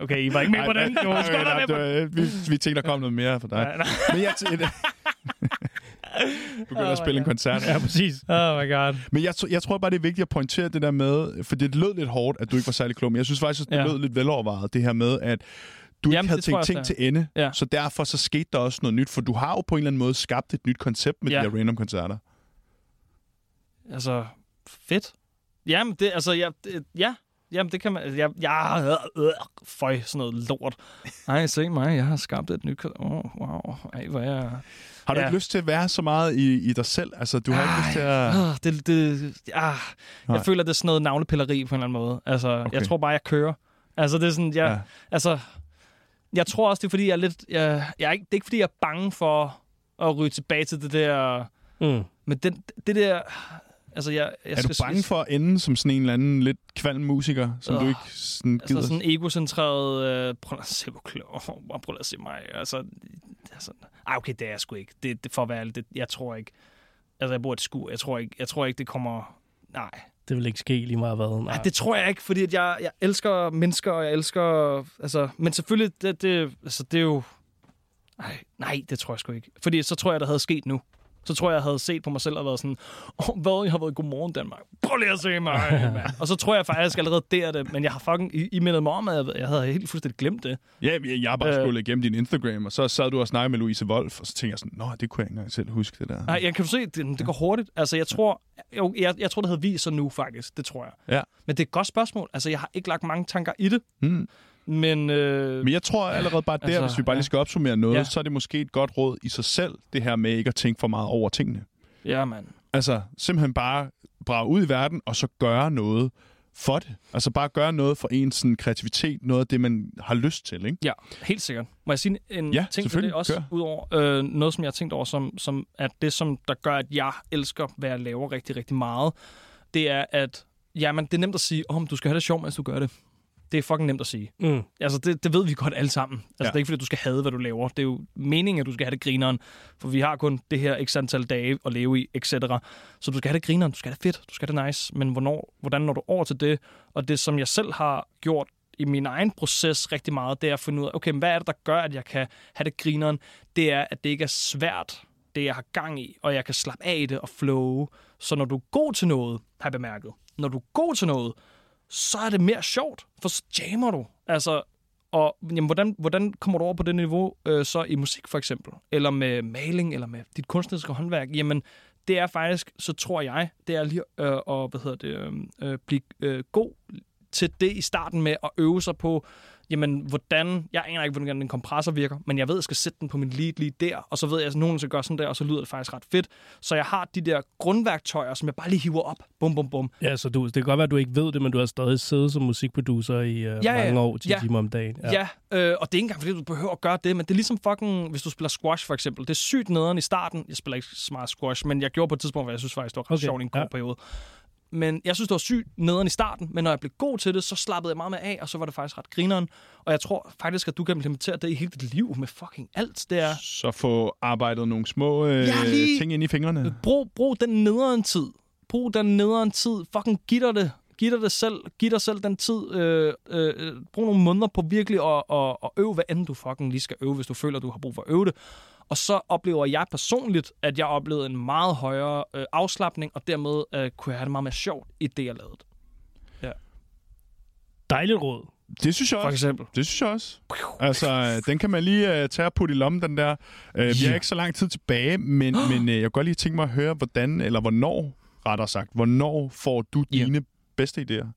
Okay, I var ikke med på den. Jo, Nej, nej, vi, vi tænkte, der kom noget mere for dig. nej, nej. Men jeg Begynder at spille en koncert. Ja, præcis. Oh my god. Men jeg, jeg tror bare, det er vigtigt at pointere det der med, for det lød lidt hårdt, at du ikke var særlig klog, men jeg synes faktisk, at det Ja. lød lidt velovervejet, det her med, at du Jamen, ikke havde tænkt jeg ting til ende, Ja. så derfor så skete der også noget nyt, for du har jo på en eller anden måde skabt et nyt koncept med Ja. de her random-koncerter. Altså, fedt. Jamen, det, altså, ja, det, ja. Jamen, det kan man... Ja, ja øh, øh, føj, sådan noget lort. Ej, se mig, jeg har skabt et nyt... Åh, oh, wow. Ej, hvor er jeg... Har du Ja. ikke lyst til at være så meget i, i dig selv? Altså, du har ikke lyst til at... Ah, det, det, ah, Nej. jeg føler, det er sådan noget navlepilleri på en eller anden måde. Altså, okay. Jeg tror bare, jeg kører. Altså, det er sådan, jeg, ja. altså, jeg tror også, det er fordi, jeg er lidt, jeg, jeg er ikke, det er ikke fordi, jeg er bange for at ryge tilbage til det der, Mm. men den, det der, altså, jeg, jeg Er du skal, bange for at ende som sådan en eller anden lidt kvalm musiker, som Åh, du ikke sådan gider? Altså sådan egocentreret, øh, prøv at se, hvor klog, prøv at se mig. Altså, altså, ej, okay, det er jeg sgu ikke. Det, det for at være ærlig, det, jeg tror ikke, altså, jeg bor et skur, jeg tror ikke, jeg tror ikke, det kommer, nej. Det vil ikke ske lige meget hvad. Nej, det tror jeg ikke, fordi at jeg, jeg elsker mennesker, og jeg elsker... Altså, men selvfølgelig, det, det, altså, det er jo... Nej, nej, det tror jeg sgu ikke. Fordi så tror jeg, der havde sket nu. Så tror jeg, jeg havde set på mig selv og været sådan, oh, hvad, jeg har været Godmorgen Danmark. Prøv lige at se mig. Og så tror jeg faktisk allerede der, det, men jeg har fucking, I, I mindede mig om, at jeg, jeg havde helt fuldstændig glemt det. Ja, jeg, jeg har bare Øh. scrollet igennem din Instagram, og så sad du og snakkede med Louise Wolf, og så tænkte jeg sådan, nå, det kunne jeg ikke engang selv huske, det der. Nej, jeg kan du se, det, det går hurtigt. Altså, jeg tror, jo, jeg, jeg tror, det havde vist sig nu, faktisk. Det tror jeg. Ja. Men det er et godt spørgsmål. Altså, jeg har ikke lagt mange tanker i det, Mm. Men... Øh, Men jeg tror allerede bare der, Altså, hvis vi bare ja. lige skal opsummere noget, Ja. så er det måske et godt råd i sig selv, det her med ikke at tænke for meget over tingene. ja, mand. Altså simpelthen bare brage ud i verden, og så gøre noget for det. Altså bare gøre noget for ens sådan, kreativitet, noget af det, man har lyst til, ikke? Ja, helt sikkert. Må jeg sige en Ja, ting til det også? Kør. Udover øh, noget, som jeg har tænkt over, som, som er det, som der gør, at jeg elsker, hvad jeg laver rigtig, rigtig meget. Det er, at jamen, det er nemt at sige, om oh, du skal have det sjovt, mens du gør det. Det er fucking nemt at sige. Mm. Altså, det, det ved vi godt alle sammen. Altså, Ja. det er ikke, fordi du skal hade, hvad du laver. Det er jo meningen, at du skal have det grineren. For vi har kun det her x antal dage at leve i, etc. Så du skal have det grineren, du skal have det fedt, du skal have det nice. Men hvornår, hvordan når du over til det? Og det, som jeg selv har gjort i min egen proces rigtig meget, det er at finde ud af, okay, men hvad er det, der gør, at jeg kan have det grineren? Det er, at det ikke er svært, det jeg har gang i, og jeg kan slappe af i det og flow. Så når du er god til noget, har jeg bemærket, når du er god til noget, så er det mere sjovt, for så jammer du. Altså, og jamen, hvordan, hvordan kommer du over på det niveau øh, så i musik for eksempel? Eller med maling, eller med dit kunstneriske håndværk? Jamen, det er faktisk, så tror jeg, det er lige øh, at hvad hedder det, øh, øh, blive øh, god til det i starten med at øve sig på, jamen, hvordan, jeg aner ikke, hvordan en kompressor virker, men jeg ved, at jeg skal sætte den på min lead lige der, og så ved jeg, at nogen skal gøre sådan der, og så lyder det faktisk ret fedt. Så jeg har de der grundværktøjer, som jeg bare lige hiver op. Bum, bum, bum. Ja, så du, det kan godt være, at du ikke ved det, men du har stadig siddet som musikproducer i uh, Ja, mange år, 10 ja. timer om dagen. Ja, ja øh, og det er ikke engang, fordi du behøver at gøre det, men det er ligesom fucking, hvis du spiller squash for eksempel. Det er sygt nederen i starten. Jeg spiller ikke så meget squash, men jeg gjorde på et tidspunkt, hvor jeg synes faktisk, det var ret Okay, sjovt i en kort ja. periode. Men jeg synes, det var sygt nederen i starten, men når jeg blev god til det, så slappede jeg meget med af, og så var det faktisk ret grineren. Og jeg tror faktisk, at du kan implementere det i hele dit liv med fucking alt. Det er, Så få arbejdet nogle små øh, Ja, lige- ting ind i fingrene. brug, brug den nederen tid. Brug den nederen tid. Fucking giv dig det. Giv dig det selv. Giv dig selv den tid. Øh, øh, øh, brug nogle måneder på virkelig at, at, at øve, hvad end du fucking lige skal øve, hvis du føler, du har brug for at øve det. Og så oplever jeg personligt, at jeg oplevede en meget højere øh, afslappning, og dermed øh, kunne jeg have det meget mere sjovt i det, jeg lavede. Dejligt råd. Det synes jeg For også. eksempel. Det synes jeg også. Altså, øh, den kan man lige uh, tage og putte i lommen, den der. Uh, vi har Ja. ikke så lang tid tilbage, men, men uh, jeg kunne godt lige tænke mig at høre, hvordan, eller hvornår, rettere sagt, hvornår får du Ja. dine bedste idéer?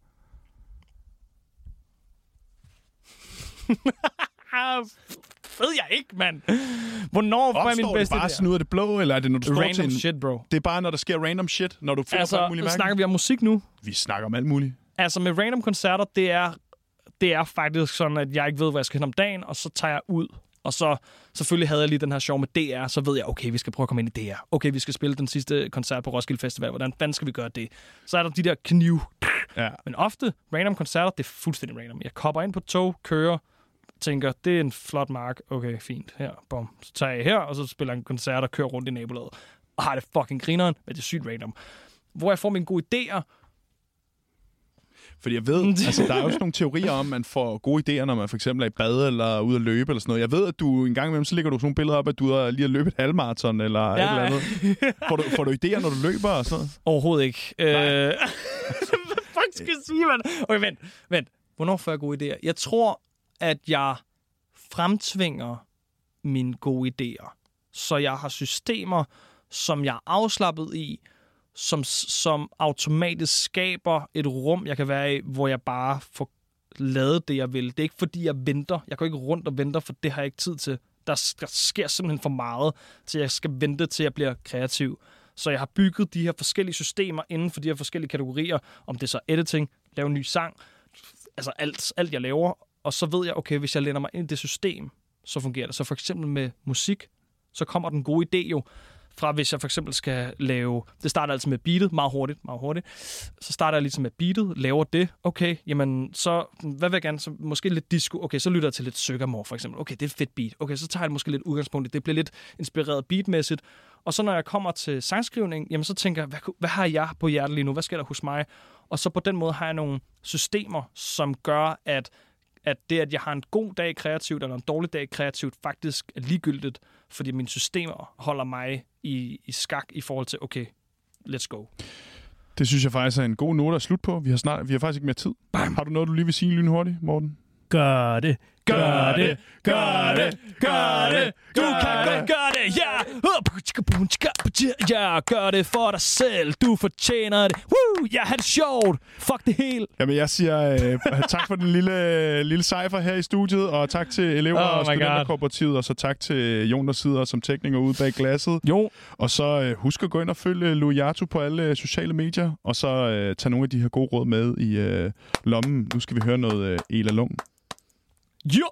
Ved jeg ikke, mand. Hvornår får jeg min Opstår det bedste bare sådan ud af det blå, eller er det, når du står til Random en... shit, bro. Det er bare, når der sker random shit, når du finder altså, på alt Altså, muligt mærke? snakker vi om musik nu? Vi snakker om alt muligt. Altså med random koncerter, det er, det er faktisk sådan, at jeg ikke ved, hvad jeg skal hen om dagen, og så tager jeg ud Og så selvfølgelig havde jeg lige den her show med DR, så ved jeg, okay, vi skal prøve at komme ind i DR. Okay, vi skal spille den sidste koncert på Roskilde Festival. Hvordan fanden skal vi gøre det? Så er der de der kniv. Ja. Men ofte, random koncerter, det er fuldstændig random. Jeg kopper ind på tog, kører, tænker, det er en flot mark. Okay, fint. Her, bum. Så tager jeg her, og så spiller jeg en koncert og kører rundt i nabolaget. Og har det fucking grineren, men det er sygt random. Hvor jeg får mine gode idéer, Fordi jeg ved, altså der er jo sådan nogle teorier om, at man får gode idéer, når man for eksempel er i bad eller ude at løbe eller sådan noget. Jeg ved, at du en gang imellem, så lægger du sådan nogle billeder op, at du er lige at løbe et halvmarathon eller ja. et eller andet. Får du, får du idéer, når du løber og sådan noget? Overhovedet ikke. Øh, Hvad fuck skal jeg sige, mand? Okay, vent, vent. Hvornår får jeg gode idéer? Jeg tror, at jeg fremtvinger mine gode idéer. Så jeg har systemer, som jeg er afslappet i, som, som automatisk skaber et rum, jeg kan være i, hvor jeg bare får lavet det, jeg vil. Det er ikke, fordi jeg venter. Jeg går ikke rundt og venter, for det har jeg ikke tid til. Der, der sker simpelthen for meget, til jeg skal vente til, jeg bliver kreativ. Så jeg har bygget de her forskellige systemer inden for de her forskellige kategorier, om det er så editing, lave en ny sang, altså alt, alt jeg laver, og så ved jeg, okay, hvis jeg lænder mig ind i det system, så fungerer det. Så for eksempel med musik, så kommer den gode idé jo fra, hvis jeg for eksempel skal lave, det starter altså med beatet, meget hurtigt, meget hurtigt, så starter jeg ligesom med beatet, laver det, okay, jamen så, hvad vil jeg gerne, så måske lidt disco, okay, så lytter jeg til lidt Søgermor for eksempel, okay, det er et fedt beat, okay, så tager jeg måske lidt udgangspunkt i, det. Bliver lidt inspireret beatmæssigt, og så når jeg kommer til sangskrivning, jamen så tænker jeg, hvad, hvad har jeg på hjertet lige nu, hvad sker der hos mig, og så på den måde har jeg nogle systemer, som gør, at at det, at jeg har en god dag kreativt, eller en dårlig dag kreativt, faktisk er ligegyldigt, fordi mine systemer holder mig i, i skak i forhold til, okay, let's go. Det synes jeg faktisk er en god note at slutte på. Vi har, snart, vi har faktisk ikke mere tid. Bam. Har du noget, du lige vil sige lynhurtigt, Morten? Gør det. Gør det, gør det, gør det, Du kan godt gøre det, ja! Ja, gør det for dig selv. Du fortjener det. Woo! Ja, have det sjovt. Fuck det hele. Jamen, jeg siger øh, tak for den lille, lille cipher her i studiet, og tak til elever Oh og studenterkooperativet, og så tak til Jon, der sidder som tekniker ude bag glasset. Jo, Og så øh, husk at gå ind og følge Lujato på alle øh, sociale medier, og så øh, tage nogle af de her gode råd med i øh, lommen. Nu skal vi høre noget øh, Ela Lung. Jo.